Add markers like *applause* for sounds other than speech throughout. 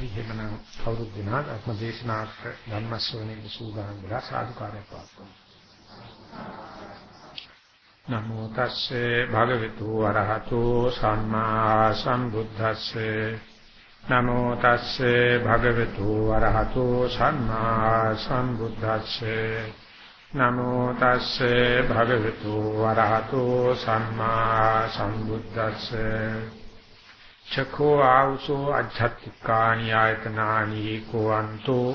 හරි එහෙමනම් කවුරුත් දිනා ධර්ම දේශනාවට ධර්මස්වණේ සූදානම් වෙලා සාදුකාරයක් පවත්වමු. නමෝ තස්සේ භගවතු වරහතෝ සම්මා සම්බුද්දස්සේ. නමෝ තස්සේ භගවතු වරහතෝ සම්මා සම්බුද්දස්සේ. නමෝ තස්සේ භගවතු වරහතෝ සම්මා සම්බුද්දස්සේ. චකෝ ආවසෝ අජ්ජත්තිකානි ආයතනානි කෝවන්තෝ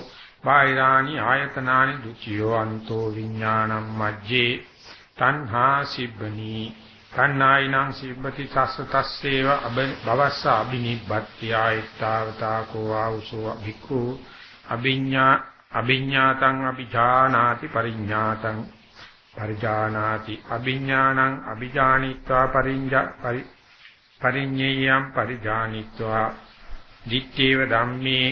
බාහිරානි ආයතනානි දුචියෝ අන්තෝ විඥානං මජ්ජේ තණ්හා සිබ්බනි තණ්හායිනං සිබ්බති තස්ස තස්සේව භවස්ස අබිනිබ්බත්ති ආයත්තාවතා කෝ ආවසෝ භික්ඛු අභිඤ්ඤා අභිඤ්ඤාතං අභිජානාති පරිඤ්ඤාතං පරිජානාති අභිඥානං අභිජානිත්වා පරිඤ්ඤා පරිඤ්ඤේයම් පරිජානිත්වා දිත්තේව ධම්මේ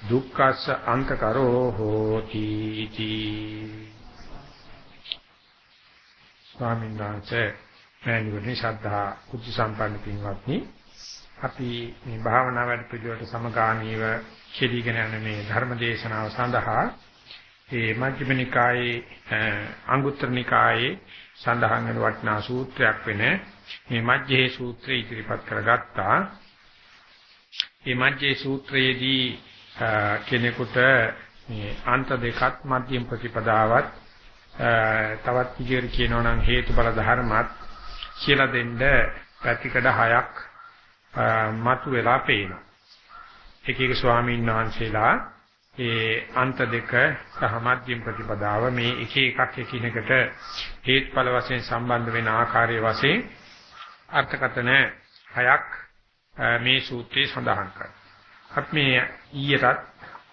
දුක්ඛස්ස අන්තකරෝ හෝති තී ස්වාමීන් වහන්සේ මෑණිවරණි ශ්‍රද්ධා කුච්ච සම්පන්න පින්වත්නි අපි මේ භාවනා වැඩ පිළිවෙලට සමගාමීව කෙරීගෙන යන මේ ධර්ම දේශනාව සඳහා ඒ මජ්ක්‍ධිම නිකායේ අංගුත්තර නිකායේ සඳහන් වෙන වටිනා සූත්‍රයක් වෙන මේ මජ්ජේ සූත්‍රය ඉදිරිපත් කරගත්තා. මේ මජ්ජේ සූත්‍රයේදී කෙනෙකුට මේ අන්ත දෙකත් මධ්‍යම ප්‍රතිපදාවත් තවත් විදිහට කියනවා නම් හේතුඵල ධර්මات කියලා දෙන්න පැතිකඩ හයක් මතු වෙලා පේනවා. එක එක ස්වාමීන් වහන්සේලා ඒ අන්ත දෙක සහ මධ්‍යම ප්‍රතිපදාව මේ එක එකක් එකිනෙකට හේතුඵල වශයෙන් සම්බන්ධ වෙන ආකාරයේ වශයෙන් අර්ථකතන හයක් මේ සූත්‍රයේ සඳහන් කරනවා. අපි මේ ඊයටත්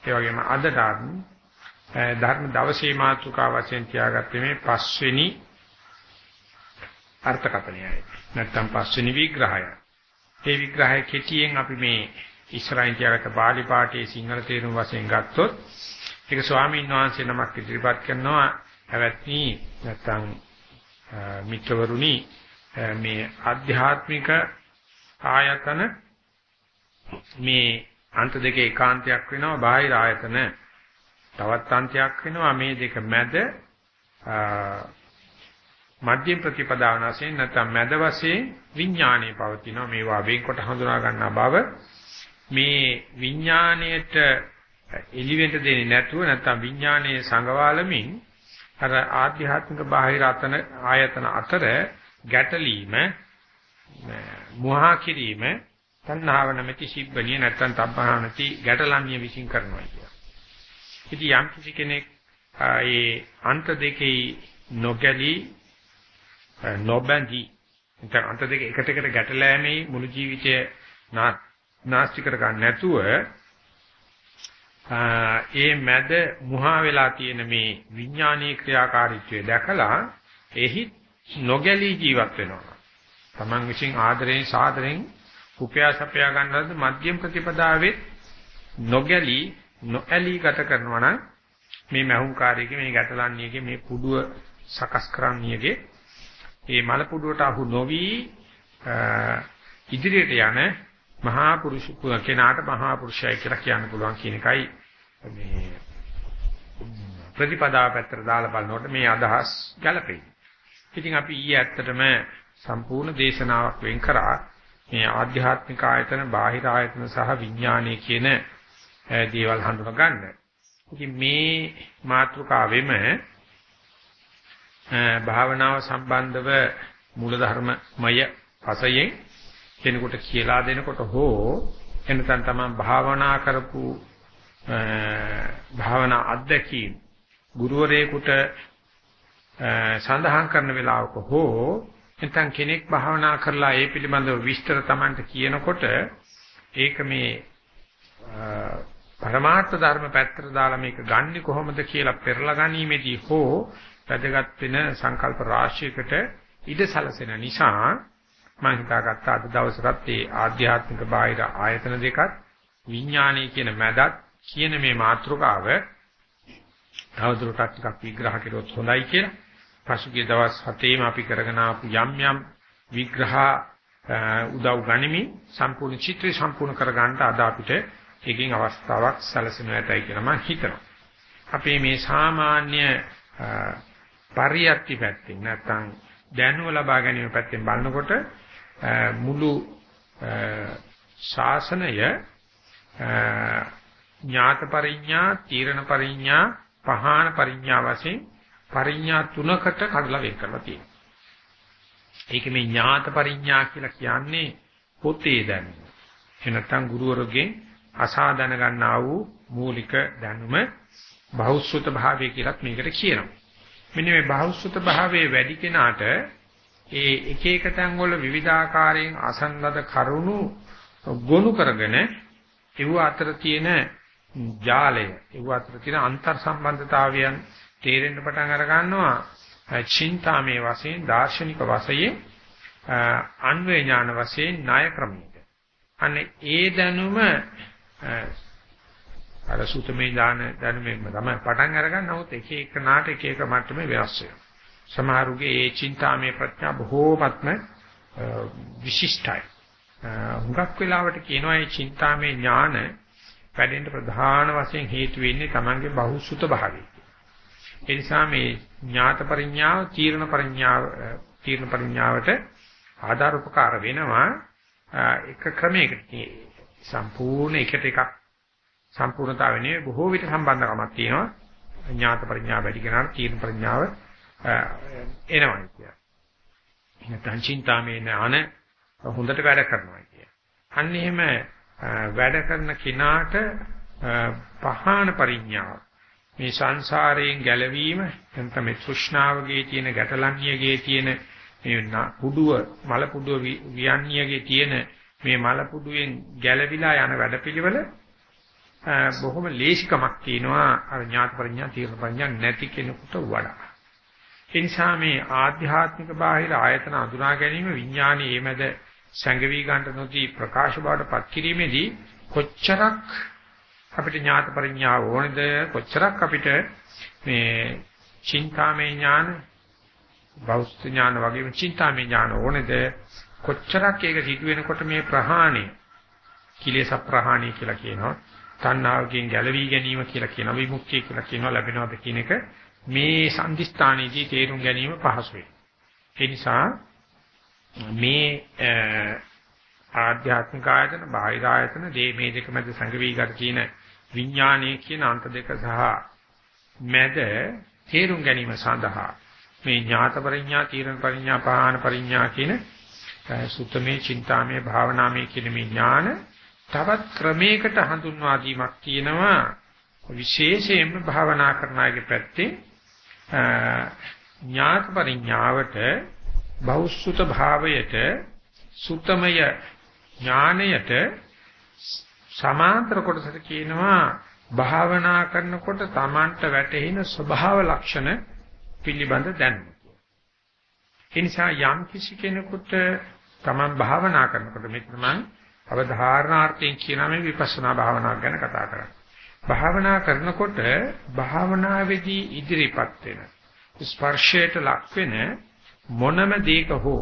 ඒ වගේම අදටත් ධර්ම දවසේ මාතෘකාව වශයෙන් තියාගත්තේ මේ පස්වෙනි අර්ථකතනයයි. නැත්තම් පස්වෙනි විග්‍රහය. මේ විග්‍රහය කෙටියෙන් අපි මේ ඉස්සරහින් තියාගත්ත පාලි පාඨයේ සිංහල තේරුම වශයෙන් ගත්තොත් ඒක ස්වාමීන් වහන්සේ නමක් ඉදිරිපත් කරනවා හැවැත්නි නැත්තම් මිත්‍රවරුනි මේ ආධ්‍යාත්මික ආයතන මේ අන්ත දෙකේ ඒකාන්තයක් වෙනවා බාහිර ආයතන තවත් අන්තයක් වෙනවා. මේ දෙක මැද මධ්‍යම ප්‍රතිපදාව වශයෙන් නැත්නම් මැද වශයෙන් විඥානයේ පවතිනවා. මේවා වෙන්කොට හඳුනා ගන්නා බව. මේ විඥාණයට එළිවෙන්න දෙන්නේ නැතුව නැත්නම් විඥානයේ සංගවාලමින් අර ආධ්‍යාත්මික බාහිර අතන ආයතන අතර ගැටලීම මුවහා කිරීම තණ්හාව නැමැති සිබ්බණිය නැත්නම් තබ්බහානති ගැටලන්නේ විශ්ින් කරනවා කියලා. ඉතින් යම් කිසි කෙනෙක් ඒ අන්ත දෙකේ නොගැලී නොබැඳී නැත්නම් අන්ත දෙක එකට එකට ගැටලෑමේ මුළු ජීවිතය නාස්ති කර ගන්න නැතුව ඒ මැද මුහා වෙලා තියෙන මේ විඥානීය ක්‍රියාකාරීත්වය දැකලා එහි නොගැලී ජීවත් වෙනවා. Taman විසින් ආදරයෙන් සාදරයෙන් උපයාසපයා ගන්නවද මධ්‍යම ප්‍රතිපදාවේ නොගැලී නොඇලී ගත කරනවා නම් මේ මහුංකාරයේ මේ ගැටලන්නේගේ මේ පුඩුව සකස් කරන්නේගේ මේ මල පුඩුවට අහු නොවි ඉදිරියට යන මහා පුරුෂ කෙනාට මහා පුරුෂය කියලා කියන්න පුළුවන් කියන එකයි මේ ප්‍රතිපදාව පැත්තට දාලා බලනකොට මේ අදහස් ගැලපෙයි. ඉතින් අපි ඊයේ ඇත්තටම සම්පූර්ණ දේශනාවක් වෙන් කරා මේ ආධ්‍යාත්මික ආයතන, බාහිර ආයතන සහ විඥානය කියන දේවල් හඳුනා ගන්න. ඉතින් මේ මාතෘකාවෙම භාවනාව සම්බන්ධව මූලධර්මමය පසයෙන් කෙනෙකුට කියලා දෙනකොට හෝ එනතන් තමයි භාවනා කරපු භාවනා අධ්‍යක්ීම් ගුරුවරයෙකුට සඳහන් කරන වෙලාවක හෝ නැත්නම් කෙනෙක් භාවනා කරලා ඒ පිළිබඳව විස්තර Tamanට කියනකොට ඒක මේ පරමාර්ථ ධර්ම පැත්තට දාලා මේක ගන්නෙ කොහොමද කියලා පෙරලා ගැනීමේදී හෝ වැදගත් වෙන සංකල්ප රාශියකට ඉඩ සැලසෙන නිසා මම හිතාගත්ත අද දවසටත් මේ ආධ්‍යාත්මික බාහිර ආයතන දෙකත් විඥානීය කියන මැදත් කියන මේ මාතෘකාව තවදුරටත් ටිකක් විග්‍රහ කළොත් හොඳයි කියලා. පසුගිය දවස් හතේම අපි කරගෙන ආපු යම් යම් විග්‍රහ උදව් ගනිමින් සම්පූර්ණ චිත්‍රය සම්පූර්ණ කරගන්න අද අපිට එකකින් අවස්ථාවක් සැලසෙනවා ඇතයි කියලා මම හිතනවා. අපේ මේ සාමාන්‍ය පරියත්ති පැත්තෙන් නැත්නම් දැනුව ලබා ගැනීම පැත්තෙන් බලනකොට මුළු ශාසනය ඥාත පරිඥා, තීරණ පරිඥා, පහාන පරිඥා වශයෙන් පරිඥා තුනකට කඩලා වෙන් කරලා තියෙනවා. ඒක මේ ඥාත පරිඥා කියලා කියන්නේ පොතේ දැනුම. එනත්තම් ගුරුවරගෙන් අසා දැන ගන්නා වූ මූලික දැනුම බහුශ්‍රත භාවය කියලත් මේකට කියනවා. මෙන්න මේ බහුශ්‍රත භාවයේ වැඩි කෙනාට ඒ එක එක තැන් වල විවිධාකාරයෙන් අසන්නද කරුණු ගොනු කරගෙන ඒව අතර තියෙන ජාලය ඒව අතර තියෙන අන්තර් සම්බන්ධතාවයන් තේරෙන්න පටන් අර ගන්නවා චින්තාමේ වශයෙන් දාර්ශනික වශයෙන් අන්වේ ඥාන වශයෙන් ණය ක්‍රමයක. අනේ ඒ දැනුම අර සුතමේ ඥාන දැනුමෙන්ම තමයි පටන් අරගන්න. නමුත් එක එක නාට එක එක මට්ටමේ වෙනස් වෙනවා. සමහරුගේ ඒ චින්තාමේ ප්‍රඥා බොහෝමත්ම විශිෂ්ටයි. හුඟක් වෙලාවට කියනවා මේ චින්තාමේ ඥාන වැඩෙන්න ප්‍රධාන වශයෙන් හේතු වෙන්නේ Tamange බහුසුත භාවය. ඒ නිසා මේ ඥාත පරිඥාව, තීර්ණ පරිඥාව, තීර්ණ පරිඥාවට ආධාර උපකාර වෙනවා එක ක්‍රමයකට සම්පූර්ණ එකට එකක් සම්පූර්ණතාවය නෙවෙයි බොහෝ විට සම්බන්ධකමක් තියෙනවා ඥාත පරිඥාව වැඩි කරනාට තීර්ණ පරිඥාව එනවා කියන්නේ. නැත්නම් චින්තාමේ ඥාන හොඳට වැඩ කරනවා කියන්නේ. අන්න එහෙම වැඩ කරන කෙනාට පහාන පරිඥාව මේ සංසාරයෙන් ගැලවීම නැත්නම් මේ තෘෂ්ණාවගේ තියෙන ගැටලන්නියගේ තියෙන මේ පුඩුව මල පුඩුව වියන්නියගේ තියෙන මේ මල පුඩුවෙන් ගැලවිලා යන වැඩපිළිවෙල බොහොම ලේසිකමක් තියෙනවා අර ඥාත පරිඥා තීර්ණ පරිඥා නැති කෙනෙකුට වඩා. ඒ නිසා මේ ආධ්‍යාත්මික බාහිර ආයතන අඳුනා ගැනීම විඥානයේ එමෙද සංගවි ගන්න නොදී ප්‍රකාශ බවට පත් කිරීමේදී කොච්චරක් අපිට ඥාත පරිඥාව ඕනේද? කොච්චරක් අපිට මේ චින්තාමය ඥාන බෞද්ධ ඥාන වගේම චින්තාමය ඥාන ඕනේද? කොච්චරක් ඒක සිදු වෙනකොට මේ ප්‍රහාණය කිලේශ ප්‍රහාණය කියලා කියනවා. තණ්හාවකින් ගැලවී ගැනීම කියලා කියනවා. විමුක්තිය කියලා කියනවා ලැබෙනවද කියන එක මේ සම්දිස්ථානයේදී තේරුම් ගැනීම පහසුයි. ඒ නිසා මේ ආධ්‍යාත්මික ආයතන බාහිර ආයතන මේ දෙක මැද සංගවීගත කියන විඥානයේ කියන අන්ත දෙක සහ මැද තේරුම් ගැනීම සඳහා මේ ඥාත පරිඥා, තීරණ පරිඥා, පාහන පරිඥා කියන සුත්තමේ, චින්තාමේ, භාවනාමේ කියන මේ ඥාන තවත් ක්‍රමයකට හඳුන්වා දීමක් තියෙනවා. විශේෂයෙන්ම භාවනා කරන අයගේ පැත්තේ ඥාත පරිඥාවට බෞසුත භාවයට සුත්තමය ඥාණයට සමාන්තර කොටසට කියනවා භාවනා කරනකොට Tamanට වැටෙන ස්වභාව ලක්ෂණ පිළිබඳ දැනුම. ඒ නිසා යම් කිසි කෙනෙකුට Taman භාවනා කරනකොට මෙතන මම අවධාරණාර්ථයෙන් කියන මේ විපස්සනා භාවනාව ගැන කතා කරන්නේ. භාවනා කරනකොට භාවනාවේදී ඉදිරිපත් වෙන ස්පර්ශයට ලක් වෙන මොනම දෙයක හෝ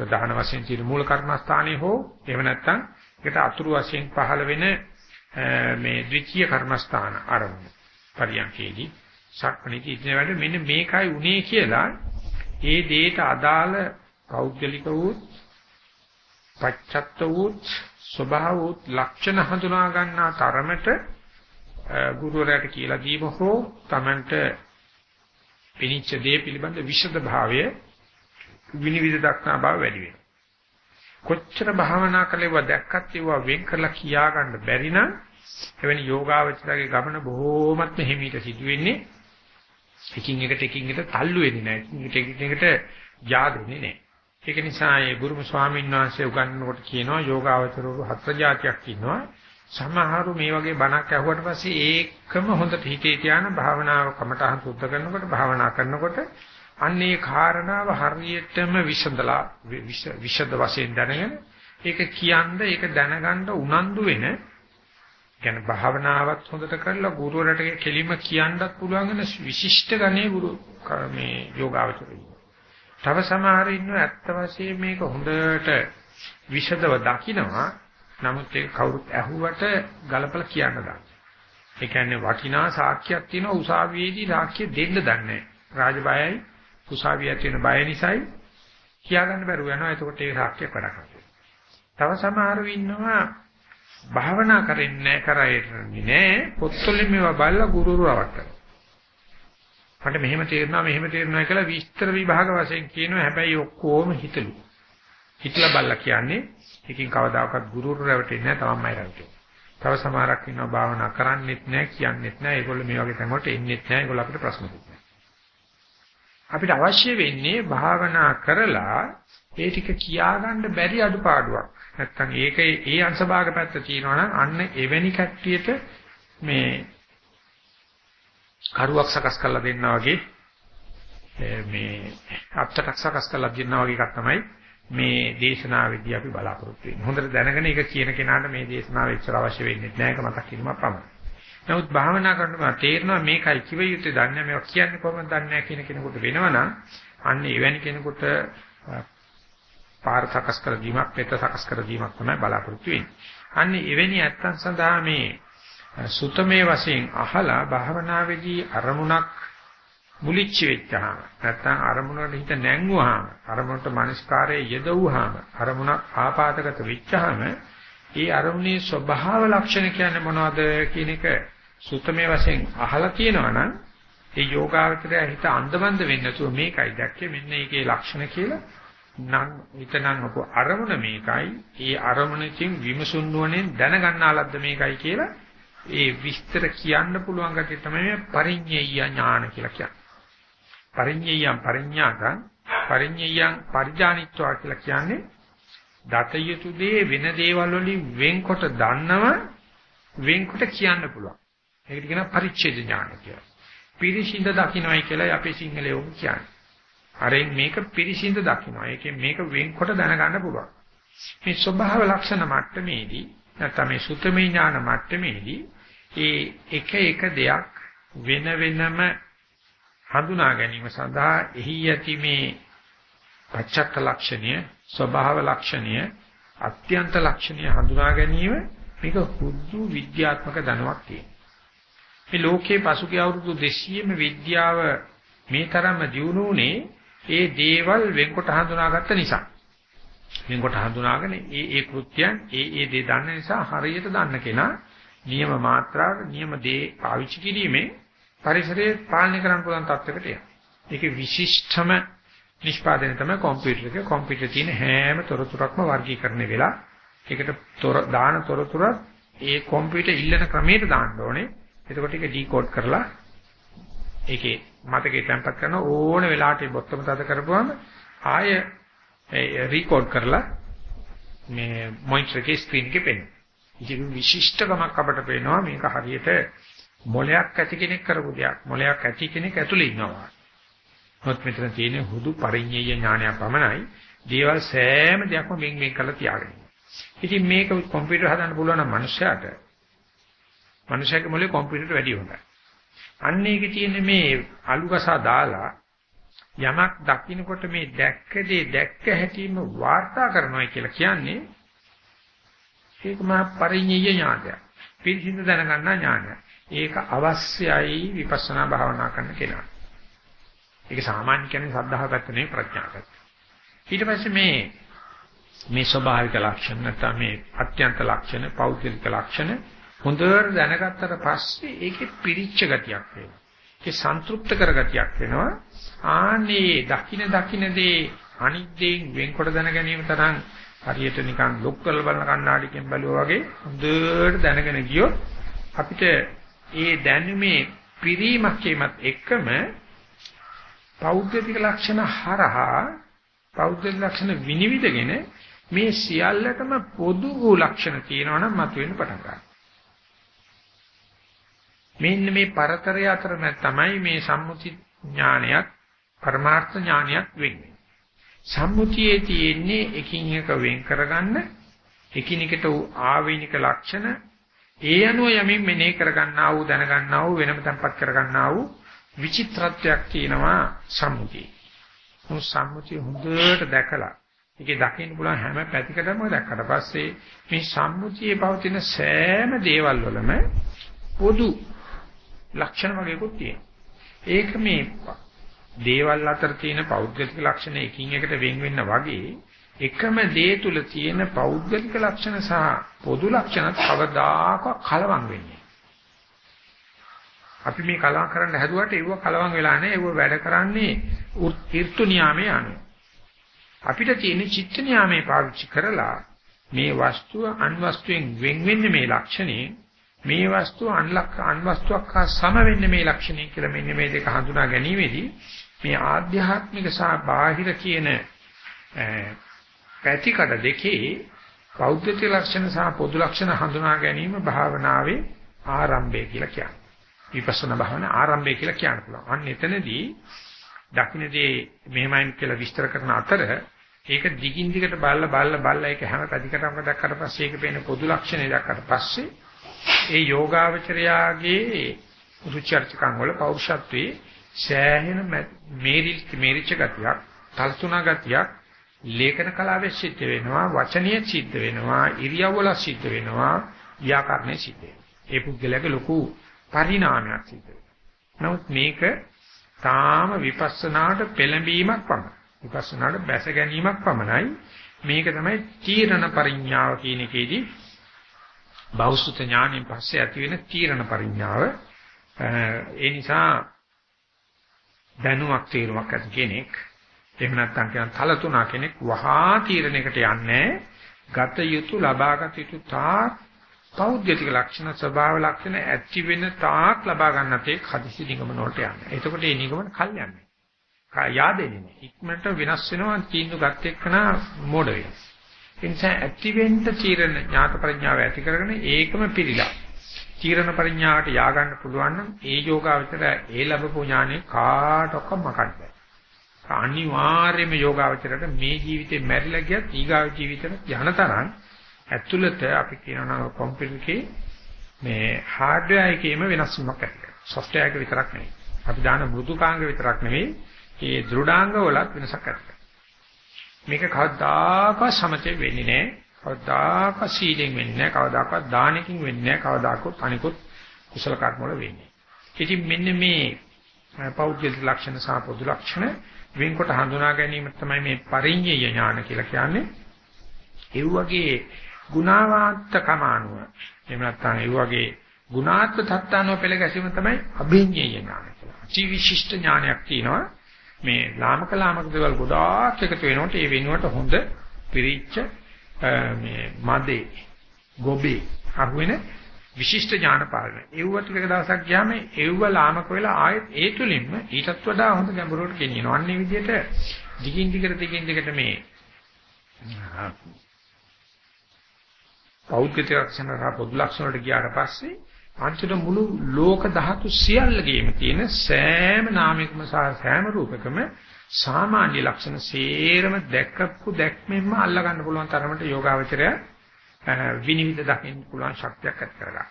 ප්‍රධාන වශයෙන් තියෙන මූල කර්මස්ථානයේ හෝ එහෙම නැත්නම් ඒකට අතුරු වශයෙන් පහළ වෙන මේ ද්විතීය කර්මස්ථාන ආරම්භ පරියන්කේදී සක්මණේදී ඉන්න වැඩ මෙන්න මේකයි උනේ කියලා ඒ දෙයට අදාළ පෞද්ගලික වූ පච්චත්ත වූ ස්වභාව වූ ලක්ෂණ හඳුනා ගන්නා තරමට ගුරුවරයාට කියලා දීම හෝ Tamanට පිනිච්ච දේ පිළිබඳ විෂද භාවය විනිවිද දක්නා බව වැඩි වෙනවා. කොච්චර භාවනා කළේව දැක්කත් ඒවා වෙන් කරලා කියා ගන්න බැරි නම් එවැනි යෝගාවචරයේ ගමන බොහෝමත්ම හිමීට සිදු වෙන්නේ එකින් එකට එකින් එකට තල්ලු වෙන්නේ නැහැ. එකින් එකට යාදෙන්නේ නැහැ. ඒක නිසා ඒ ගුරුම ස්වාමීන් වහන්සේ උගන්වනකොට කියනවා යෝගාවචරවරු හතර જાතියක් ඉන්නවා. සමහරු මේ වගේ බණක් ඇහුවට පස්සේ ඒකම හොඳට හිතේ තියාන භාවනාව කමටහන් සුද්ධ කරනකොට භාවනා කරනකොට අන්නේ කාරණාව හරියටම විසඳලා විෂද වශයෙන් දැනගෙන ඒක කියන්න ඒක දැනගන්න උනන්දු වෙන කියන්නේ භාවනාවත් හොඳට කරලා ගුරුවරට කෙලිම කියන්නත් පුළුවන් වෙන විශිෂ්ට ගණේ ගුරු මේ යෝගාවචරය. තව සමහර ඉන්නව ඇත්ත වශයෙන් මේක හොඳට විෂදව දකිනවා නමුත් ඒක කවුරුත් ඇහුවට ගලපලා කියන්න දන්නේ. ඒ කියන්නේ වටිනා සාක්ෂියක් තියෙනවා උසාවියේදී සාක්ෂිය දෙන්න දන්නේ නැහැ. රාජබයයි උසාවිය තියෙන බය නිසායි කියාගන්න බැරුව යනවා. එතකොට ඒ සාක්ෂියක් වැඩ කරන්නේ. තව සමහරව ඉන්නවා භාවනා කරන්නේ කරන්නේ නැහැ. පොත්වලින් මේවා බලලා ගුරුවරු රවට්ටනවා. මට මෙහෙම තේරෙනවා මෙහෙම තේරෙනවා කියලා විස්තර විභාග වශයෙන් කියනවා. හැබැයි ඔක්කොම හිතලු. හිතලා බලලා කියන්නේ එකකින් කවදාකවත් ගුරුවරු රැවටෙන්නේ නැහැ. තමන්මයි රැවටෙන්නේ. තව සමහරක් ඉන්නවා භාවනා කරන්නෙත් නැහැ, කියන්නෙත් නැහැ. ඒගොල්ලෝ මේ වගේ තැන් වලට එන්නෙත් නැහැ. ඒගොල්ලෝ අපිට ප්‍රශ්න දෙන්නේ. අපිට අවශ්‍ය වෙන්නේ භාවනා කරලා ඒ ටික කියාගන්න බැරි අඩුපාඩුවක්. නැත්තම් ඒක ඒ අංශභාග පැත්ත තියෙනවා නම් අන්න එවැනි කට්ටියට මේ කරුවක් සකස් කරලා දෙන්නා වගේ මේ අප්තටක් සකස් කරලා දෙන්නා වගේ එකක් තමයි මේ දේශනාවේදී අපි බලාපොරොත්තු වෙන්නේ. හොඳට දැනගෙන ඒක කියන කෙනාට මේ දේශනාව එච්චර අවශ්‍ය වෙන්නේ නැහැ. ඒක මතක් කිරීමක් පමණයි. නමුත් භාවනා කරනකොට තේරෙනවා මේකයි කිව යුත්තේ දන්නේ මේවා කියන්නේ කොහොමද දන්නේ නැහැ කියන කෙනෙකුට වෙනවනම් අන්න එවැනි කෙනෙකුට පාර සකස් කර දීමක්, පෙත සකස් කර දීමක් තමයි බලාපොරොත්තු වෙන්නේ. අන්න එවැනි ඇත්තන් සඳහා මේ සුතමේ වශයෙන් අහලා භාවනාවේදී අරමුණක් මුලිච්ච වෙච්චාම නැත්නම් අරමුණට හිත නැංගුවාම අරමුණට මනස්කාරයේ යෙදුවාම අරමුණක් ආපాతගත වෙච්චාම ඒ අරමුණේ ස්වභාව ලක්ෂණ කියන්නේ මොනවද කියන එක සුතමේ වශයෙන් අහලා තියෙනවා නම් ඒ යෝගාවචරය හිත අන්දමන්ද වෙන්නේ නැතුව මේකයි දැක්කේ මෙන්න ඒකේ ලක්ෂණ කියලා නම් හිතනම් අපු අරමුණ මේකයි ඒ අරමුණකින් විමසුන් නුවණෙන් දැනගන්නාලද්ද මේකයි කියලා ඒ විස්තර කියන්න පුළුවන් ගැටි තමයි මේ පරිඤ්ඤය ඥාන කියලා කියන්නේ. පරිඤ්ඤයම් පරිඤ්ඤාතං පරිඤ්ඤයම් පරිජානිත්වා කියලා කියන්නේ දත යුතු දේ වෙන දේවල් වලින් වෙන්කොට දන්නව වෙන්කොට කියන්න පුළුවන්. ඒකට කියනවා පරිච්ඡේද ඥාන කියලා. පිරිසිඳ දකින්නයි කියලා අපේ සිංහලයේ උන් කියන්නේ. අරෙන් මේක පිරිසිඳ දකින්නයි. ඒකෙන් මේක වෙන්කොට දැනගන්න පුළුවන්. මේ ස්වභාව ලක්ෂණ මට්ටමේදී නැත්නම් මේ සුතමේ ඥාන මට්ටමේදී ඒ එක එක දෙයක් වෙන වෙනම හඳුනා ගැනීම සඳහා එහි ඇති මේ පච්චත්ත ලක්ෂණය ස්වභාව ලක්ෂණය අත්‍යන්ත ලක්ෂණය හඳුනා ගැනීම මේක හුදු විද්‍යාත්මක දැනුමක් තියෙනවා. මේ ලෝකේ පසුගිය අවුරුදු 200ම විද්‍යාව මේ තරම්ම දියුණුුනේ ඒ දේවල් වෙන්කොට හඳුනාගත්ත නිසා. වෙන්කොට හඳුනාගෙන ඒ ඒ කෘත්‍යයන් ඒ ඒ දේ දන්න නිසා හරියට දන්න කෙනා නියම මාත්‍රාව නියම දේ පාවිච්චි කිරීමෙන් පරිසරයේ පාලනය කරන්න පුළුවන් තත්යකට එනවා. ඒකේ විශිෂ්ටම නිෂ්පාදනය තමයි කම්පියුටර් එක. කම්පියුටර් තියෙන හැම තොරතුරක්ම වර්ගීකරණය වෙලා ඒකට තොර දාන තොරතුර ඒ කම්පියුටර් ඉල්ලන ක්‍රමයට දාන්න ඕනේ. එතකොට ඒක ඩිකෝඩ් කරලා ඒකේ මතකේ තැම්පත් කරන ඕන වෙලාවට ඒ බොත්තම තද කරපුවාම ආය රීකෝඩ් කරලා මේ මොනිටර් එකේ ස්ක්‍රීන් එකේ පෙන්නනවා. ඉතින් විශිෂ්ටකමක් අපට පේනවා මේක හරියට මොලයක් ඇති කෙනෙක් කරපු දෙයක්. මොලයක් ඇති කෙනෙක් ඇතුලේ ඉන්නවා. මොකද මෙතන තියෙන හුදු පරිඤ්ඤය ඥානය පමණයි. දේවල් සෑම දෙයක්ම මෙන් මෙන් කරලා තියාගෙන ඉතින් මේක කම්පියුටර් හදන්න පුළුවන් නම් මනුස්සයාට මනුස්සයාගේ මොලේ කම්පියුටරට වැඩිය හොඳයි. අන්න ඒකේ තියෙන මේ අලුකසා දාලා යමක් දකින්නකොට මේ දැක්ක දේ දැක්ක හැටිම වාර්තා කරනවා කියලා කියන්නේ ඒක මහා පරිඤ්ඤය ඥානය. පිළිසිඳ දැනගන්නා ඥානය. ඒක අවශ්‍යයි විපස්සනා භාවනා කරන කෙනාට. ඒක සාමාන්‍ය කියන්නේ සද්ධාහ පැත්ත නෙවෙයි ප්‍රඥා පැත්ත. ඊට පස්සේ මේ මේ ස්වභාවික ලක්ෂණ නැත්නම් මේ අත්‍යන්ත ලක්ෂණ, පෞද්ගලික ලක්ෂණ හොඳට දැනගත්තට පස්සේ ඒකේ පිරිච්ච ගතියක් වෙනවා. ඒ සන්තුෂ්ත කරගතියක් වෙනවා. ආනේ දකින දකිනදී අනිද්දෙන් වෙන්කොට දැන ගැනීම තරම් හරියට නිකන් ලොක් කරලා බලන කණ්ණාඩියකින් බැලුවා වගේ හොඳට දැනගෙන ගියොත් අපිට ඒ දැනුමේ පිරීමක් එමත් එක්කම පෞද්ගලික ලක්ෂණ හරහා පෞද්ගලික ලක්ෂණ විනිවිදගෙන මේ සියල්ලටම පොදු වූ ලක්ෂණ තියෙනවා නම් මතුවෙන්න පටන් ගන්නවා. මෙන්න මේ පරතරය අතර තමයි මේ සම්මුති ඥානයක් පරමාර්ථ ඥානයක් වෙන්නේ. සම්මුතියේ තියෙන්නේ එකින් එක වෙන් කරගන්න එකිනෙකට ආවේනික ලක්ෂණ ඒ අනුව යමින් මෙනෙහි කරගන්නා වූ දැනගන්නා වූ වෙනම තැන්පත් කරගන්නා වූ විචිත්‍රත්වයක් තියෙනවා සම්මුතිය. මොන සම්මුතිය හොඳට දැකලා ඒකේ දකින්න පුළුවන් හැම පැතිකඩම දැක්කට පස්සේ මේ සම්මුතියේ පවතින සෑම දේවල් වලම පොදු ලක්ෂණ වගේකුත් තියෙනවා. ඒක මේ දේවල් අතර තියෙන පෞද්ගලික ලක්ෂණ එකින් එකට වෙන් වෙන්න වගේ එකම දේ තුල තියෙන පෞද්ගලික ලක්ෂණ සහ පොදු ලක්ෂණ කවදාකවත් කලවම් වෙන්නේ අපි මේ කලවම් කරන්න හැදුවට ඒව කලවම් වෙලා නැහැ ඒව වැඩ කරන්නේ ඍතු නියාමයේ අනුව අපිට තියෙන චිත්ත නියාමයේ පාවිච්චි කරලා මේ වස්තුව අන්වස්තුවෙන් වෙන් වෙන්නේ මේ ලක්ෂණේ මේ වස්තුව අන්ලක් අන්වස්තුවක් හා සම වෙන්නේ මේ ලක්ෂණේ කියලා මෙන්න මේ දෙක හඳුනා ගැනීමේදී මේ ආධ්‍යාත්මික සහ බාහිර කියන පැතිකඩ දෙකේ පෞද්ගලික ලක්ෂණ සහ පොදු ලක්ෂණ හඳුනා ගැනීම භාවනාවේ ආරම්භය කියලා කියනවා. විපස්සනා භාවනා ආරම්භය කියලා කියන්න පුළුවන්. අන්න එතනදී දකින්නේ මෙහෙමයි කියලා විස්තර කරන අතර ඒක දිගින් දිගට බලලා බලලා බලලා ඒක හැම පැතිකඩම දැක්කට පස්සේ ඒක පේන පොදු ලක්ෂණය දැක්කට පස්සේ ඒ යෝගාවචරයාගේ රුචර්චකම් වල පෞරුෂත්වයේ සෑහෙන මේරිල් මේරිච්ච ගතියක්, තල්තුණා ගතියක් ලේඛන කලාවේ සිද්ධ වෙනවා, වචනීය සිද්ධ වෙනවා, ඉරියව්වල සිද්ධ වෙනවා, ව්‍යාකරණයේ සිද්ධ වෙනවා. ඒ පුද්ගලයාගේ ලොකු පරිණාමයක් සිද්ධ වෙනවා. නමුත් මේක තාම විපස්සනාට පෙළඹීමක් පමණයි. විපස්සනාට බැස ගැනීමක් පමණයි. මේක තමයි තීරණ පරිඥාව කියන එකේදී බෞසුත ඥාණයෙන් පස්සේ ඇති වෙන තීරණ පරිඥාව. ඒ නිසා දැනුමක් තීරමක් ඇති කෙනෙක් එහෙම නැත්නම් කියන තල තුනා කෙනෙක් වහා තීරණයකට යන්නේ ගත යුතු ලබාගත යුතු තා පෞද්ගලික ලක්ෂණ ස්වභාව ලක්ෂණ ඇති වෙන තාක් ලබා ගන්නතේ හදිසි නිගමන වලට යන්නේ. එතකොට මේ නිගමන කල් යන්නේ. කා yaadෙන්නේ නෑ. ඉක්මනට වෙනස් වෙනවා තීන්දුව ගත් එක්කන මොඩ වෙනවා. ඒ නිසා ඇති වෙන්න තීරණ ඥාත ප්‍රඥාව ඇති කරගෙන ඒකම පිළිලා තීරණ පරිඥාවට යා ගන්න පුළුවන් නම් ඒ යෝගාවචර ඒ ලැබපු ඥානෙ කාටවත් මකන්න බෑ. අනිවාර්යයෙන්ම යෝගාවචරයට මේ ජීවිතේ මැරිලා ගියත් ඊගාව ජීවිතේට යන තරම් ඇතුළත අපි කියනවා කම්පියුටර් එකේ මේ හાર્ඩ්වෙයාර් එකේම වෙනස් වීමක් ඇති කරනවා. සොෆ්ට්වෙයාර් එක විතරක් නෙවෙයි. අපි දාන මෘදුකාංග විතරක් නෙවෙයි, ඒ දෘඩාංග වලත් වෙනසක් ඇති කරනවා. මේක කවදාකවත් සමතේ වෙන්නේ නැහැ. කවදාකවත් සීලෙන් වෙන්නේ නැහැ. කවදාකවත් දානකින් වෙන්නේ නැහැ. කවදාකවත් අනිකුත් කුසල කර්ම වල වෙන්නේ. ඉතින් මෙන්න මේ පෞද්ගලික ලක්ෂණ සහ පොදු ලක්ෂණ වෙන්කොට හඳුනා ගැනීම තමයි මේ පරිඤ්ඤය ඥාන කියලා කියන්නේ. ඒ වගේ ගුණාවාන්තකම අනුව එහෙම නැත්නම් ඒ වගේ ගුණාත්ම තත්ත්වano පෙළ ගැසීම තමයි අභිඤ්ඤය ඥාන කියලා. ජීවිශිෂ්ට ඥානයක් තියෙනවා. මේ ලාමක ලාමක දේවල් ගොඩාක් එකතු වෙනකොට ඒ වෙනුවට හොඳ පිරිච්ච මේ මදේ ගොබේ අහුවෙන විශිෂ්ට ඥාන පාලනය. ඒව ටික දවසක් ගියාම ඒව ලාමක වෙලා ආයෙත් ඒ තුලින්ම ඊටත් වඩා හොඳ ගැඹුරට ගෙනියනවා. අන්නේ විදිහට දිගින් දිගට දිගින් දිගට මේ පෞද්ගලික ලක්ෂණ සහ පොදු ලක්ෂණ වලට ගියාට පස්සේ අන්තිම මුළු ලෝක ධාතු සියල්ලගේම තියෙන සෑම නාමයකම සහ සෑම රූපකම සාමාන්‍ය ලක්ෂණ සේරම දැක්කපු දැක්මෙන්ම අල්ලා ගන්න පුළුවන් තරමට යෝගාවචරය විනිවිද දකින්න පුළුවන් ශක්තියක් ඇති කරගන්න.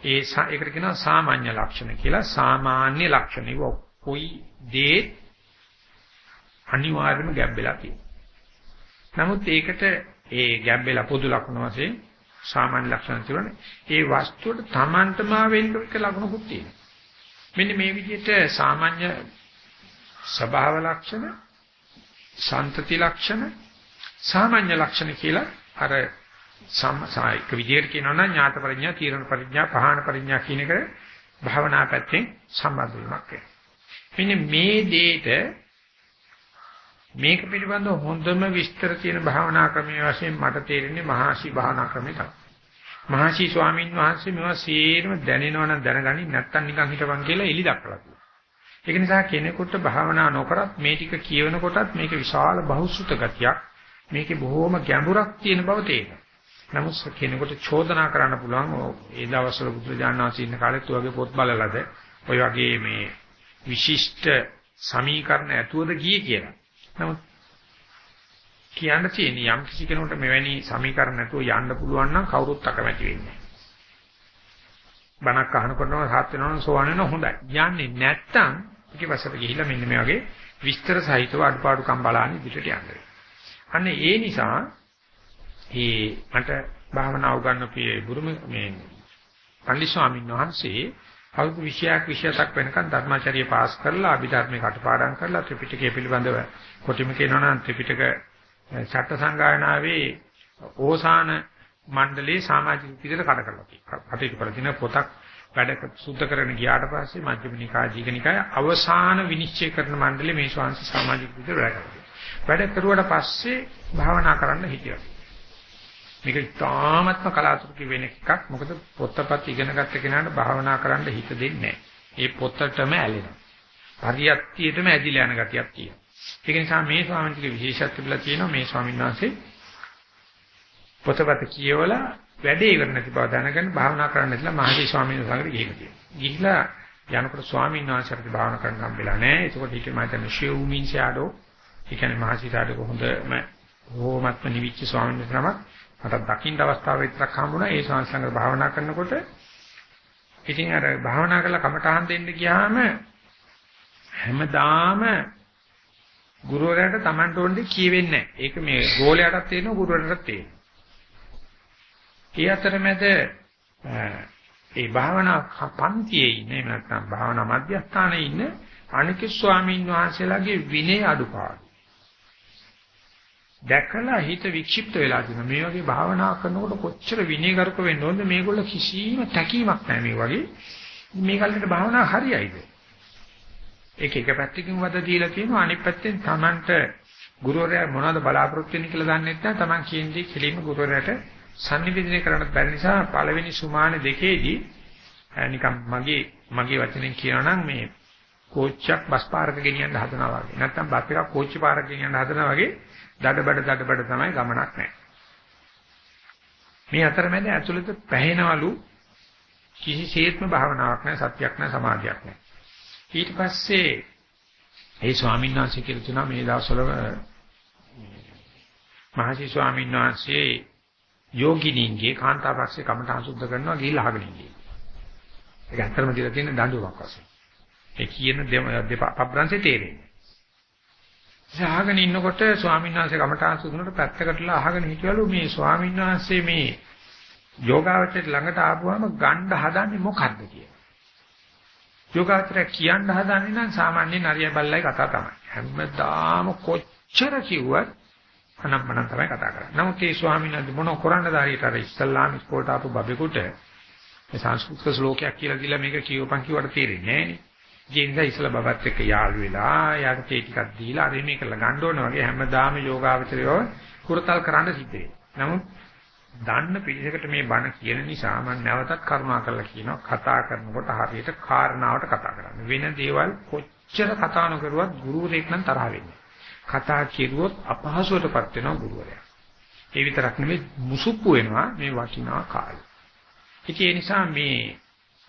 ඒ ඒකට කියනවා සාමාන්‍ය ලක්ෂණ කියලා. සාමාන්‍ය ලක්ෂණ. ඒක කොයි දේ අනිවාර්යයෙන්ම ගැඹෙලා තියෙනවා. නමුත් ඒකට ඒ ගැඹෙලා පොදු ලක්ෂණ වශයෙන් සාමාන්‍ය ලක්ෂණ තිබුණේ ඒ වස්තුවට Tamanටම වෙන්න එක ලක්ෂණකුත් තියෙනවා. මෙන්න මේ විදිහට සාමාන්‍ය ස්වභාව ලක්ෂණ, සන්තති ලක්ෂණ, සාමාන්‍ය ලක්ෂණ කියලා අර සායික විදියට කියනවා නම් ඥාත පරිඥා, තීරණ පරිඥා, පහාන පරිඥා කියන එක භාවනා පැත්තෙන් සම්බන්ධ වීමක් වෙනවා. මෙන්න මේ දෙයට මේක පිළිබඳව හොඳම විස්තර තියෙන භාවනා ක්‍රමයේ වශයෙන් මට තේරෙන්නේ මහාශි භාවනා ක්‍රමය තමයි. මහාශි ස්වාමීන් වහන්සේ මේවා සේරම දැනෙනවනම් දැනගනි නැත්තම් නිකන් හිටපන් කියලා එලි දක්වලා තියෙනවා. ඒක නිසා කෙනෙකුට භාවනා නොකරත් මේ ටික කියවනකොටත් මේක විශාල බහුසුත ගතියක් මේකේ බොහොම ගැඹුරක් තියෙන බව තේරෙනවා. නමුත් කෙනෙකුට චෝදනා කරන්න පුළුවන් ඒ දවස්වල බුදුරජාණන් වහන්සේ ඉන්න කාලෙත් ඔයගේ පොත් බලලාද ඔය වගේ මේ විශිෂ්ට සමීකරණ ඇතුවද ගියේ කියලා. නමුත් කියන්න තියෙන යම් කිසි කෙනෙකුට මෙවැනි සමීකරණ නැතුව යන්න පුළුවන් නම් කවුරුත් අකමැති වෙන්නේ. බණක් අහනකොටම සාත් වෙනවනම් සෝවන් වෙනවා හොඳයි. යන්නේ නැත්තම් ඊට පස්සට ගිහිල්ලා මෙන්න මේ වගේ විස්තර සහිතව අඩපාඩුකම් බලන්න ඉදිරියට යන්න. අන්න ඒ නිසා ඒ මට භාවනා උගන්වපු බුරුම මේ පන්දි ස්වාමීන් වහන්සේ අවුරුදු 20ක් 27ක් වෙනකන් ධර්මාචාර්ය පාස් කරලා අභිධර්මයේ කටපාඩම් කරලා ත්‍රිපිටකය පිළිබඳව කොටිම කියනවා නම් ත්‍රිපිටක ඡට්ට සංගායනාවේ ඕසාන මණ්ඩලයේ සමාජික විදිහට කඩ කරලා තියෙනවා. කටයුතු කරලා තියෙන පොතක් වැඩ සුද්ධ කරගෙන ගියාට පස්සේ මධ්‍යම නිකාය ජීගනිකාය අවසාන විනිශ්චය කරන මණ්ඩලයේ මේ ශාන්ති සමාජික විදිහට වැඩ කරනවා. වැඩ කරුවාට පස්සේ භාවනා කරන්න හිතියා. මේක තාමත්ම කලාතුරකින් වෙන එකක්. මොකද පොත්පත් ඉගෙන ගත්ත කෙනාට භාවනා කරන්න හිත දෙන්නේ ඒ පොතටම ඇලෙනවා. පරියත්තියටම ඇදිලා යන ගතියක් තියෙනවා. ඒක නිසා මේ ස්වාමීන් වහන්සේගේ විශේෂත්වය bila තියෙනවා මේ ස්වාමීන් වහන්සේ පොතපත කියවලා වැඩේ ඉවර නැති බව දැනගෙන භාවනා කරන්න නැතිලා මහදී ස්වාමීන් වහන්සේට ගිහින් තියෙනවා. ගිහිලා යනකොට ස්වාමීන් වහන්සේට භාවනා කරන්න හම්බෙලා නැහැ. ඒකෝට හිතේ මම හිතන්නේ ෂෙව්මින් ෂැඩෝ. ඒ කියන්නේ මහසීසාට කොහොඳම හෝමත්ම නිවිච්ච ස්වාමීන් වහන්සේ නමක් මට දකින්න අවස්ථාව විතරක් හම්බුණා. ඒ ස්වාමීන් වහන්සේ භාවනා කරනකොට ඉතින් අර භාවනා කරලා කමටහන් දෙන්න ගියාම හැමදාම ගුරුවරයාට Tamanට ඕනේ කියවෙන්නේ නැහැ. ඒක මේ ගෝලයාටත් තේරෙනවා ගුරුවරයාටත් තේරෙනවා. ඒ අතරමැද ඒ භාවනා පන්තියේ ඉන්නේ නැත්නම් භාවනා මධ්‍යස්ථානයේ ඉන්න අනික ස්වාමීන් වහන්සේලාගේ විනය අඩුපාඩු. දැකලා හිත වික්ෂිප්ත වෙලා තියෙනවා. මේ වගේ භාවනා කරනකොට කොච්චර විනයගරුක වෙන්න ඕනද මේගොල්ල කිසිම තැකීමක් නැහැ මේ වගේ. මේ කල්ලිට භාවනා හරියයිද? ඒක එක පැත්තකින් වද දීලා තියෙනවා අනිත් පැත්තෙන් Tamanට ගුරුවරයා මොනවද බලාපොරොත්තු වෙන්නේ කියලා දන්නේ නැත්නම් Taman කියන්නේ කෙලින්ම ගුරුවරයාට sannivedana කරන්නත් බැරි නිසා පළවෙනි සුමාන දෙකේදී නිකම් මගේ මගේ වචනෙන් කියනවා නම් මේ කෝච්චියක් බස් පාරක ගෙනියන්න හදනවා වගේ. නැත්නම් බස් එකක් කෝච්චි පාරක ගෙනියන්න හදනවා වගේ දඩබඩ දඩබඩ තමයි ගමනක් නැහැ. මේ අතරමැද ඇතුළත පැහැෙනවලු කිසිසේත්ම භාවනාවක් නැහැ, සත්‍යක් නැහැ, සමාධියක් නැහැ. ඊට පස්සේ ඒ ස්වාමීන් වහන්සේ කියලා තුනා මේ දවස්වල මහසි ස්වාමීන් වහන්සේ යෝගිනීන්ගේ කාන්තාපක්ෂේ කමඨාන් සුද්ධ කරනවා ගිහිල්ලා අහගෙන ඉන්නේ. ඒක ඇත්තටම කියලා තියෙන දඬුවමක් වශයෙන්. ඒ කියන දෙපබ්‍රංශේ තේරෙන්නේ. අහගෙන ඉන්නකොට ස්වාමීන් වහන්සේ කමඨාන් සුදුනට පැත්තකටලා අහගෙන හිටියලු මේ ස්වාමීන් වහන්සේ මේ යෝගාවචරයට ළඟට ආපුවාම ගණ්ඩ හදන්නේ මොකද්ද කියලා. යෝගාවචරය කියන්න හදන්නේ නම් සාමාන්‍ය නරිය බල්ලයි කතා තමයි. හැමදාම කොච්චර කිව්වත් අනම්මනම් තමයි කතා කරන්නේ. නමුත් මේ ස්වාමීන් වහන්සේ මොන කරන්නද හරියට අර ඉස්ලාම් ඉස්කෝලට ආපු බබෙකුට මේ සංස්කෘතික ශ්ලෝකයක් කියලා දීලා මේක කියවපන් කිව්වට තේරෙන්නේ නැහැ නේ. ජීන්දා ඉස්සලා බබත් එක්ක යාළු වෙලා යාට තේ ටිකක් දීලා අර මේක ගන්න ඕන වගේ හැමදාම යෝගාවචරයව කුරතල් කරන්න සිද්ධ වෙනවා. නමුත් දන්න පිළිසකට මේ බණ කියන නිසා මම නැවතත් කරුණා කරලා කියනවා කතා කරනකොට හරියට කාරණාවට කතා කරන්න. වෙන දේවල් කොච්චර කතා නොකරුවත් ගුරුවරයෙක් නම් තරහ වෙන්නේ. කතා කිරුවොත් අපහසුවටපත් වෙනවා ගුරුවරයා. ඒ විතරක් නෙමෙයි මුසුප්පු වෙනවා මේ වටිනා කාලේ. ඒ නිසා මේ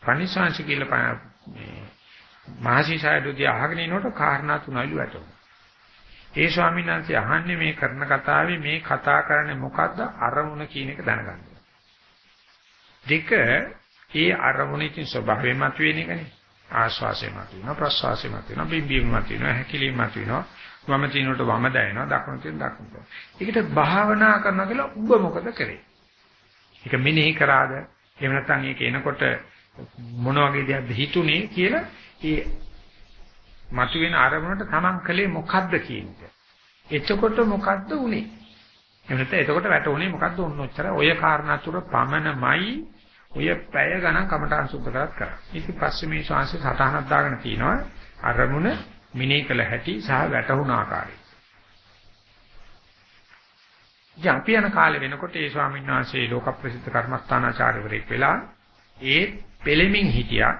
පණිසංශ කියලා මේ මහසිසාරදුදී අහගෙන ඉනකොට කාරණා තුනයිලු වැටුණා. ඒ ස්වාමීන් වහන්සේ අහන්නේ මේ කරන කතාවේ මේ කතා කරන්නේ මොකද්ද අරමුණ කියන එක දැනගන්න. දෙක ඒ අරමුණේ ස්වභාවය මත වෙන එකනේ. ආශ්වාසය මත වෙනවා ප්‍රශ්වාසය මත වෙනවා බිම්බීම මත වෙනවා හැකිලිම මත වෙනවා වම තිනකොට වම දැනෙනවා දකුණු තින දකුණු. ඒකට භාවනා කරනවා කියලා ඔබ මොකද කරේ? ඒක මෙනෙහි කරාද? එහෙම නැත්නම් ඒක එනකොට මොන වගේ දෙයක්ද හිතුනේ කියලා ඒ මතුවෙන අරමුණට Taman කලේ මොකද්ද කියන එක. එතකොට මොකද්ද උනේ? එහෙම නැත්නම් එතකොට වැටුනේ මොකද්ද උන්නොච්චර ඔය කාරණා තුර පමණමයි ඔය පැය ගණන් කමටහන් සුද්ධ කරත් කරා. ඊට පස්සේ මේ ශාංශය සටහනක් දාගෙන තිනවා අරමුණ මිනේ කළ හැටි සහ වැටුණ ආකාරය. ඉතින් අපි යන කාලේ වෙනකොට ඒ ස්වාමීන් වහන්සේ ලෝක ප්‍රසිද්ධ කර්මස්ථානාචාර්යවරයෙක් වෙලා ඒ පෙළෙමින් හිටියා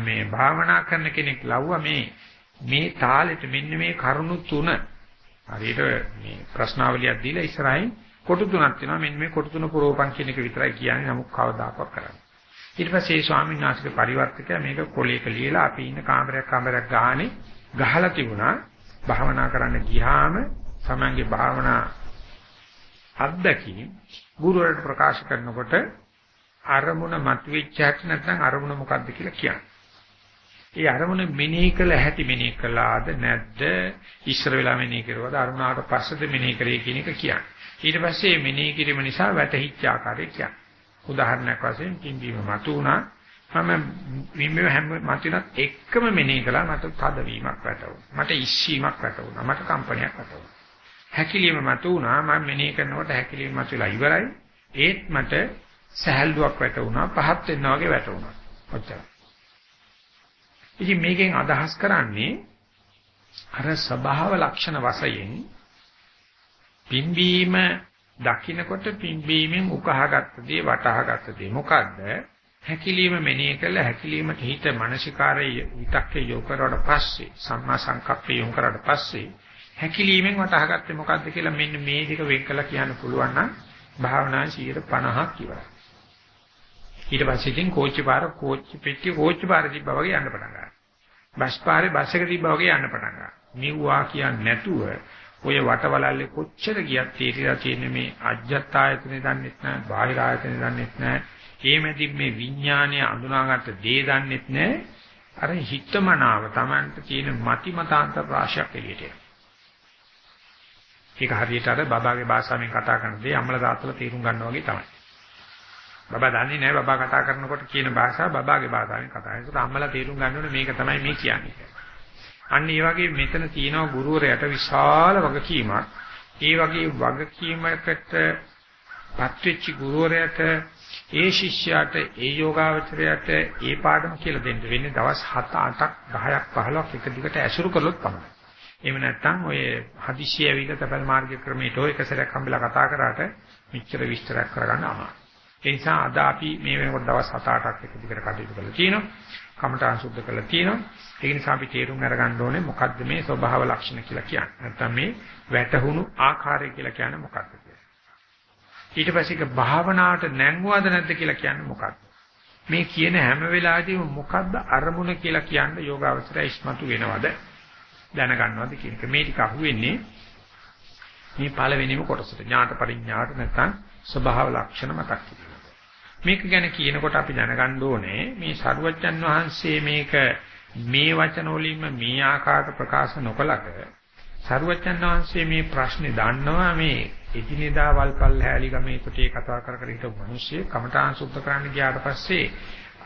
මේ භාවනා කරන කෙනෙක් ලව්වා මේ මේ තාලෙට මෙන්න මේ කරුණු තුන. හරියට මේ ප්‍රශ්නාවලියක් දීලා ඉස්සරහින් කොටු තුනක් තියෙනවා. මෙන්න මේ කොටු තුන පුරෝපන් කියන එක විතරයි කියන්නේ. නමුත් කවදාකවත් කරන්නේ ඊට පස්සේ මේ ස්වාමීන් වහන්සේගේ පරිවර්තකයා මේක කොලේක ලියලා අපි ඉන්න කාමරයක් කාමරයක් ගානේ ගහලා තිබුණා. භාවනා කරන්න ගියාම සමන්ගේ භාවනා අත්දැකීම් ගුරුවරට ප්‍රකාශ කරනකොට අරමුණ මතුවෙච්ච හැටි නැත්නම් අරමුණ මොකද්ද කියලා කියන්නේ. ඒ අරමුණ මෙනෙහි කළ හැටි මෙනෙහි කළාද නැද්ද ඉස්සර වෙලා මෙනෙහි කරුවාද අරුණාට පස්සේද මෙනෙහි කරේ කියන එක කියන්නේ. ඊට පස්සේ මෙනෙහි කිරීම නිසා වැටහිච්ච ආකාරය කියන්නේ. උදාහරණයක් වශයෙන් පිම්බීම මතු වුණා මම විම්බීම හැම මතුනත් එක්කම මෙනෙහි කළා මට තදවීමක් වැටුණා. මට ඉස්සීමක් වැටුණා. මට කම්පනයක් වැටුණා. හැකිලිම මතු වුණා මම මෙනෙහි කරනකොට හැකිලිම මතුලා ඉවරයි. ඒත් මට සහැල්ලුවක් වැටුණා පහත් වෙනවා වගේ වැටුණා. ඔච්චරයි. ඉතින් මේකෙන් අදහස් කරන්නේ අර ස්වභාව ලක්ෂණ වශයෙන් පිම්බීම දකින්නකොට පිම්බීමෙන් උකහාගත්ත දේ වටහාගත්ත දේ මොකද්ද? හැකිලිම මෙනෙහි කළ හැකිලිමට හිත මානසිකාරයේ විතක්කේ යොමු කරවට පස්සේ සම්මා සංකප්පේ යොමු කරවට පස්සේ හැකිලිමෙන් වටහාගත්තේ මොකද්ද කියලා මෙන්න මේ දෙක වෙන් කළා කියන්න පුළුවන් නම් භාවනා 50ක් ඉවරයි. ඊට පස්සේ ඉතින් කෝච්චි පාර කෝච්චි පෙට්ටිය කෝච්චි පාර තිබ්බා වගේ යන්න පටන් ගන්නවා. බස් පාරේ බස් එක තිබ්බා වගේ යන්න පටන් ගන්නවා. මෙව්වා කියන්නේ නැතුව ඔය වටවලල්ලේ කොච්චර ගියත් තීරිලා තියෙන මේ අජ්ජත් ආයතනේ දන්නෙත් නැහැ, බාහිර ආයතනේ දන්නෙත් නැහැ. ඒ මැදින් මේ විඥානය අඳුනාගත්ත දේ දන්නෙත් නැහැ. අර හිතමනාව Tamanට තියෙන මති මතාන්තර රාශියක් එළියට එනවා. ඒක හරියට අර බබාගේ භාෂාවෙන් කතා කරන දේ අම්මලා තාත්තලා තේරුම් ගන්නවා වගේ තමයි. බබා දන්නේ නැහැ බබා කතා කරනකොට කියන භාෂාව බබාගේ භාෂාවෙන් කතා කරනවා. ඒක අම්මලා තේරුම් ගන්න ඕනේ මේක තමයි මේ කියන්නේ. අන්න ඒ වගේ මෙතන තියෙනවා ගුරුවරයාට විශාල වගකීමක්. ඒ වගේ වගකීමකට පත්වෙච්ච ගුරුවරයාට ඒ ශිෂ්‍යයාට ඒ යෝගාවචරයට ඒ පාඩම කියලා දෙන්න වෙන්නේ දවස් 7 8ක් 10ක් 15ක් එක දිගට ඇසුරු කළොත් පමණයි. එහෙම නැත්නම් ඔය හදිසිය ඇවිල්ලා තපල් මාර්ග ක්‍රමයට ඔය එක සැරයක් හම්බෙලා කතා කරාට මෙච්චර විස්තරයක් කරගන්න අමාරුයි. ඒ නිසා අද අපි මේ වෙනකොට දවස් 7-8ක් එක දිගට කටයුතු කරලා තියෙනවා. කමඨාන් සුද්ධ කරලා තියෙනවා. ඒ නිසා අපි තේරුම් අරගන්න ඕනේ මොකද්ද මේ ස්වභාව ලක්ෂණ කියලා කියන්නේ. නැත්නම් මේ වැටහුණු ආකාරය කියලා කියන්නේ මොකක්ද කියලා. ඊට පස්සේ ඒක භාවනාවට නැංගුවද නැද්ද කියලා කියන්නේ මොකක්ද? මේ කියන හැම වෙලාවෙදීම මොකද්ද අරමුණ කියලා කියන්නේ යෝගාවචරය ඉස්මතු වෙනවද? දැනගන්නවද කියන එක. මේ ටික අහුවෙන්නේ මේ පළවෙනිම කොටසට. ඥාත පරිඥාට නැත්නම් ස්වභාව ලක්ෂණ මතක් කිරීම. මේක ගැන කියනකොට අපි දැනගන්න ඕනේ මේ සරුවච්චන් වහන්සේ මේක මේ වචන වලින්ම මේ ආකාරයට ප්‍රකාශ නොකලක සරුවච්චන් වහන්සේ මේ ප්‍රශ්නේ දන්නවා මේ එදිනෙදා වල්පල් හැලි ගමේ කොටේ කතා කර කර හිටපු මිනිස්සු කමඨාන් සුද්ධ කරන්න ගියාට පස්සේ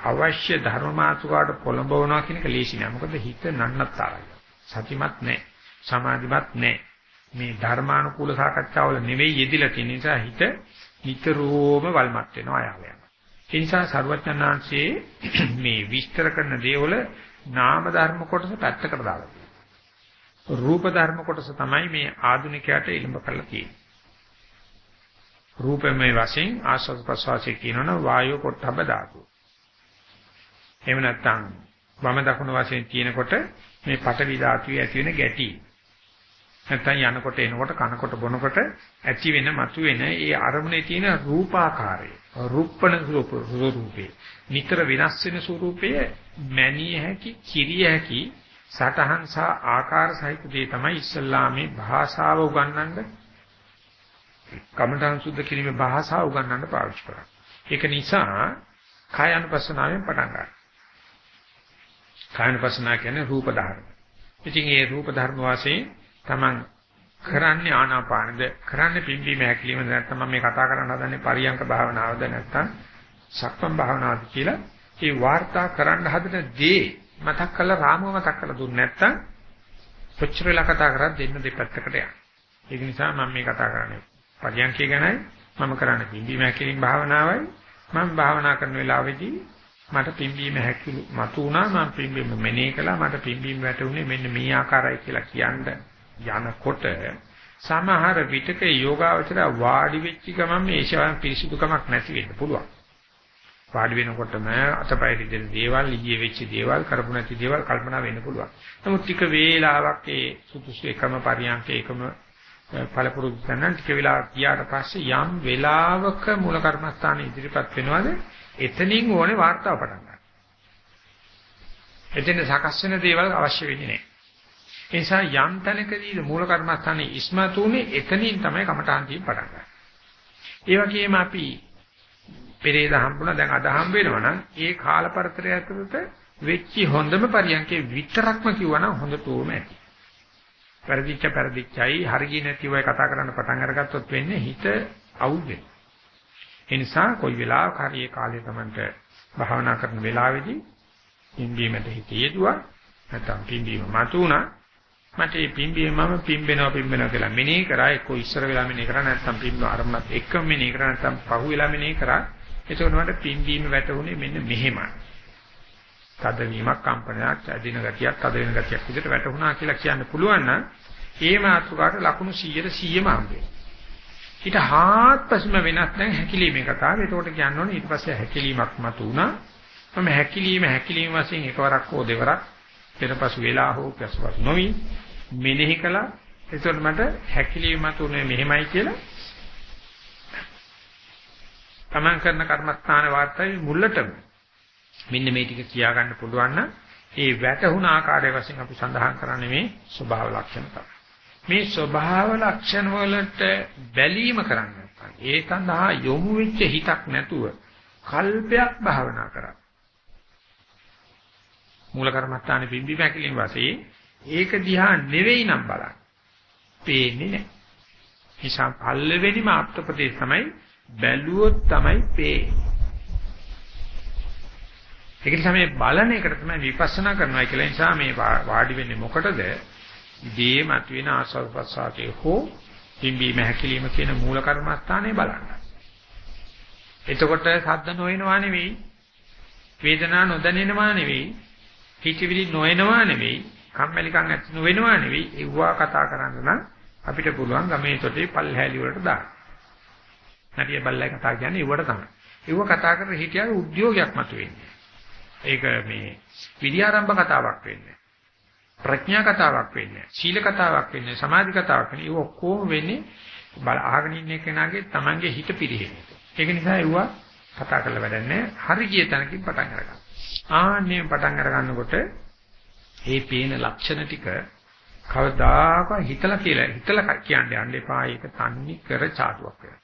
අවශ්‍ය ධර්ම මාතෘකාවට පොළඹවනවා කියන එක ලේසි නෑ. මොකද හිත නන්නත්තරයි සතිමත් නෑ. සමාධිමත් නෑ. මේ ධර්මානුකූල සාකච්ඡාවල නෙවෙයි යෙදිලා තියෙන නිසා හිත නිතරම වල්මත් වෙනවා ආයාලයක් ඒ නිසා සරුවචනාංශයේ *clears throat* මේ විස්තර කරන දේවල නාම ධර්ම කොටස පැත්තකට දාලා තියෙනවා. රූප ධර්ම කොටස තමයි මේ ආධුනිකයාට ඉලඹ කරලා තියෙන්නේ. රූපමය වශයෙන් ආස්වාද ප්‍රසවාසයේ කියනවනම් වායෝ පොට්ටබ්බ ධාතුව. එහෙම නැත්නම් වම දකුණු වශයෙන් තියෙනකොට මේ පඨවි ධාතුවේ ඇති වෙන ගැටි. නැත්නම් යනකොට එනකොට කනකොට බොනකොට ඇති වෙන මතුවෙන ඒ අරමුණේ තියෙන රූපාකාරය රුප්පණ ස්වරූපේ නිතර වෙනස් වෙන ස්වරූපය මැනිය හැකි කිරිය හැකි සටහන් සහ ආකාර සහිත දේ තමයි ඉස්ලාමයේ භාෂාව උගන්වන්න කමඨං සුද්ධ කිරීමේ භාෂාව උගන්වන්න පාවිච්චි කරා. ඒක නිසා කායानुපස්සනාවෙන් පටන් ගන්නවා. කායानुපස්සනාව කියන්නේ රූප ධර්ම. ඉතින් ඒ රූප ධර්ම වාසේ Taman කරන්නේ ආනාපානද කරන්නේ පිම්බීම හැකිලිමද නැත්නම් මම මේ කතා කරන්න හදන්නේ පරියංක භාවනාවද නැත්නම් සක්මන් භාවනාවද කියලා ඒ වාර්තා කරන්න හදන දේ මතක් කරලා රාමව මතක් කරලා දුන්නේ නැත්නම් කොච්චර වෙලා කතා කරත් දෙන්න දෙපැත්තකට යනවා. ඒක නිසා මම මේ කතා කරන්නේ පරියංකය ගැනයි. මම කරන්නේ පිම්බීම හැකිලිම භාවනාවයි. මම භාවනා කරන වෙලාවෙදී මට පිම්බීම හැකිලි මතු වුණා මම පිම්බීම මෙනේ කළා. මට පිම්බීම වැටුනේ මෙන්න මේ ආකාරයි කියලා කියන්නේ. යනකොට සමහර විටක යෝගාවචර වාඩි වෙච්ච ගමන් මේ ශාන් පිරිසිදුකමක් නැති වෙන්න පුළුවන්. වාඩි වෙනකොටම අතපය රිදෙන දේවල්, ඊයේ වෙච්ච දේවල්, කරපු නැති දේවල් කල්පනා වෙන්න පුළුවන්. නමුත් ටික වේලාවක් ඒ සුදුසු එකම පරියන්ක එකම පළපුරුදු තැනන් ටික වෙලාවක් ගියාට පස්සේ යම් වෙලාවක මූල කර්මස්ථාන ඉදිරිපත් වෙනවාද? එතනින් ඕනේ වார்த்தාව පටන් ගන්න. එතන සකස් වෙන දේවල් අවශ්‍ය වෙන්නේ නැහැ. ඒ නිසා යම් තැනකදී මූල කර්මස්ථානේ ඉස්මතුනේ එතනින් තමයි කමඨාන් තියෙන්න පටන් ගන්න. ඒ වගේම අපි පෙරේද හම්බුණා දැන් අද හම්බ වෙනවා නම් ඒ කාලපරතරය ඇතුළත වෙච්චි හොඳම පරියන්කේ විතරක්ම කිව්වනම් හොඳටම ඇති. පෙරදිච්ච පෙරදිච්චයි හරිය නැතිව කතා කරන්න පටන් අරගත්තොත් වෙන්නේ හිත අවුල් වෙනවා. ඒ නිසා කොයි වෙලාවක හරිය කාලේ Tamanට භාවනා කරන වෙලාවේදී පිම්බීමට හිත යෙදුවා නැත්නම් පිම්බීම මතුණා මට මේ පිම්බීම මම පිම්බෙනවා පිම්බෙනවා කියලා මෙනෙහි කරා. එක්ක ඉස්සර වෙලා මෙනෙහි කරා නැත්නම් පිම්බ අරමුණත් එක්කම මෙනෙහි කරා නැත්නම් පහු වෙලා මෙනෙහි කරා. එතකොට මට පිම්බීම වැටුනේ මෙන්න මෙහෙමයි. තද වීමක් කම්පනයක් ඇදින ගතියක් තද වෙන ගතියක් විදිහට වැටුණා කියලා කියන්න පුළුවන් නම් ඒ මාතෘකාට ලකුණු 100ට 100ම හම්බෙයි ඊට හාත්පසම වෙනස් දැන් හැකිලීමේ කතාව. ඒකට කියන්න ඕනේ ඊට පස්සේ හැකිලීමක් මතු වුණා. මම හැකිලීම හැකිලීම වශයෙන් එකවරක් හෝ දෙවරක් පෙරපසු වෙලා හෝ පසුපසු නොවි. මෙනෙහි කළා. ඒකට මට හැකිලීම මතුනේ මෙහෙමයි කියලා තමන් කරන කර්මස්ථාන වාර්තාවේ මුල්ලටම මෙන්න මේ ටික කියා ගන්න පුළුවන් නම් ඒ වැටහුණ ආකාරය වශයෙන් අපි සඳහන් කරන්නේ මේ ස්වභාව ලක්ෂණ තමයි. මේ ස්වභාව ලක්ෂණ වලට බැලීම කරන්න නැත්නම් ඒ සඳහා යොමු වෙච්ච හිතක් නැතුව කල්පයක් භාවනා කරා. මූල කර්මස්ථානේ පිම්බි පැකිලින් වාසේ ඒක දිහා නෙවෙයි නම් බලන්න. පේන්නේ නැහැ. නිසා පල්ලෙවෙනිම ආප්තපදේ තමයි බැලුවොත් තමයි පේන්නේ. ඒක නිසා මේ බලන එකට තමයි විපස්සනා කරනවා කියලා නිසා මේ වාඩි වෙන්නේ මොකටද? ඉදී මතුවෙන ආස්වාද ප්‍රසආතේ හෝ පිම්බීම හැකිලිම කියන මූල කර්මස්ථානේ බලන්න. එතකොට සද්ද නොවෙනවා නෙවෙයි, වේදනා නොදැනෙනවා නෙවෙයි, හිතවිලි නොඑනවා නෙවෙයි, කම්මැලිකම් ඇති නොවෙනවා නෙවෙයි, ඒවා කතා කරන්න නම් අපිට පුළුවන් ගමේ තොටේ පල්හැලි වලට දාන්න. නැටිය බල්ලයි කතා කියන්නේ ඒවට තමයි. ඒව කතා කරලා හිටියාම උද්‍යෝගයක් මතුවෙන්නේ. ඒක මේ විද්‍යාරම්භ කතාවක් වෙන්නේ. ප්‍රඥා කතාවක් වෙන්නේ සීල කතාවක් වෙන්නේ සමාධි කතාවක් වෙන්නේ ඒ ඔක්කොම වෙන්නේ බල අහගෙන ඉන්න කෙනාගේ Tamange හිත පිරිහෙන එක. ඒක නිසා ඒවා කතා කරලා වැඩන්නේ හරි ගිය තැනකින් පටන් අරගන්න. ආන්නේ පටන් අර ගන්නකොට මේ පේන ලක්ෂණ ටික කවදාකවත් හිතලා කියලා හිතලා කියන්නේ යන්න එපා ඒක තන්නේ කර චාටුවක් වෙනවා.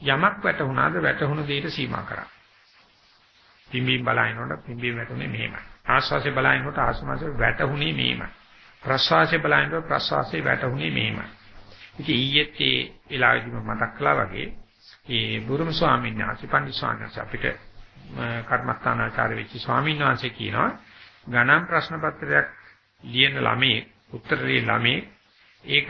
යමක් වැටුණාද වැටුණු දෙයට සීමා කරා. පිම්බීම් බලනකොට පිම්බීම් වැටුනේ මෙහෙමයි. ආස්වාසේ බලනකොට ආස්වාසේ වැටුනේ මෙහෙමයි. ප්‍රස්වාසේ බලනකොට ප්‍රස්වාසේ වැටුනේ මෙහෙමයි. ඉතින් ඊයේත් ඒ වෙලාවේදීම මතක් කළා වගේ ඒ බුරුම ස්වාමීන් වහන්සේ පන්දි ස්වාමීන් වහන්සේ අපිට කර්මස්ථානාචාර්ය වෙච්ච ස්වාමීන් වහන්සේ කියනවා ගණන් ප්‍රශ්න පත්‍රයක් ලියන ළමේ උත්තරේ ළමේ ඒක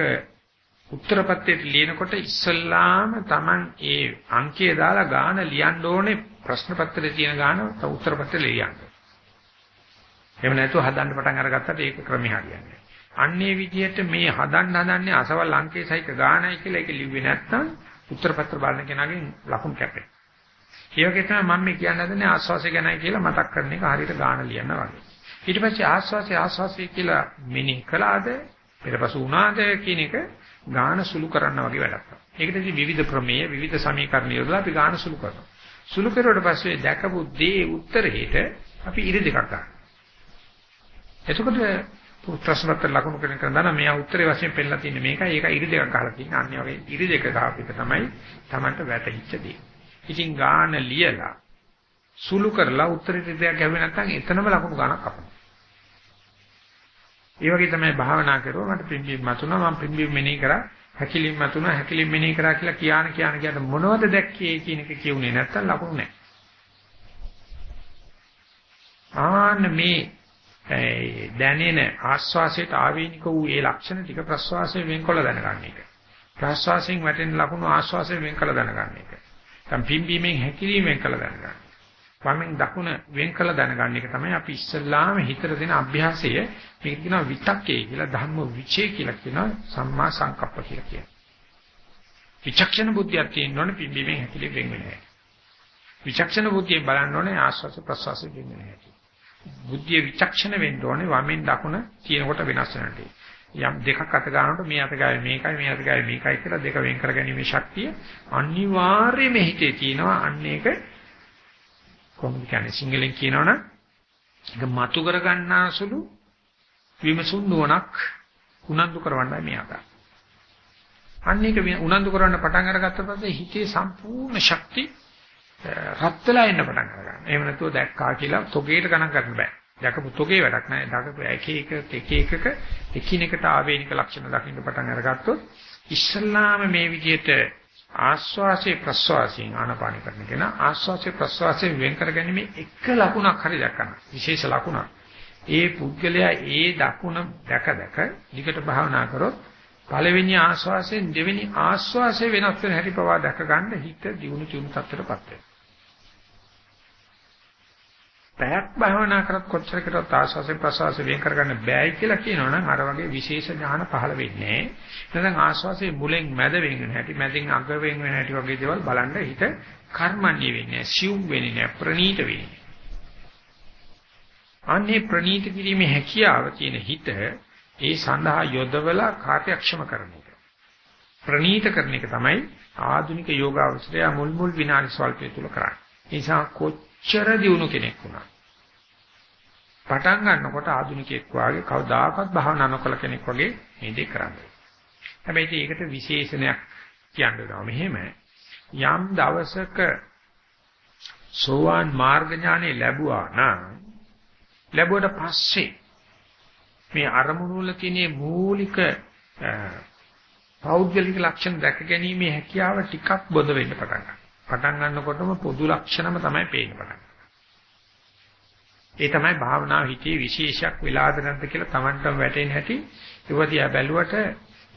උත්තර පත්‍රයට ලියනකොට ඉස්සල්ලාම Taman ඒ අංකය දාලා ගාන ලියන්න ඕනේ ප්‍රශ්න පත්‍රයේ තියෙන ගාන උත්තර පත්‍රේ ලියන්න. එහෙම නැතුව හදන්න පටන් අරගත්තට ඒක ක්‍රමي හරියන්නේ. අන්නේ විදිහට මේ හදන්න හදන්නේ අසවල් අංකයේ සහිත ගානයි කියලා ඒක ලිව්වේ නැත්නම් උත්තර පත්‍ර බලන කෙනාගෙන් ලකුණු කැපේ. ඒ වගේ තමයි මම මේ කියන්න හදන්නේ ආස්වාසය ගැනයි කියලා මතක් කරන එක හරියට ගාන ලියන්න වගේ. ඊට පස්සේ ආස්වාසය ආස්වාසය කියලා මෙනෙහි කළාද ඊටපස්සේ උනාද කියන එක ගාන සුළු කරන්න වගේ වැඩක්. ඒකටදී විවිධ ප්‍රමේය විවිධ සමීකරණ යොදලා අපි ගාන සුළු කරනවා. සුළු කරුවට පස්සේ දැකපු දේ උත්තරේට අපි ඉරි දෙකක් ගන්නවා. එතකොට ප්‍රශ්නපත්‍ර ලකුණු කරන කරනවා මෙයා උත්තරේ වශයෙන් පෙන්නලා තින්නේ මේකයි ඒක ඉරි දෙකක් ගහලා තින්නේ අන්නේ වගේ ඉරි දෙක ගහපිට තමයි Tamanට වැටහිච්ච දේ. ඉතින් ගාන ලියලා සුළු කරලා උත්තරේ දෙයක් ගැහුවේ නැත්නම් එතනම ලකුණු ගන්නක් අපනවා. ඒ වගේ තමයි භාවනා කරුවා මට පිම්බීම මතුණා මම පිම්බීම මෙනෙහි කරා හැකිලින් මතුණා හැකිලින් මෙනෙහි කරා කියලා කියාන කියාන කියට මොනවද දැක්කේ කියන එක කියුනේ නැත්තම් ලකුණු නැහැ. ආන්න මේ දැනෙන ආස්වාසයට ආවේනික වූ ඒ ලක්ෂණ ටික ප්‍රස්වාසයෙන් වෙන්කොල්ල දැනගන්න එක. ප්‍රස්වාසයෙන් වැටෙන ලකුණු ආස්වාසයෙන් වෙන්කල දැනගන්න එක. දැන් පිම්බීමෙන් හැකිලිමෙන් කළ දැනගන්න. වමෙන් දකුණ වෙන් කළ දැනගන්න එක තමයි අපි ඉස්සල්ලාම හිතට දෙන අභ්‍යාසය මේක කියනවා විතක්කේ කියලා ධම්ම විචේ කියලා කියනවා සම්මා සංකප්ප කියලා කියනවා. විචක්ෂණ බුද්ධියක් තියෙනවනේ පිම්බීමෙන් හැකිලි වෙන් වෙන්නේ. විචක්ෂණ බුද්ධිය බලන්න ඕනේ ආස්වාස ප්‍රසවාස වෙන් වෙන්නේ. බුද්ධිය විචක්ෂණ වෙන්න ඕනේ වමෙන් දකුණ තියෙනකොට වෙනස් වෙනට. යම් දෙකක් අත ගන්නකොට මේ අත ගාවේ මේකයි මේ අත ගාවේ මේකයි කියලා දෙක වෙන් කරගැනීමේ ශක්තිය අනිවාර්යයෙන්ම හිතේ තියෙනවා අන්න ඒක කොහොමද කියන්නේ සිංහලෙන් කියනවනම් ඒක මතු කර ගන්නාසුළු විමසුන් නුවණක් උනන්දු කරවන්නයි මේ අත. අන්න ඒක උනන්දු කරවන්න පටන් අරගත්ත පස්සේ හිතේ සම්පූර්ණ ශක්තිය රත් වෙලා එන්න පටන් ගන්නවා. එහෙම නැතුව දැක්කා කියලා තොගේට ගණන් ගන්න බෑ. දැකපු තොගේ වැඩක් නැහැ. දැකපු එක එක එක එකක එකිනෙකට ආවේනික ලක්ෂණ දකින්න පටන් අරගත්තොත් ඉස්සල්ලාම මේ විදිහට ආස්වාසේ ප්‍රස්වාසයෙන් ආනපාන කරන කෙනා ආස්වාසේ ප්‍රස්වාසයෙන් වෙන් කරගැනීමේ එක ලකුණක් හරි දක්වන විශේෂ ලකුණක්. ඒ පුද්ගලයා ඒ දකුණ දැක දැක ඊකට භාවනා කරොත් පළවෙනි ආස්වාසයෙන් දෙවෙනි ආස්වාසය වෙනස් වෙන හැටි පවා දැක ගන්න හිත දියුණු චුණු තත්ත්වයටපත් වෙනවා. පැයක් භාවනා කරත් කොච්චර කරත් ආස්වාසයෙන් ප්‍රසවාසයෙන් වෙන් කරගන්න බෑයි කියලා කියනවනම් අර වගේ විශේෂ ඥාන පහළ වෙන්නේ නැහැ. නැත්නම් ආස්වාසයේ මුලෙන් මැද වෙන් වෙන හැටි, මැදින් අග වෙන් වෙන හැටි වගේ දේවල් බලන්න හිත කර්මන්නේ වෙන්නේ නැහැ, සිව් වෙන්නේ නැහැ, ප්‍රනීත වෙන්නේ. අන්නේ ප්‍රනීත කිරීමේ හැකියාව තියෙන හිත ඒ සඳහා යොදවලා කාර්යක්ෂම කරන එක. ප්‍රනීත කරන එක තමයි ආධුනික යෝගාවචරය මුල් මුල් විනාඩි ස්වල්පය තුල කරන්නේ. ඒ නිසා කොච්චර දියුණු කෙනෙක් වුණා. පටන් ගන්නකොට ආධුනිකයෙක් වාගේ කවදාකවත් භාවනා නොකළ කෙනෙක් වගේ මේ දේ කරන්නේ. හැබැයි ඒකට විශේෂණයක් කියන්න වෙනවා. මෙහෙම යම් දවසක සෝවාන් මාර්ග ඥානෙ ලැබුවා නම් ලැබුවට පස්සේ මේ අරමුණු වල තියෙන මූලික පෞද්ගලික ලක්ෂණ දැක ගැනීමේ හැකියාව ටිකක් බොද වෙන්න පටන් ගන්නවා. පටන් ගන්නකොටම පොදු ලක්ෂණම තමයි පේන්න පටන් ඒ තමයි භාවනාව හිතේ විශේෂයක් වෙලාද නැද්ද කියලා Tamanටම වැටෙන හැටි ඉවතියා බැලුවට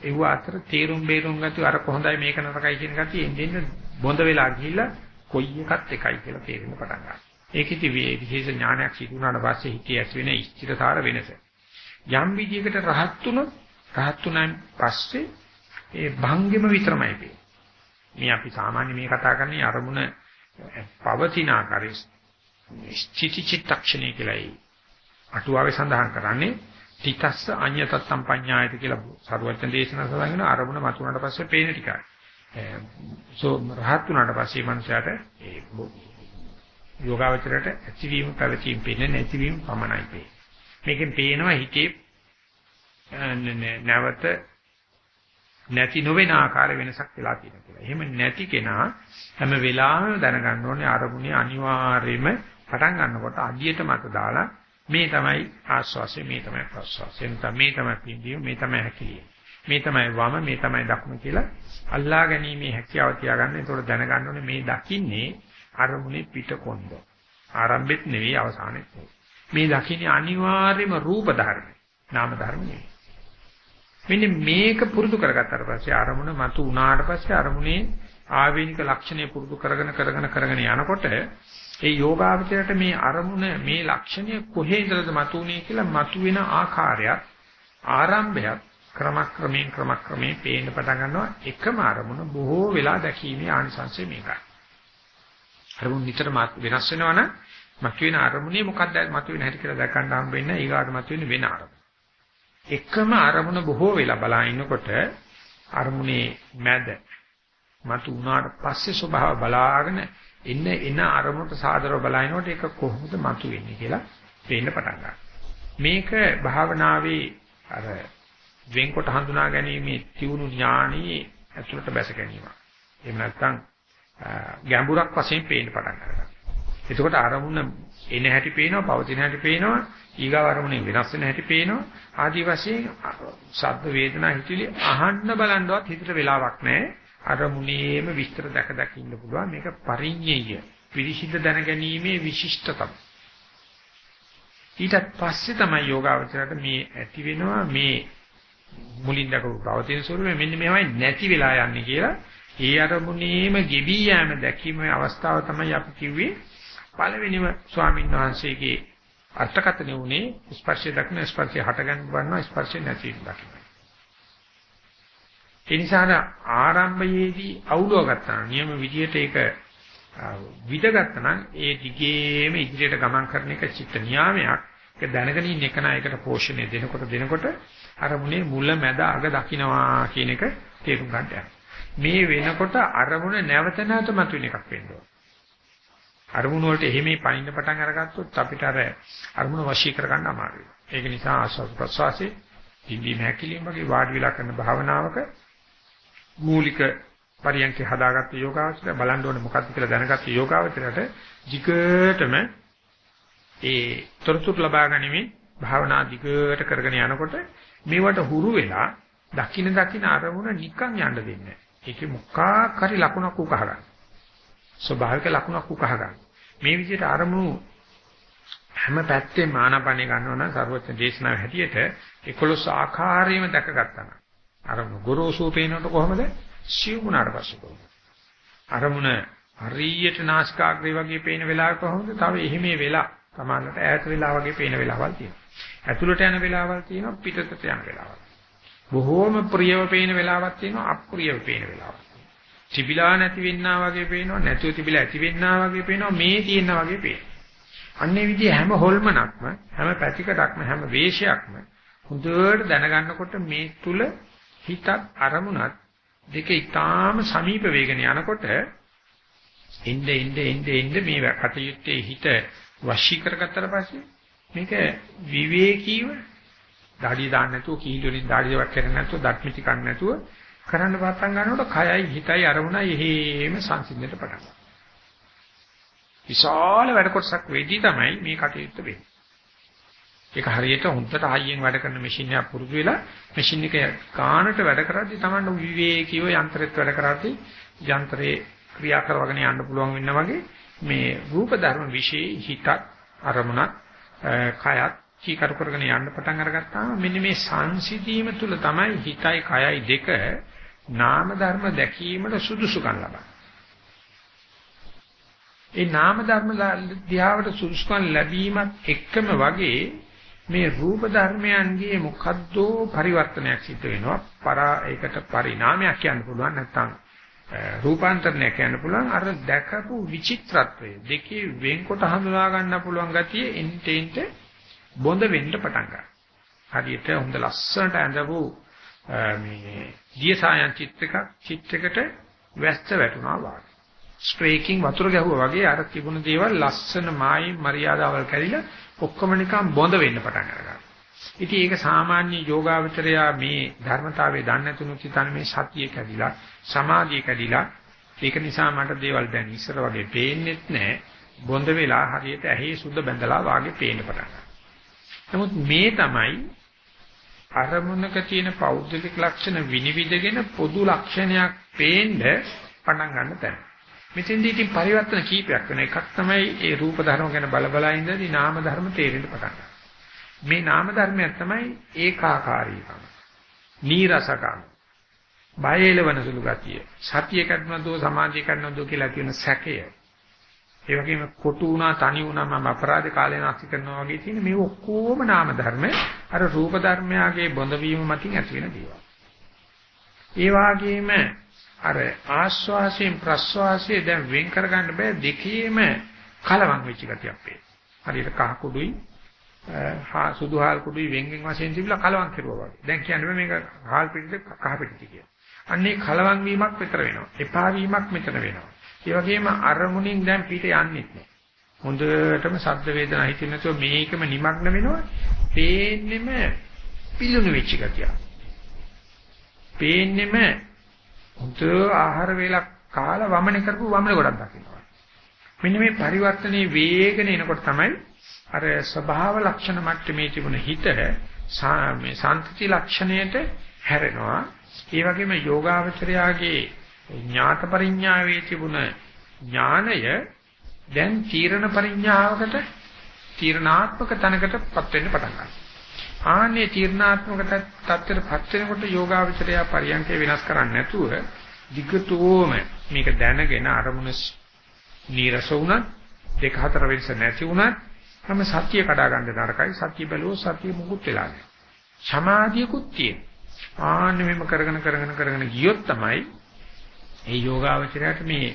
ඒව අතර තීරුම් බේරුම් ගතිය අර කොහොඳයි මේක නරකයි කියන ගතිය එන්නේ බොඳ වෙලා ගිහිල්ලා කොයි එකත් එකයි කියලා තේරෙන්න පටන් ගන්නවා. ඒකෙදි විශේෂ ඥානයක් සිදු වුණාට පස්සේ හිතේ ඇති වෙන ස්ථිරතාවර වෙනස. යම් විදියකට රහත් වුණොත් රහත් වුණාන් පස්සේ ඒ භංගෙම විතරමයි වෙන්නේ. මේ අපි සාමාන්‍ය මේ කතා කරන්නේ අරමුණ පවතින ආකාරයේ ස්ථಿತಿ චිත්තක්ෂණය කියලායි. අටුවාවේ සඳහන් කරන්නේ තිතස්ස අඤ්‍යතත්තම් පඤ්ඤායත කියලා සරුවචන දේශනා සඳහන් කරන අරමුණ මතුනට පස්සේ පේන ටිකයි. සෝ රහත් වුණාට පස්සේ මනුස්සයාට ඒ යෝගාවචරයට ඇතිවීම පැවතීම පේන්නේ නැතිවීම පමණයි පේන්නේ. මේකෙන් පේනවා හිතේ නැවත නැති නොවන ආකාර වෙනසක් වෙලා තියෙනවා කියලා. එහෙම නැති කෙනා හැම වෙලාවෙම දැනගන්න ඕනේ අරමුණේ අනිවාර්යයෙන්ම පටන් ගන්නකොට අඩියට මත දාලා මේ තමයි ආස්වාසය මේ තමයි ප්‍රස්වාසය එතන මේ තමයි පිම්බීම මේ තමයි හැකිලිය මේ තමයි වම මේ තමයි දකුණ කියලා අල්ලා ගැනීමේ හැකියාව තියාගන්න. ඒතකොට දැනගන්න ඕනේ මේ දකින්නේ අරමුණේ පිටකොන්ද. ආරම්භෙත් නෙවෙයි අවසානෙත් නෙවෙයි. මේ දකින්නේ අනිවාර්යයෙන්ම රූප ධර්ම. නාම ධර්ම නෙවෙයි. මෙන්න මේක පුරුදු කරගත්තාට පස්සේ අරමුණ මතු වුණාට පස්සේ අරමුණේ ආවේනික ලක්ෂණය පුරුදු කරගෙන කරගෙන කරගෙන යනකොට ඒ යෝගාවචරයට මේ අරමුණ මේ ලක්ෂණය කොහේ ඉඳලාද මතුනේ කියලා මතුවෙන ආකාරයක් ආරම්භයක් ක්‍රමක්‍රමයෙන් ක්‍රමක්‍රමයෙන් පේන්න පටන් ගන්නවා එකම අරමුණ බොහෝ වෙලා දැකීමේ ආනිසංසය මේකයි. අරමුණ නිතර වෙනස් වෙනවනම් මතුවෙන අරමුණේ මොකක්ද මතුවෙන හැටි කියලා දැක ගන්න හම්බ වෙන්නේ ඊගාට මතුවෙන වෙන අරමුණ. එකම අරමුණ බොහෝ වෙලා බලා ඉන්නකොට අරමුණේ මැද මතු වුණාට පස්සේ ස්වභාව බලාගෙන එන්න එන අරමුණට සාදරව බලනකොට ඒක කොහොමද මතු වෙන්නේ කියලා පේන්න පටන් ගන්නවා. මේක භාවනාවේ අර වෙන්කොට හඳුනා ගැනීමේ තියුණු ඥානී ඇතුළට බැස ගැනීම. එහෙම නැත්නම් ගැඹුරක් වශයෙන් පේන්න පටන් ගන්නවා. එතකොට අරමුණ එන හැටි පේනවා, පවතින හැටි පේනවා, ඊගාව අරමුණේ වෙනස් වෙන හැටි පේනවා. ආදි වශයෙන් ශබ්ද වේදනා හිතිලි අහන්න බලන්නවත් හිතට වෙලාවක් නැහැ. අරමුණේම විස්තර දැක දැක ඉන්න පුළුවන්. මේක පරිඤ්ඤය. පිරිසිදු දැනගැනීමේ විශිෂ්ටතම. ඊට පස්සේ තමයි යෝගාවචරයට මේ ඇති වෙනවා මේ මුලින් දකපු පවතින ස්වරූපෙ මෙන්න මේවයි නැති වෙලා යන්නේ කියලා ඒ අරමුණේම ගෙවි යෑම දැකීමේ අවස්ථාව තමයි අපි කිව්වේ පළවෙනිම ස්වාමීන් වහන්සේගේ අර්ථකථනය උනේ ස්පර්ශය දක්න ස්පර්ශය හටගන්න බන්නවා ස්පර්ශය නැති දකින්න. ඒ නිසා ආරම්භයේදී අවුලව ගත්තා නියම විදියට ඒක විදගත්තා නම් ඒ දිගේම ඉදිරියට ගමන් කරන එක චිත්ත නියාමයක්. ඒක දැනගෙන ඉන්න එක නා ඒකට පෝෂණය දෙනකොට දෙනකොට අරමුණේ මුල මැද අග දකින්නවා කියන එක තේරුම් ගන්න මේ වෙනකොට අරමුණ නැවත නැවත මතුවෙන එකක් වෙන්න ඕන. අරමුණ වලට එහෙමයි පනින්න පටන් අරගත්තොත් අපිට අර අරමුණ වශී කරගන්න අමාරුයි. ඒක නිසා ආස්වාද ප්‍රසවාසයේ ඉන්දීම හැකිලිම වගේ වාඩි වෙලා කරන භාවනාවක මූලික පරියන්ක හදාගත්ත යෝගාවචරය බලන්න ඕනේ මොකක්ද කියලා දැනගත්ත යෝගාවචරයට jigටම ඒ තොරතුරු ලබා ගැනීම භාවනා දිගට කරගෙන යනකොට මේවට හුරු වෙලා දකින්න දකින්න අරමුණ නිකන් යන්න දෙන්නේ නැහැ. ඒකේ මොකක් හරි ලකුණක් උකහ ගන්න. ස්වභාවික ලකුණක් උකහ ගන්න. මේ විදිහට අරමුණු හැම පැත්තෙම ආනාපානිය ගන්නවා නම් සර්වඥ දේශනාව හැටියට 11 ආකාරයෙන්ම දැකගත්තා නම් අරමුණු ගොරෝසු පේනකොට කොහොමද? සිවුණාට පස්සේ කොහොමද? අරමුණ හරියට නාසිකාග්‍රේ වගේ පේන වෙලාවක කොහොමද? තව එහෙමේ වෙලා සමානට ඈත වෙලා වගේ පේන වෙලාවල් තියෙනවා. ඇතුළට යන වෙලාවල් තියෙනවා පිටතට යන වෙලාවල්. බොහෝම ප්‍රියව පේන වෙලාවක් තියෙනවා අප්‍රියව පේන වෙලාවක්. තිබිලා නැති වෙන්නා වගේ පේනවා නැතුව තිබිලා ඇති වෙන්නා වගේ පේනවා මේ තියෙනා වගේ පේනවා. අන්නේ විදිහ හැම හොල්මනක්ම හැම පැතිකඩක්ම හැම වේශයක්ම හොඳට දැනගන්නකොට මේ තුල හිතත් අරමුණත් දෙක ඊටාම සමීප වේගන යනකොට එnde එnde එnde එnde මේ කටයුත්තේ හිත වශී කරගත්තට පස්සේ මේක විවේකීව দাঁඩිය දාන්න නැතුව කීල් වලින් দাঁඩියක් කරන්න නැතුව දත්මිටි කන්න නැතුව කරන්න පටන් ගන්නකොට කයයි හිතයි අරමුණයි එහෙම සංසිඳන්නට පටන් ගන්නවා. විශාල වැඩ කොටසක් වෙදී තමයි මේ කටයුත්ත වෙන්නේ. ඒක හරියට හොඳට හයියෙන් වැඩ කරන මැෂින් එකක් පුරුදු වෙලා මැෂින් එක ගානට වැඩ කරද්දී Tamanne විවේකීව යන්ත්‍රෙත් වැඩ කරද්දී යන්ත්‍රේ ක්‍රියා කරවගෙන යන්න පුළුවන් වෙන්න වගේ මේ රූප ධර්ම વિશે හිතත් අරමුණත් කයත් කීකරු කරගෙන යන්න පටන් අරගත්තාම මෙන්න මේ සංසිධීම තුල තමයි හිතයි කයයි දෙක නාම ධර්ම දැකීමට සුදුසුකම් ලබන්නේ. ඒ නාම ධර්ම දිහාවට සුදුසුකම් ලැබීමත් එක්කම වගේ මේ රූප ධර්මයන්ගේ මොකද්දෝ පරිවර්තනයක් සිද්ධ වෙනවා. පරා ඒකට පරිණාමයක් කියන්න පුළුවන් නැත්නම් රූපාන්තරණයක් කියන්න පුළුවන්. අර දැකපු විචිත්‍රත්වය දෙකේ වෙන්කොට හඳුනා ගන්න පුළුවන් ගතිය එන්ටෙන්ට බොඳ වෙන්න පටන් ගන්නවා. හරියට හොඳ ලස්සනට ඇඳපු මේ දියසායන් චිත්‍රක චිත්‍රයකට වැස්ස වැටුණා වගේ. ස්ට්‍රේකින් වතුර ගැහුවා වගේ අර තිබුණු දේවල් ලස්සන මායි මරියාදාවල් කැරිලා ඔක්කොම නිකන් බොඳ වෙන්න පටන් අරගන්නවා. ඉතින් ඒක සාමාන්‍ය යෝගාවචරයා මේ ධර්මතාවයේ දන්නේ නැතුණු කිතන මේ සතිය කැඩිලා සමාධිය කැඩිලා ඒක නිසා මට දේවල් දැන් ඉස්සර වගේ පේන්නෙත් නැහැ. බොඳ වෙලා හරියට ඇහි සුද්ධ බැඳලා වාගේ පේන්න පටන් නමුත් මේ තමයි අරමුණක තියෙන පෞද්ගලික ලක්ෂණ විනිවිදගෙන පොදු ලක්ෂණයක් පේන්න පටන් ගන්න තැන. මෙතෙන්දී ඉතින් පරිවර්තන කීපයක් වෙන එකක් තමයි ඒ රූප ධර්ම ගැන බල බල ඉඳදී නාම ධර්ම තේරෙන්න පටන් ගන්නවා. මේ නාම ධර්මයක් තමයි ඒකාකාරීකම. නීරසකම. බයලවන සුළු ගතිය. සතිය කඩනදෝ සමාධිය කඩනදෝ කියලා කියන සැකය. ඒ වගේම කොටු වුණා තනි වුණා මම අපරාධ කාලේ නැති කරනවා වගේ තියෙන මේ ඔක්කොම නාම ධර්ම අර රූප ධර්මයාගේ බොඳ වීම මතින් ඇති වෙන දේවල්. ඒ වගේම අර ආස්වාසයෙන් ප්‍රස්වාසයෙන් දැන් වෙන් කරගන්න බෑ දෙකේම කලවම් වෙච්ච ගතියක් වේ. හරියට කහ කුඩුයි හා සුදු හාල් කුඩුයි වෙන් වෙන් වශයෙන් තිබිලා කලවම් කෙරුවා වගේ. දැන් කියන්නේ මේක හාල් පිටිද කහ පිටිද කියලා. අන්නේ කලවම් වීමක් විතර වෙනවා. එපා වීමක් මෙතන වෙනවා. ඒ වගේම අරමුණින් දැන් පිට යන්නේ නැහැ. හොඳටම ශබ්ද වේදනා හිතෙන්නේ නැතුව මේකම নিমগ্ন වෙනවා. පේන්නෙම පිළුණු වෙච්ච ගතිය. පේන්නෙම හොඳ ආහාර වේලක් කාලා වමනේ කරපු වමනේ ගොඩක් දකින්නවා. මෙන්න මේ පරිවර්තනයේ වේගන එනකොට තමයි අර ස්වභාව ලක්ෂණ මට්ටමේ තිබුණ හිත මේ සාන්තිති ලක්ෂණයට හැරෙනවා. ඒ වගේම යෝගාවචරයාගේ ඥාත පරිඥාවේ තිබුණ ඥානය දැන් තීරණ පරිඥාවකට තීරණාත්මක තැනකටපත් වෙන්න පටන් ගන්නවා. ආන්නේ තීරණාත්මක තත්ත්වයටපත් වෙනකොට යෝගාවචරය පරියන්කේ වෙනස් කරන්නේ නැතුව දිගටම මේක දැනගෙන අරමුණ නීරස වුණත් දෙක හතර වෙනස නැති වුණත් හැම සත්‍ය කඩා ගන්න නරකයි සත්‍ය බැලුවොත් සත්‍ය මුකුත් වෙලා නැහැ. සමාධියකුත් තියෙන. ආන්නේ මෙම කරගෙන කරගෙන කරගෙන ගියොත් තමයි ඒ යෝගාවචරයට මේ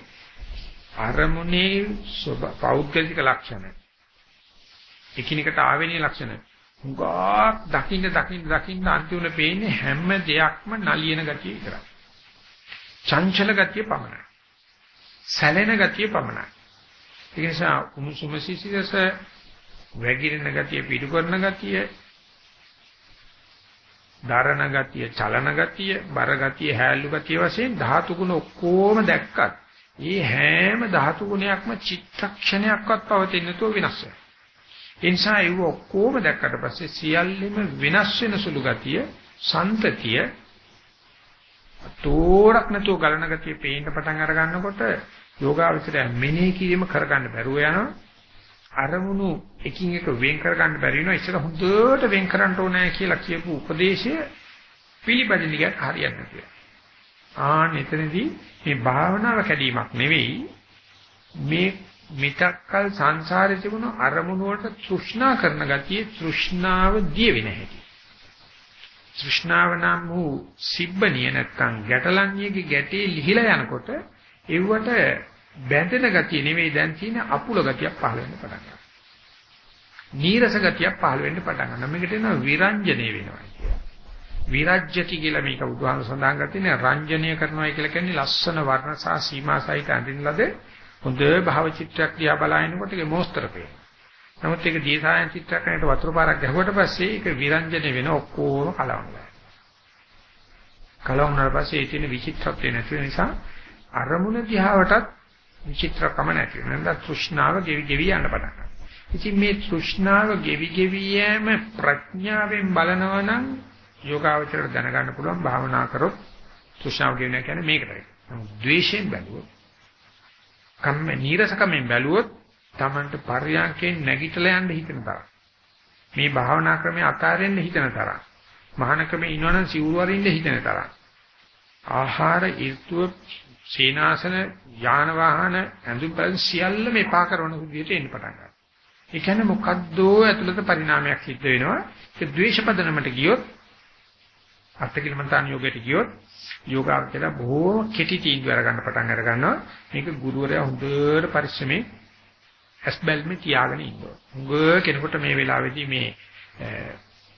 අරමුණේ පෞද්ගලික ලක්ෂණ එකිනෙකට ආවෙනේ ලක්ෂණ හුඟක් දකින්න දකින්න දකින්න අන්තිමට පේන්නේ හැම දෙයක්ම නලියන ගතිය විතරයි. චංචල ගතිය පමණයි. සැලෙන ගතිය පමණයි. ඒ නිසා උණුසුම සිසිලස වැగిරෙන ගතිය පිටු කරන ගතිය දරණ ගතිය, චලන ගතිය, බර ගතිය, හැල්ලු ගතිය වශයෙන් ධාතු ගුණ ඔක්කොම දැක්කත් ඒ හැම ධාතු ගුණයක්ම චිත්තක්ෂණයක්වත් පවතින්නේ නැතුව වෙනස් වෙනවා. ඒ නිසා ඒව ඔක්කොම දැක්කට පස්සේ සියල්ලම වෙනස් වෙන සුළු ගතිය, සන්තතිය තෝරක් නැතුව ගලන ගතිය පේන්න පටන් අර ගන්නකොට යෝගාවචරය මෙනෙහි කිරීම කරගන්න බැරුව යනවා. අරමුණු එකින් එක වෙන් කරගන්න බැරි වෙනවා. ඉස්සර හොඳට වෙන් කරන්න ඕනේ කියලා කියපු උපදේශය පිළිපදින්න ගියත් හරියන්නේ නැහැ. ආන් එතනදී මේ භාවනාව කැඩීමක් නෙවෙයි මේ මිතක්කල් සංසාරේ තිබුණු අරමුණු වලට තෘෂ්ණා කරන ගතිය තෘෂ්ණාව දිය වෙන හැටි. තෘෂ්ණාව නම් වූ සිබ්බනිය නැත්තම් ගැටලන්නියගේ ගැටේ ලිහිලා යනකොට ඒවට බැඳෙන ගතිය නෙවෙයි දැන් තියෙන අපුල ගතියක් පහළ වෙන්න පටන් ගන්නවා. නීරස ගතියක් පහළ වෙන්න පටන් ගන්නවා. මේකට එනවා විරංජනේ වෙනවා කියලා. විරජ්‍යති කියලා මේක බුදුහාම සඳහන් කරන්නේ රංජනීය කරනවා කියලා කියන්නේ ලස්සන වර්ණ සහ සීමා සහිත අඳින ලද හොඳ භාව චිත්‍රයක් දිහා බලනකොට ඒක මොස්තර පේනවා. නමුත් ඒක දීසායන් චිත්‍රයක් කරනට වතුර පාරක් ගැහුවට පස්සේ ඒක විරංජන වෙන ඔක්කොම කලවනවා. කලවුනාට පස්සේ ඒ තියෙන විචිත්‍රත්වය නැති නිසා අරමුණ දිහාවටත් විචිත්‍රකම නැති වෙනවා. නේද? තෘෂ්ණාව ගෙවි ගෙවි යන්න පටන් ගන්නවා. ඉතින් මේ තෘෂ්ණාව ගෙවි ගෙවි යෑම ප්‍රඥාවෙන් බලනවා නම් යෝගාවචරයට දැනගන්න පුළුවන් භාවනා කරොත් තෘෂ්ණාව කියන කියන්නේ මේකටයි. නමුත් ද්වේෂයෙන් බැලුවොත් කම්ම නීරසකමෙන් බැලුවොත් Tamanට පර්යාංකයෙන් නැගිටලා යන්න හිතෙන තරම්. මේ භාවනා ක්‍රමයේ අතාරෙන්න හිතෙන තරම්. මහානකමේ ඉන්නවනම් සිවුරු වරින්න හිතෙන තරම්. ආහාර ඍතුව සීනාසන යාන වාහන ඇඳුම් පැළඳුම් සියල්ලම එපා කරන විදිහට එන්න පටන් ගන්නවා. ඒ කියන්නේ මොකද්දෝ ඇතුළත පරිණාමයක් සිද්ධ වෙනවා. ඒ ද්වේෂපදනමට ගියොත් අත්කිලමන්තාන යෝගයට ගියොත් යෝගාවචර බොහෝ කෙටි තීන්දුව අරගන්න පටන් අර ගන්නවා. මේක ගුරුවරයා හොඳට පරිස්සමෙන් ඇස්බල්මේ තියාගෙන ඉන්නවා. හුඟ කෙනෙකුට මේ වෙලාවේදී මේ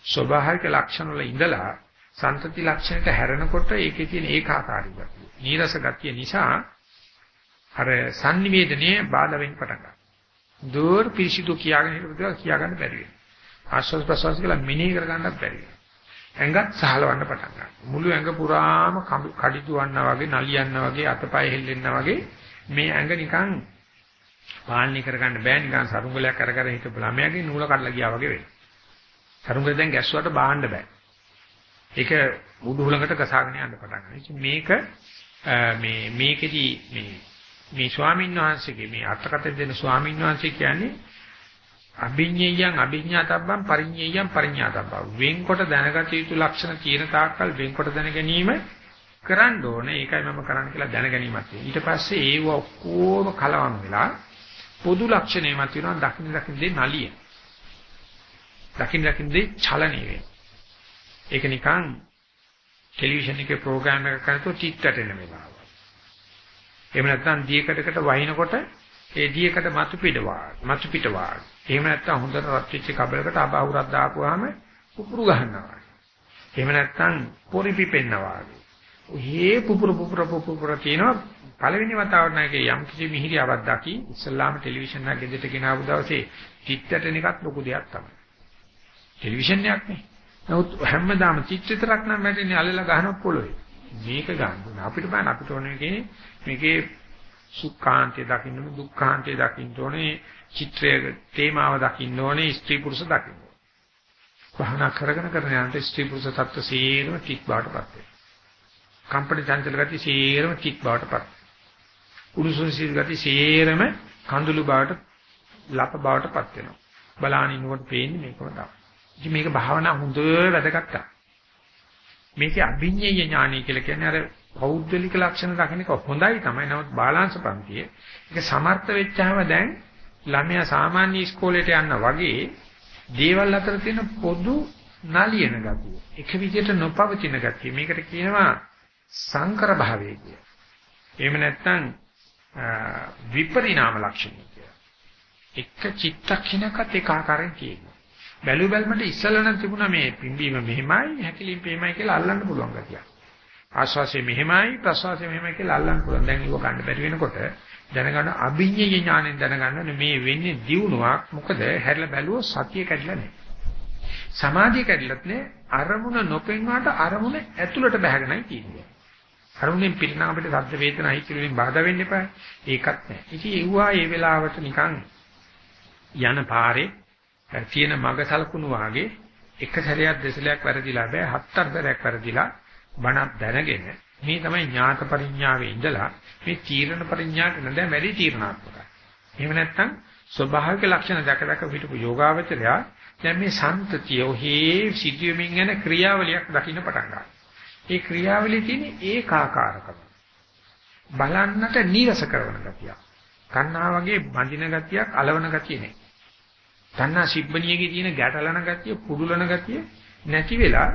ස්වභාවික ලක්ෂණ වල ඉඳලා සන්තති ලක්ෂණයට හැරෙනකොට ඒකේ තියෙන ඒකාකාරී ගතිය. නීරස ගතිය නිසා අර sannivedanaye බාධා වෙන්න පටන් ගන්නවා. දూర్ පිරිසිදු කියාගෙන හිටපුවා කියාගන්න බැරි වෙනවා. ආශ්වාස ප්‍රශ්වාස කියලා මෙනෙහි කරගන්නත් බැරි වෙනවා. ඇඟත් සහලවන්න පටන් ගන්නවා. මුළු ඇඟ පුරාම කඩි දුවන්නා වගේ, නලියන්නා වගේ, අතපය හෙල්ලෙන්නා වගේ මේ ඇඟ නිකන් පාලනය කරගන්න බෑ නිකන් සරුංගලයක් අර කර හිටපු ළමයාගේ නූල කඩලා ගියා වගේ වෙනවා. සරුංගල දැන් ගැස්සුවට බාහන්න බෑ. ඒක උඩුහුලකට ගසාගෙන යන්න පටන් ගන්නවා. ඉතින් මේක මේ මේකෙදි මේ මේ ස්වාමීන් වහන්සේගේ මේ අර්ථකථන දෙන ස්වාමීන් වහන්සේ කියන්නේ අභිඤ්ඤයයන් අභිඤ්ඤාතබ්බම් පරිඤ්ඤයයන් පරිඤ්ඤාතබ්බම් වෙන්කොට දැනගත යුතු ලක්ෂණ තියෙන තාක්කල් වෙන්කොට දැන ගැනීම කරන්න ඕනේ. ඒකයි මම කරන්න කියලා දැන ගැනීමක් තියෙනවා. ඊට පස්සේ ඒව ඔක්කොම කලවම් වෙලා පොදු ලක්ෂණේම තියෙනවා දකින්න දකින්න දේ නලිය. දකින්න දකින්න දේ චලනය වේ ඒක නිකන් ටෙලිවිෂන් එකේ ප්‍රෝග්‍රෑම් එකක් කරනකොට ටික්කට එන වෙලාව එහෙම නැත්නම් දියකඩකට වහිනකොට ඒ දියකට මතු පිට වාග් මතු පිට වාග් එහෙම නැත්නම් හොඳට රත් වෙච්ච කබලකට අබහුරක් දාපුවාම පුපුරු ගන්නවා. එහෙම නැත්නම් පොරි පිපෙන්නවා. ඔහේ පුපුරු පුපුරු පුපුරු තියෙනවා පළවෙනි වතාවට නැගේ යම් කිසි මිහිරියාවක් දකි ඉස්ලාම ටෙලිවිෂන් එක ගෙදරට ගෙනාවු දවසේ චිත්තටන එකත් ලොකු දෙයක් තමයි. ටෙලිවිෂන් එකක් නේ. නමුත් හැමදාම චිත්ත විතරක් නම් වැටෙන්නේ අල්ලලා ගහන පොළොවේ. මේක ගන්න අපිට බෑ අපිට ඕනේ මේකේ සුඛාන්තය දකින්න දුක්ඛාන්තය දකින්න ඕනේ චිත්‍රයේ තේමාව දකින්න ඕනේ ස්ත්‍රී පුරුෂ දකින්න. වහනා කරගෙන කරගෙන යනට ස්ත්‍රී පුරුෂ තත්ත්ව සීරම කික් බාටපත් වෙනවා. කම්පන චංචල ගති සීරම කික් බාටපත්. උණුසුම් සීල් ගති සීරම කඳුළු බවට ලප බවටපත් වෙනවා. බලානිනුවට පේන්නේ මේකම තමයි. ඉතින් මේක භාවනා හොඳ වැදගත් මේකේ අභිඤ්ඤය ඥානය කියලා කියන්නේ අර පෞද්ගලික ලක්ෂණ දකින්න එක හොඳයි තමයි. නමුත් බාලාංශ පන්තියේ ඒක සමර්ථ වෙච්චාම දැන් ළමයා සාමාන්‍ය ඉස්කෝලේට යන්න වගේ දේවල් අතර තියෙන පොදු නලියන ගතිය. එක විදිහට නොපවතින ගතිය. මේකට කියනවා සංකර භාවය කිය. එහෙම නැත්නම් විපරිණාම ලක්ෂණය කිය. එක චිත්තක්ෂණයකට එක ආකාරයෙන් කියනවා. බැලු බැලමට ඉස්සල නම් තිබුණා මේ පිම්බීම මෙහෙමයි හැකිලිම මෙහෙමයි කියලා අල්ලන්න පුළුවන් ගතිය. ආශ්වාසය මෙහෙමයි ප්‍රශ්වාසය මෙහෙමයි කියලා අල්ලන්න පුළුවන්. දැන් ඒක ගන්න බැරි වෙනකොට දැනගන්න අභිඤ්ඤය ඥාණයෙන් දැනගන්න මේ වෙන්නේ දියුණුවක්. මොකද හැරිලා බැලුවොත් සතිය කැඩලා නැහැ. සමාධිය කැඩලත් නැහැ. අරමුණ නොපෙන්වාට අරමුණ ඇතුළට බහගෙනයි තියෙන්නේ. අරමුණෙන් පිටිනම් අපිට සද්ද වේදනා හිතින් වලින් බාධා වෙන්න එපා. ඒකත් නැහැ. ඉතින් ඒවා මේ වෙලාවට නිකන් යන පාරේ තියෙන මග සලකුණු වාගේ එක සැරයක් දෙසලයක් වැරදිලා බෑ හත්තර සැරයක් වැරදිලා බණක් දැනගෙන මේ තමයි ඥාත පරිඥාවේ ඉඳලා මේ තීරණ පරිඥාට නේද වැඩි තීරණාත්මකයි. එහෙම නැත්නම් ස්වභාවික ලක්ෂණ දැක දැක පිටු යෝගාවචරය දැන් මේ සම්තතිය ඔහේ සිදුවෙමින් යන ක්‍රියාවලියක් දකින්න පටන් ගන්නවා. ඒ ක්‍රියාවලියේ තියෙන ඒකාකාරකම. බලන්නට නීරස කරන ගතිය. කන්නා වගේ බඳින ගතියක් అలවන ගතිය නේ. තණ්හා සිබ්බණියගේ තියෙන ගැටලන ගතිය, පුදුලන ගතිය නැති වෙලා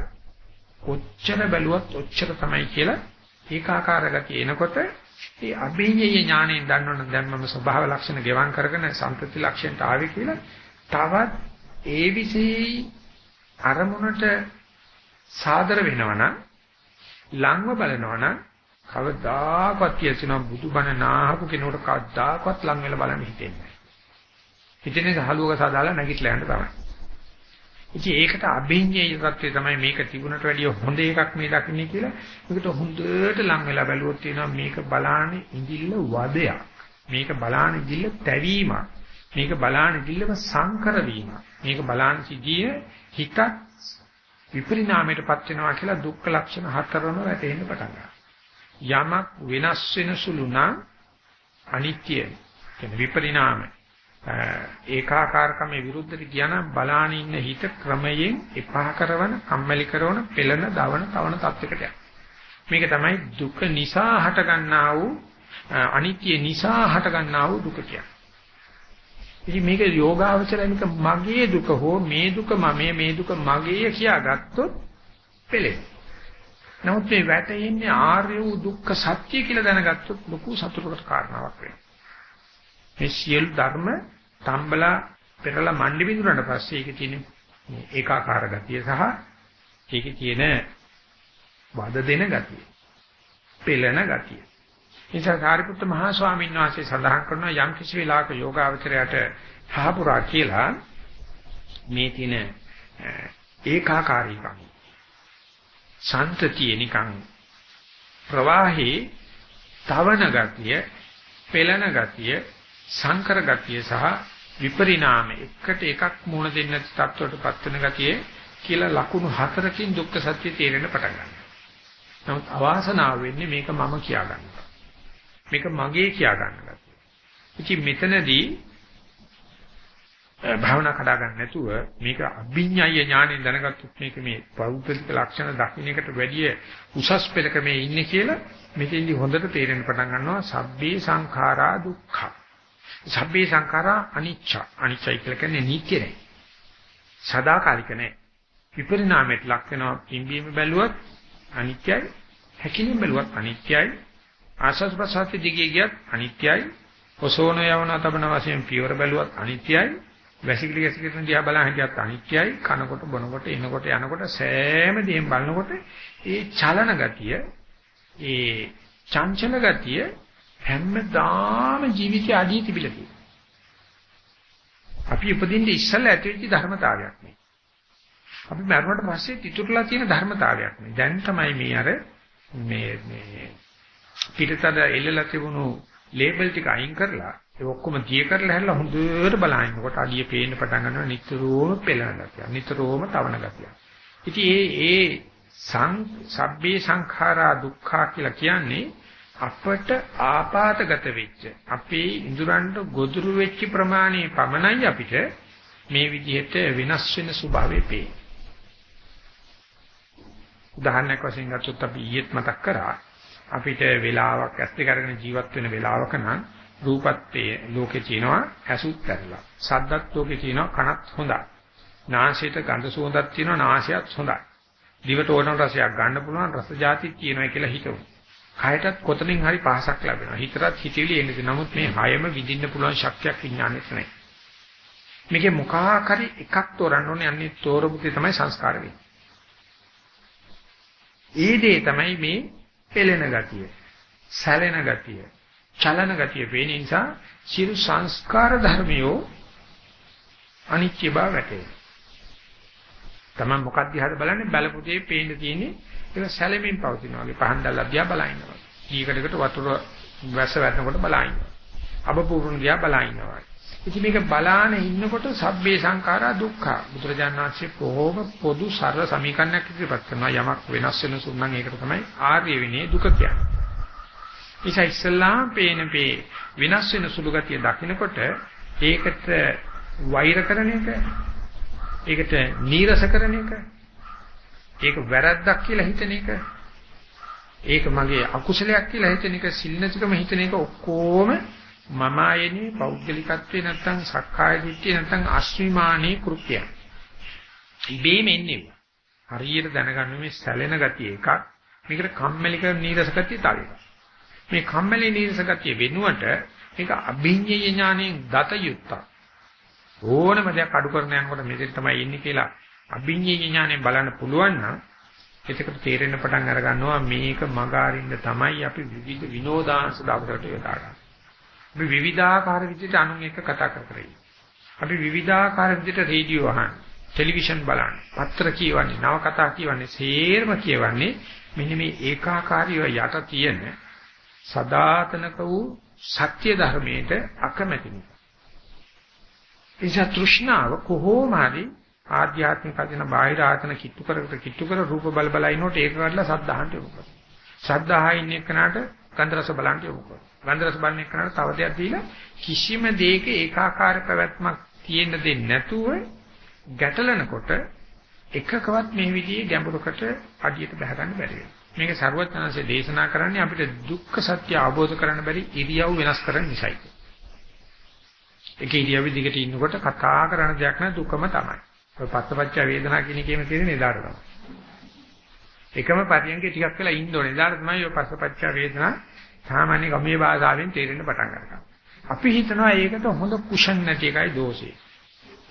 ඔච්චර බැලුවත් ඔච්චර තමයි කියලා ඒකාකාර ගතිය එනකොට ඒ අභිඤ්ඤය ඥාණයෙන් දන්නවනම් දැන් මම ස්වභාව ලක්ෂණ ගෙවම් කරගෙන සම්පති ලක්ෂණයට ආවේ කියලා තවත් ඒ විශේෂයි අරමුණට සාදර වෙනවනම් ලංව බලනවනම් කවදාකවත් කියනවා බුදුබණ නාහපු කෙනෙකුට කවදාකවත් ලං වෙලා බලන්න හිතෙන්නේ නැහැ. හිතෙන්නේ සහලුවක සාදාලා නැගිටලා යන්න තමයි. ඉතින් ඒකට අභිඤ්ඤේ தත්ත්වය තමයි මේක තිබුණට වැඩිය හොඳ එකක් මේ දකින්නේ කියලා. මේකට හොඳට ලං වෙලා බැලුවොත් තියෙනවා මේක බලානේ ඉඳිල්ල වදයක්. මේක බලානේ ඉඳිල්ල තැවීමක්. මේක බලානේ ඉඳිල්ලම සංකර වීමක්. මේක බලානේ සිටිය හිතත් විපරිණාමයටපත් වෙනවා කියලා දුක්ඛ ලක්ෂණ හතරම වැටෙන්න පටන් යමක් වෙනස් වෙන සුළු නම් අනිත්‍ය කියන විපරිණාමය ඒකාකාරකමේ විරුද්ධට කියනනම් බලාන ඉන්න හිත ක්‍රමයෙන් එපා කරන, කම්මැලි කරන, පෙළෙන, දවන, තවන තත්යකට යනවා. මේක තමයි දුක නිසා හටගන්නා වූ අනිත්‍ය නිසා හටගන්නා වූ දුක කියන්නේ. ඉතින් මේක යෝගාවචරයනික මගේ දුක හෝ මේ දුක මම මේ දුක මගේ කියාගත්තොත් පෙළේ. නමුත් මේ වැටෙන්නේ ආර්ය වූ දුක්ඛ සත්‍ය කියලා දැනගත්තොත් ලොකු සතුටකට කාරණාවක් වෙනවා. මේ සියලු ධර්ම තම්බලා පෙරලා මණ්ඩි බිඳුනට පස්සේ ඒකේ තියෙන ඒකාකාර ගතිය සහ ඒකේ තියෙන වද දෙන ගතිය. පෙළෙන ගතිය. නිසා සාරිපුත්ත මහා ස්වාමීන් වහන්සේ සඳහන් කරනවා යම් කිසි වෙලාවක යෝගාවචරයට හාපුරා කියලා මේ තියෙන ඒකාකාරීකම සන්තතිය නිකන් ප්‍රවාහේ තවන ගතිය පෙළෙන ගතිය සංකර ගතිය සහ විපරිණාම එකට එකක් මුණ දෙන්න තත්ත්වයටපත් වෙන ගතිය කියලා ලකුණු හතරකින් දුක්ඛ සත්‍ය තේරෙන්න පටන් ගන්නවා. නමුත් අවාසනාව වෙන්නේ මේක මම කියා ගන්නවා. මේක මගේ කියා ගන්න ගතිය. ඉතින් මෙතනදී භාවනා කඩා ගන්න නැතුව මේක අභිඥාය ඥාණයෙන් දැනගත්තොත් මේක මේ පෞද්ගලික ලක්ෂණ දකින්නකට වැඩිය උසස් පෙළක මේ ඉන්නේ කියලා මෙතෙන්දි හොඳට තේරෙන්න පටන් ගන්නවා සබ්බේ සංඛාරා දුක්ඛ. සබ්බේ සංඛාරා අනිච්ච. අනිච්චයි කියලා කියන්නේ නිත්‍ය නැහැ. සදාකාලික නැහැ. විපරිණාමයට ලක් වෙනවා පිම්බීම බැලුවත් අනිත්‍යයි, හැකිලිම බැලුවත් අනිත්‍යයි, ආශස් ප්‍රසාරති දිගේ ගියත් අනිත්‍යයි, ඔසෝන යවන තබන වශයෙන් පියවර බැලුවත් අනිත්‍යයි, වැසිකිලි ගැසිකිලි දිහා බලන හිටියත් අනිත්‍යයි, කනකොට බොනකොට එනකොට යනකොට සෑම දෙයක්ම බලනකොට ඒ චලන ගතිය, ඒ චංචල ගතිය හැමදාම ජීවිතය අඩිය තිබිලා තියෙනවා. අපි උපදින්නේ ඉස්සෙල්ලා ඇතිවෙච්ච ධර්මතාවයක් නේ. අපි මරුණට පස්සේ ඉතුරුලා තියෙන ධර්මතාවයක් නේ. දැන් තමයි මේ අර මේ මේ පිටතද එල්ලලා තිබුණු ලේබල් ටික අයින් කරලා ඒ ඔක්කොම දිය කරලා හැරලා හොඳට බලනකොට අඩිය පේන්න පටන් ගන්නවා නිතරම පෙළන ගතිය. නිතරම තවන ගතිය. ඉතින් ඒ ඒ සං සබ්බේ සංඛාරා දුක්ඛා කියලා කියන්නේ අපට ආපాతගත වෙච්ච අපේ ඉඳුරන්ට ගොදුරු වෙච්ච ප්‍රමාණය පමණයි අපිට මේ විදිහට වෙනස් වෙන ස්වභාවය පේන්නේ. උදාහරණයක් වශයෙන් ගත්තොත් අපි ඊයේත් මතක් කරා අපිට වෙලාවක් ඇස් දෙක අරගෙන ජීවත් වෙන වෙලාවක නම් රූපත්යේ ලෝකේ තියෙනවා ඇසුත් කරලා. සද්දත් ලෝකේ තියෙනවා කනත් හොඳයි. නාසයට ගඳ සුවඳක් තියෙනවා නාසයත් හොඳයි. දිවට ඕන රසයක් ගන්න පුළුවන් රස જાතිත් තියෙනවා කියලා හිතමු. කයටත් කොතනින් හරි පහසක් ලැබෙනවා. හිතටත් හිතවිලි එන්නේ. නමුත් මේ හයම විඳින්න පුළුවන් ශක්තියක් විඥානෙත් නැහැ. මේකේ මොකක් හරි එකක් තෝරන්න ඕනේ. අන්නේ තෝරපුතේ තමයි සංස්කාර වෙන්නේ. ඒ දේ තමයි මේ පෙළෙන ගතිය, සැලෙන ගතිය, චලන ගතිය පේන නිසා සියලු සංස්කාර ධර්මියෝ අනිත්‍ය බව වැටේ. තමයි මොකක්ද දිහාට බලන්නේ බලපුතේ පේන්න තියෙන්නේ ඒක සැලෙමින් පවතිනවා වගේ පහන් දැල්ලා දිහා බලා ඉන්නවා. ඊකඩකට වතුර වැස්ස වැටෙනකොට බලා ඉන්නවා. අබ පුරුණ දිහා බලා ඉන්නවා. ඉතින් මේක බලාන ඉන්නකොට සබ්බේ සංඛාරා දුක්ඛ. බුදුරජාණන් වහන්සේ කොහොම පොදු සරල සමීකරණයක් ඉදිරිපත් කරනවා යමක් වෙනස් වෙන සුන්නම් ඒකට තමයි ආර්ය විනය දුක කියන්නේ. ඉතින් ඉස්සල්ලාම පේන පේ වෙනස් වෙන සුළු ගතිය දකිනකොට ඒකට වෛර කරන එක ඒකට නීරස කරන එක ඒක වැරද්දක් කියලා හිතන එක ඒක මගේ අකුසලයක් කියලා හිතන එක සිල්නතිකම හිතන එක ඔක්කොම මම ආයනේ පෞද්ගලිකත්වේ නැත්තම් සක්කාය දිට්ඨිය නැත්තම් අශ්විමානී කෘත්‍යය. ඉබේම එන්නේ. හරියට දැනගන්න මේ සැලෙන ගතිය එකක්. මේකට කම්මැලි කරන නීරස ගතිය තව එකක්. මේ කම්මැලි නීරස ගතිය වෙනුවට මේක අභිඤ්ඤය ඥාණයෙන් දත යුක්තක්. ඕනම දෙයක් අඩු කරන යනකොට මෙතෙන් තමයි ඉන්නේ කියලා අභිඤ්ඤය ඥාණයෙන් බලන්න පුළුවන් නම් එතකොට තේරෙන්න පටන් අර ගන්නවා මේක මග අරින්න තමයි අපි විවිධ විනෝදාංශ දවසට යොදාගන්නේ. අපි විවිධාකාර විදිහට අනුන් එක්ක කතා කර කර අපි විවිධාකාර විදිහට රේඩියෝ අහන, ටෙලිවිෂන් බලන, පත්‍ර කියවන්නේ, නව කතා කියවන්නේ, සේරම කියවන්නේ මෙන්න මේ ඒකාකාරීව යට තියෙන සදාතනක වූ සත්‍ය ධර්මයට අකමැති නිසා. එනිසා තෘෂ්ණාව කොහොම හරි ආධ්‍යාත්මික අදින බාහිර ආතන කිට්ටු කරකට කිට්ටු කර රූප බල බල ඉනොට ඒක වඩලා සද්ධාහන්ට යොමු කරනවා. සද්ධාහා ඉන්න එකනට ගන්ධ රස බලන්ට යොමු කරනවා. ගන්ධ රස බලන එකනට තව දෙයක් දීලා කිසිම දෙයක ඒකාකාර පැවැත්මක් තියෙන්න දෙන්නේ නැතුව ගැටලනකොට එකකවත් මේ විදිහේ ගැඹුරකට අඩියට බහ ගන්න බැරි වෙනවා. මේක ਸਰවඥාන්සේ දේශනා කරන්නේ අපිට දුක්ඛ සත්‍ය අවබෝධ කරන්න බැරි ඉරියව් වෙනස් කරන නිසායි. එක ඉරියව්වෙ දිගට ඉන්නකොට කතා කරන දෙයක් නෑ දුකම තමයි. ඔය පස්සපච්ච වේදනා කියන එකේම තියෙන නේදාට තමයි. එකම පරියන්කේ ටිකක් වෙලා ඉන්න ඕනේ. එදාට තමයි ඔය පස්සපච්ච වේදනා සාමාන්‍ය ගමේ භාෂාවෙන් තේරෙන්න පටන් ගන්නවා. අපි හිතනවා ඒකට හොඳ කුෂන් නැති එකයි දෝෂේ.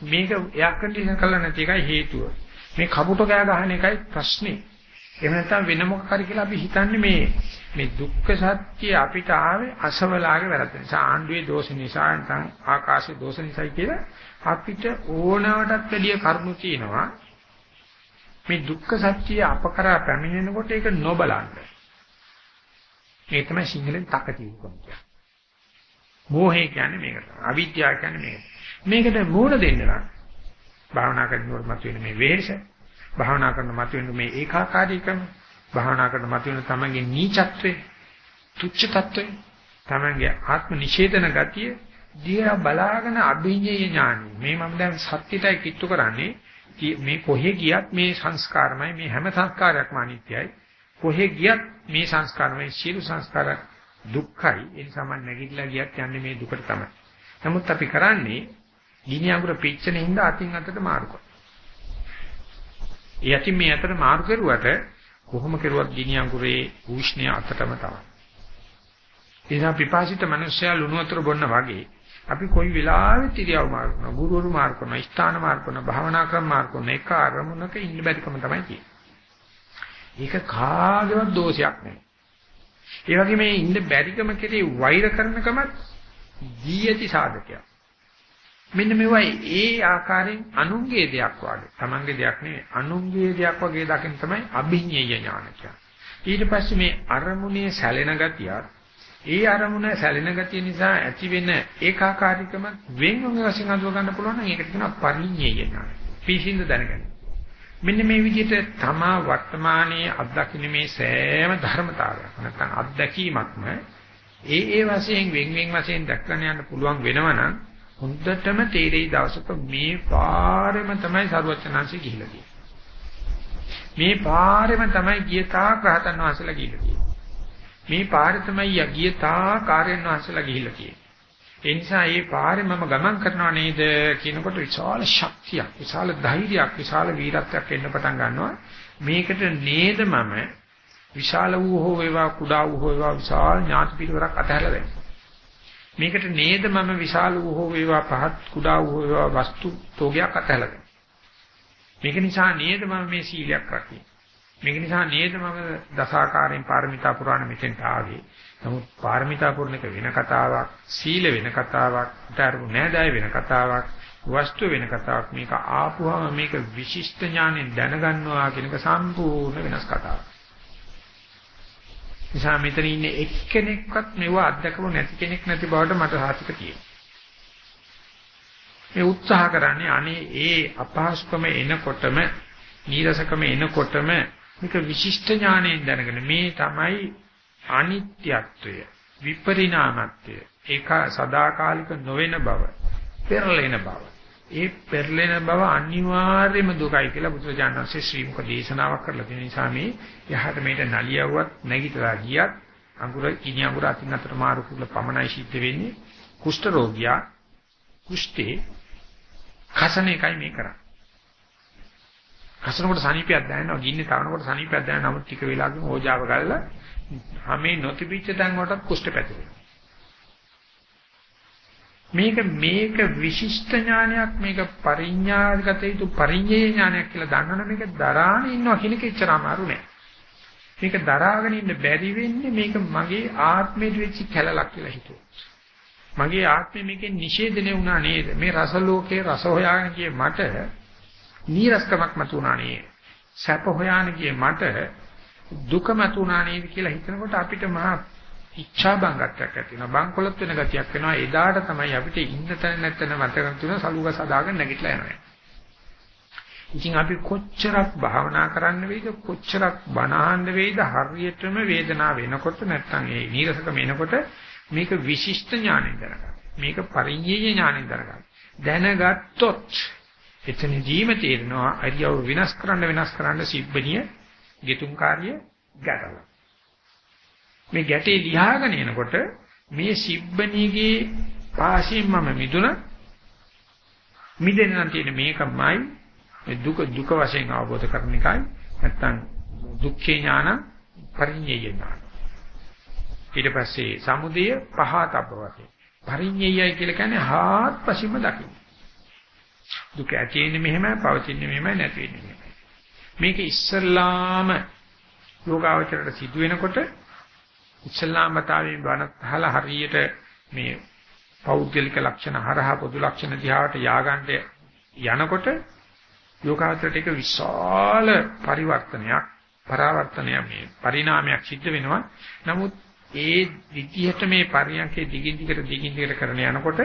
මේක එයා කන්ඩිෂන් කරලා නැති එකයි හේතුව. මේ කපුට කෑ ගහන එකයි ප්‍රශ්නේ. එහෙම නැත්නම් වෙන මොකක් හරි කියලා අපි හිතන්නේ මේ මේ දුක්ඛ සත්‍ය අපිට ආවේ අසවලාගේ වැරද්ද නිසා ආණ්ඩුවේ දෝෂ නිසා නැත්නම් ආකාශයේ දෝෂ නිසායි කියලා අපිට ඕනවටත් වැඩිය කරුණු තියෙනවා මේ දුක්ඛ සත්‍යය අපකරා පැමිණෙනකොට ඒක නොබලන්න. මේ තමයි සිංහලෙන් තකතිරුකම් කියන්නේ. මෝහය කියන්නේ මේක තමයි. අවිද්‍යාව කියන්නේ මේක. මේකට මූණ දෙන්න නම් භාවනා කරනකොට මතුවෙන මේ වෙහෙස, භාවනා කරන මතුවෙන මේ ඒකාකාරීකම, භාවනා කරන මතුවෙන තමගේ නීචත්වය, තුච්ච තත්වය, තමගේ ආත්ම නිෂේධන ගතිය දිහා බලාගෙන අභිඤ්ඤය ඥානි. මේ මම දැන් සත්‍යයටයි කිට්ටු කරන්නේ. මේ කොහෙ ගියත් මේ සංස්කාරමයි මේ හැම සංස්කාරයක්ම අනිත්‍යයි. කොහෙ ගියත් මේ සංස්කාරමයි සියලු සංස්කාර දුක්ඛයි. ඒ නිසා මම නැගිටලා ගියත් යන්නේ මේ දුකට තමයි. නමුත් අපි කරන්නේ ගිනි අඟුර පිච්චෙන හින්දා අතින් අතට මාරු කරනවා. ඒ අතින් මේ අතට මාරු කරුවට කොහොම කෙරුවත් ගිනි අඟුරේ උෂ්ණය අතටම තමයි. ඒ නිසා පිපාසිත මිනිස්සයා ලුණු වතුර බොන්න වගේ අපි කොයි වෙලාවෙත් ඉරියව් මාරු කරනවා, ගුරුවරු මාරු කරනවා, ස්ථාන මාරු කරනවා, භාවනා ක්‍රම මාරු කරනවා. ඒක අරමුණක ඉන්න බැරිකම තමයි තියෙන්නේ. ඒක කාගේවත් දෝෂයක් නෙවෙයි. ඒ වගේ මේ ඉන්න බැරිකම කෙරේ වෛර කරනකමත් දී ඇති සාධකයක්. මෙන්න මේවා ඒ ආකාරයෙන් අනුන්ගේ දෙයක් වගේ. Tamange දෙයක් නෙවෙයි. අනුන්ගේ දෙයක් වගේ දකින්න තමයි අභිඤ්ඤය ඥාන කියන්නේ. ඊට පස්සේ මේ අරමුණේ සැලෙන ගතියත් ඒ අරමුණ සැලෙන ගතිය නිසා ඇති වෙන ඒකාකාරීකම වෙන් වෙන වශයෙන් අඳුර ගන්න පුළුවන් නම් ඒකට කියනවා පරිඤ්ඤය ඥාන. පිසින්ද දැනගන්න. මෙන්න මේ විදිහට තමා වර්තමානයේ අත්දකින්න මේ සෑම ධර්මතාවයක් නැත්නම් අත්දැකීමක්ම ඒ ඒ වශයෙන් වෙන් වෙන් වශයෙන් දක්වන්න යන්න පුළුවන් වෙනවනම් හොඳටම තේරෙයි දවසක මේ පාරෙම තමයි සරුවචනාංශي ගිහිලා තියෙන්නේ. මේ පාරෙම තමයි ගිය තාක් රහතන් වහන්සේලා ගිහිලා තියෙන්නේ. මේ පාරේ තමයි ගිය තාක් කාර්යයන් වහන්සේලා ගිහිලා තියෙන්නේ. ඒ නිසා මේ පාරේ මම ගමන් කරනවා නේද කියනකොට විශාල ශක්තියක්, විශාල ධෛර්යයක්, විශාල වීරත්වයක් එන්න පටන් ගන්නවා. මේකට නේද මම විශාල වූ හෝ වේවා කුඩා වූ හෝ වේවා විශාල ඥාති පිටවරක් අතහැරලා දැම්මා. මේකට නේද මම විශාල වූ හෝ වේවා පහත් කුඩා වූ හෝ වේවා වස්තු තෝගයක් අතහැරලා දැම්මා. මේක නිසා නේද මම මේ සීලයක් රකින්නේ. මේක නිසා නේද මම දසාකාරයෙන් පාරමිතා පුරාණ මෙතෙන්ට ආවේ. නමුත් පාරමිතා පුරණ එක වෙන කතාවක්, සීල වෙන කතාවක්, ඊටරු නෑදෑය වෙන කතාවක්, වස්තු වෙන කතාවක්. මේක ආපුවම මේක විශිෂ්ට ඥාණයෙන් දැනගන්නවා කියන එක සම්පූර්ණ වෙනස් කතාවක්. නිසා මෙතන ඉන්නේ එක්කෙනෙක්වත් මෙව අත්දකපු නැති කෙනෙක් නැති බවට මට සාතික තියෙනවා. මේ උත්සාහ කරන්නේ අනේ ඒ අපහසුකම එනකොටම නීරසකම එනකොටම මේක විශිෂ්ට ඥාණයෙන් දැනගෙන මේ තමයි අනිත්‍යත්වය විපරිණාමත්වය. ඒක සදාකාලික නොවන බව පෙරලෙන බව. ඒ පෙරලෙන බව අනිවාර්යයෙන්ම දුකයි කියලා බුදුරජාණන්සේ ශ්‍රීමුක දේශනාවක් කරලා තියෙන නිසා මේ යහට මේට නලියවුවත් නැගිටලා ගියත් අඟුර කිනි අඟුර අතින් අතට මාරු කරලා පමණයි සිද්ධ වෙන්නේ. කුෂ්ඨ රෝගියා කුෂ්ඨේ කසන එකයි මේ කරන්නේ. කසනකොට සනීපයක් දැනෙනවා ගින්නේ තවනකොට සනීපයක් දැනෙනවා නමුත් ටික වෙලාවකින් ඕජාව ගලලා හැමේ නොතිබිච්ච තැන් වලට කුෂ්ඨ පැතිරෙනවා මේක මේක විශිෂ්ට ඥානයක් මේක පරිඥාගත යුතු පරිඥේ ඥානයක් කියලා දන්නවනේ මේක දරාගෙන ඉන්නවා කියන එක එච්චර අමාරු නෑ. මේක දරාගෙන ඉන්න බැරි වෙන්නේ මේක මගේ ආත්මයට වෙච්ච කැලලක් කියලා හිතුවොත්. මගේ ආත්මෙ මේකෙන් නිෂේධනය වුණා නේද? මේ රස ලෝකේ රස හොයාගෙන ගියේ මට නීරස්කමක් මතුණා නේද? සැප හොයාගෙන ගියේ මට දුක මතුණා නේද කියලා හිතනකොට අපිට මහා ඉච්ඡා බංගත්වයක් ඇති වෙනවා. බංකොලොත් වෙන ගතියක් වෙනවා. එදාට තමයි අපිට ඉන්න තැන නැත්නම් මතක තුන සලුග සදාගෙන නැගිටලා යනවා. ඉතින් අපි කොච්චරක් භාවනා කරන්න වේද කොච්චරක් බණ අහන්න වේද හරියටම වේදනාව වෙනකොට නැත්නම් ඒ නීරසකම එනකොට මේක විශිෂ්ට ඥාණයෙන් දැනගන්න. මේක පරිඤ්ඤය ඥාණයෙන් දැනගන්න. දැනගත්තොත් එතනදීම තේරෙනවා අරියව විනාශ කරන්න විනාශ කරන්න සිබ්බණිය ගෙතුම් කාර්ය ගැටලා. මේ ගැටේ ලියාගෙන එනකොට මේ සිබ්බණියගේ පාසින් මම මිදුණ මිදෙන්න නම් තියෙන මේකමයි මේ දුක දුක වශයෙන් අවබෝධ කරගන්න එකයි. නැත්තම් දුක්ඛේ ඥාන පරිඤ්ඤය ඥාන. ඊට පස්සේ සමුදය පහතබ්බ වශයෙන්. පරිඤ්ඤයයි කියලා කියන්නේ හාත්පසින්ම දකින්න. දුක ඇති වෙන්නේ මෙහෙමයි පවතින්නේ මෙහෙමයි නැති වෙන්නේ මෙහෙමයි. මේක ඉස්සල්ලාම යෝගාවචරයට සිදු වෙනකොට ඉස්ලාමතාවයෙන් බණ අහලා හරියට මේ පෞද්ගලික ලක්ෂණ හරහා පොදු ලක්ෂණ දිහාට ය아가න්ට යනකොට යෝගාචරයට එක විශාල පරිවර්තනයක් පරාවර්තනයක් මේ පරිණාමයක් සිද්ධ වෙනවා. නමුත් ඒ විදිහට මේ පරියන්කේ දිගින් දිගට දිගින් දිගට කරන යනකොට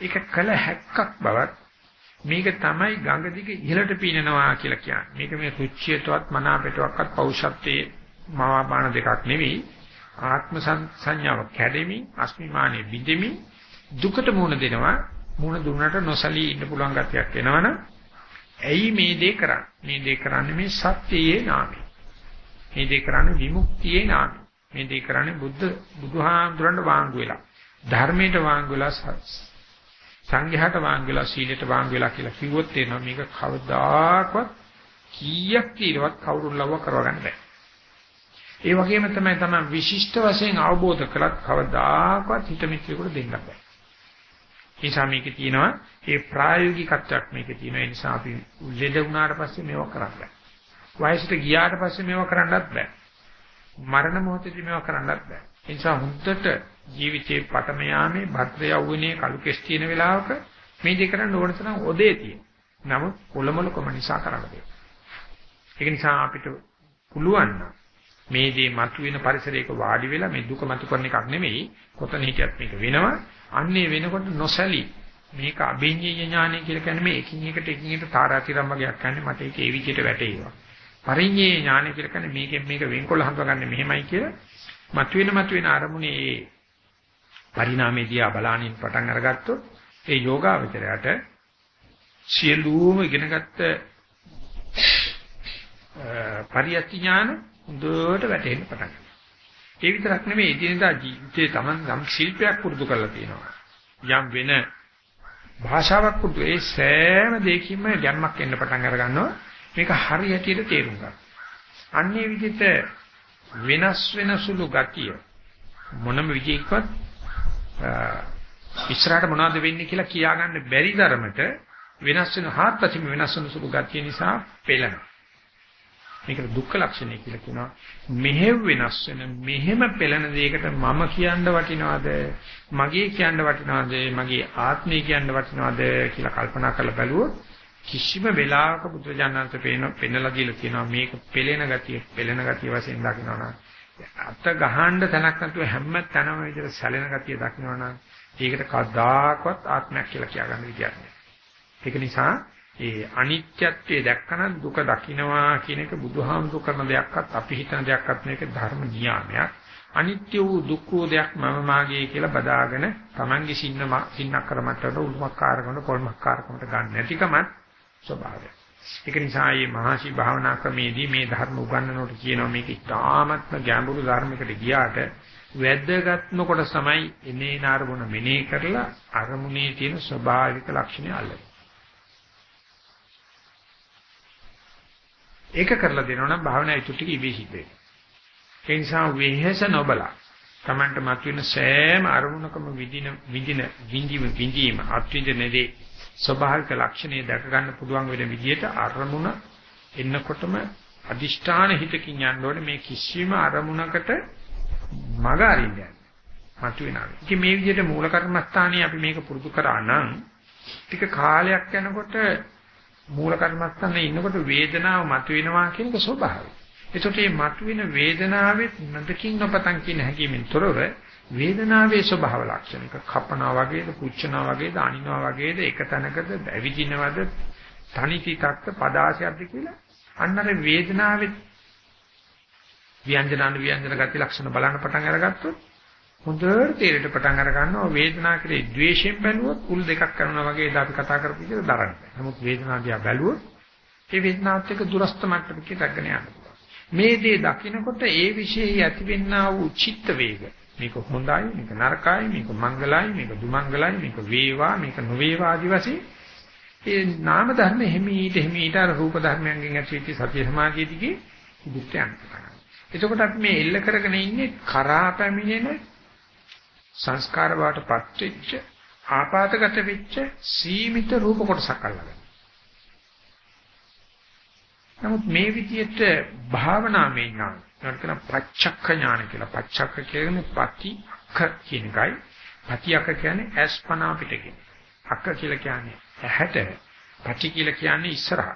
ඒක කල හැක්කක් බවත් මේක තමයි ගඟ දිගේ ඉහළට පීනනවා කියලා කියන්නේ. මේක මේ රුචියටවත් මනාපයටවත් පෞෂත්වයේ මාවාපාන දෙකක් නෙවෙයි. ආත්ම සංඥාව කැඩෙමින් අස්මිමානෙ බිඳෙමින් දුකට මුහුණ දෙනවා. මුහුණ දුන්නට නොසලී ඉන්න පුළුවන් ගතියක් එනවනම් ඇයි මේ දේ කරන්නේ? මේ දේ කරන්නේ මේ සත්‍යයේ නාමය. මේ දේ කරන්නේ විමුක්තියේ නාමය. මේ දේ කරන්නේ බුද්ධ බුදුහාමුදුරන්ට වාංගු වෙලා. ධර්මයට වාංගු වෙලා සංඝයාට වාංගු වෙලා සීලයට වාංගු වෙලා කියලා කිව්වොත් එනවා මේක කවදාකවත් කීයක් කීලවත් කවුරුන් ලව්ව කරවගන්න බෑ ඒ වගේම තමයි තමයි විශිෂ්ට වශයෙන් අවබෝධ කළත් කවදාකවත් හිත මිත්‍රයෙකුට දෙන්න බෑ. ඒ නිසා මේකේ තියෙනවා ඒ ප්‍රායෝගිකත්වයක් මේකේ තියෙනවා. ඒ නිසා අපි ලෙඩ වුණාට පස්සේ මේව කරන්න බෑ. වයසට ගියාට පස්සේ මේව කරන්නත් බෑ. මරණ මොහොතේදී මේව කරන්නත් බෑ. ඒ නිසා හුද්දට ජීවිතේ පටම යාමේ භද්‍ර යවුනේ කලු කෙස් තියෙන වෙලාවක මේ දෙක කරන්න ඕන තරම් ඔදේ තියෙන. නමුත් කොළමලකම නිසා කරන්න බෑ. ඒක නිසා අපිට පුළුවන් නම් මේ දේ මතුවෙන පරිසරයක වාඩි වෙලා මේ දුක මතු කරන එකක් නෙමෙයි කොතන හිටියත් මේක වෙනවා අන්නේ වෙනකොට නොසලී මේක අභිඤ්ඤය ඥානය කියලා කියන්නේ මේ එකින් එකට එකින් එකට තාරාතිරම් වගේක් කියන්නේ මට ඒක ඒ විදිහට වැටේවා පරිඤ්ඤය ඥානය කියලා කියන්නේ මේකෙන් මේක වෙන්කොල්ල හඳුනගන්නේ මෙහෙමයි කියලා මතුවෙන මතුවෙන අරමුණේ පරිණාමයේදී බලානින් පටන් අරගත්තොත් ඒ යෝගාවචරයට සියලුම ඉගෙනගත්ත පරියත්ති ඥාන හොඳට වැටෙන්න පටන් ගන්නවා. ඒ විතරක් නෙමෙයි එදිනදා ජීවිතේ Taman යම් ශිල්පයක් පුරුදු කරලා තියෙනවා. යම් වෙන භාෂාවක් පුරුදු ඒ සෑම දෙයකින්ම ගැම්මක් එන්න පටන් අර ගන්නවා. මේක හරියටියට තේරුම් ගන්න. අන්නේ විදිහට වෙනස් වෙන සුළු ගතිය මොනම විදිහකවත් ඉස්සරහට මොනවද වෙන්නේ කියලා කියාගන්න බැරි තරමට වෙනස් වෙන හාත්පසින්ම වෙනස් වෙන සුළු ගතිය නිසා පෙළෙනවා. මේකට දුක්ඛ ලක්ෂණය කියලා කියනවා. මෙහෙව වෙනස් වෙන මෙහෙම පෙළෙන දෙයකට මම කියන්න වටිනවද? මගේ කියන්න වටිනවද? මගේ ආත්මය කියන්න වටිනවද කියලා කල්පනා කරලා බැලුවොත් කිසිම වෙලාවක බුදුජානනාංශ පේන පෙන්නලා දීලා කියනවා මේක පෙළෙන ගතිය පෙළෙන ගතිය වශයෙන් දකින්නවනම් අත ගහන්න තැනක් නැතුව හැම තැනම විදිහට සැලෙන ගතිය දකින්නවනම් ඒකට කවදාකවත් ආත්මයක් කියලා කියාගන්න විදියක් නෑ. ඒක නිසා ඒ අනිත්‍යත්වයේ දැක්කම දුක දකින්නවා කියන එක බුදුහාමුදුරු කරන දෙයක්වත් අපි හිතන දෙයක්වත් මේක ධර්ම නියාමයක්. අනිත්‍ය වූ දුක් වූ දෙයක් මම මාගේ කියලා බදාගෙන Tamange සින්න සින්නක් කරමට්ටට උල්මක්කාරකමට පොල්මක්කාරකමට ගන්න නැතිකමත් ස්වභාවය. ඒක නිසා මේ මහසි භාවනා ක්‍රමේදී මේ ධර්ම උගන්වනකොට කියනවා මේක ඉතාමත්ම ගැඹුරු ධර්මයකට ගියාට වැදගත්ම කොට තමයි එනේ නාරමුණ මෙනේ කරලා අරමුණේ තියෙන ස්වභාවික ලක්ෂණ අල්ලන්නේ. ඒක කරලා දෙනවා නම් භාවනා ඉතුරු ටික ඉබේ සිද්ධ වෙනවා. ඒ නිසා වෙහෙස නොබලා Tamanට මතුවෙන සෑම අරමුණකම විදින විදින විඳීම විඳීම අත්විඳිනේදී ස්වභාවික ලක්ෂණය දැක ගන්න පුළුවන් වෙන විදිහට අරමුණ එන්නකොටම අදිෂ්ඨාන හිතකින් යන්න ඕනේ මේ කිසිම අරමුණකට මග අරින්න යන්නේ. මතුවෙනවා. ඉතින් මේ විදිහට මූල කර්මස්ථානයේ අපි මේක පුරුදු කරා නම් ටික කාලයක් යනකොට මූල කර්මස්ථානයේ ඉන්නකොට වේදනාව මතුවෙනවා කියන එක ස්වභාවයි. ඒකට මේ මතුවෙන වේදනාවෙත් නදකින් නොපතන් කියන හැකීමෙන් තොරව වේදනාවේ ස්වභාව ලක්ෂණික කපනවා වගේද පුච්චනවා වගේද අනිනවා වගේද එක තැනකද ඇවිදිනවද තනිතිතක්ත පදාසයක්ද කියලා අන්නර වේදනාවේ ව්‍යංජනාන ව්‍යංජන ගති ලක්ෂණ බලන්න පටන් අරගත්තොත් හොඳට තේරෙට පටන් අර ගන්නවා වේදනාව කෙරේ ද්වේෂයෙන් බැලුවොත් උල් දෙකක් කරනවා වගේ ඉඳ අපි කතා කරපු විදිහට දරන්න. නමුත් වේදනාව දිහා බැලුවොත් ඒ වේදනාවත් එක්ක දුරස්ත මට්ටමකින් රැගෙන යනවා. මේ දේ දකිනකොට ඒ વિશેයි ඇතිවෙනා වූ චිත්ත වේග මේක හොඳයි මේක නරකයි මේක මංගලයි මේක දුමංගලයි මේක වේවා මේක නොවේවා ආදි වශයෙන් ඒ නාම ධර්ම හිමීට හිමීට අර රූප ධර්මයන්ගෙන් ඇතිවෙච්ච සතිය සමාධිය දිගේ දුක්ඛ යනවා. එතකොට අපි මේ එල්ල කරගෙන ඉන්නේ කරා පැමිණෙන සංස්කාර බවටපත් වෙච්ච ආපాతගත වෙච්ච සීමිත රූප කොටසක් අල්ලගෙන. නමුත් මේ විදිහට භාවනාවේ ඥාන නැත්නම් පච්චක්ඛ ඥාන කියලා. පච්චක්ඛ කියන්නේ පටි අක්ඛ කියන එකයි. පටි අක්ඛ කියන්නේ අස්පනා පිට කියන. අක්ඛ කියලා කියන්නේ ඇහැට. පටි කියලා කියන්නේ ඉස්සරහ.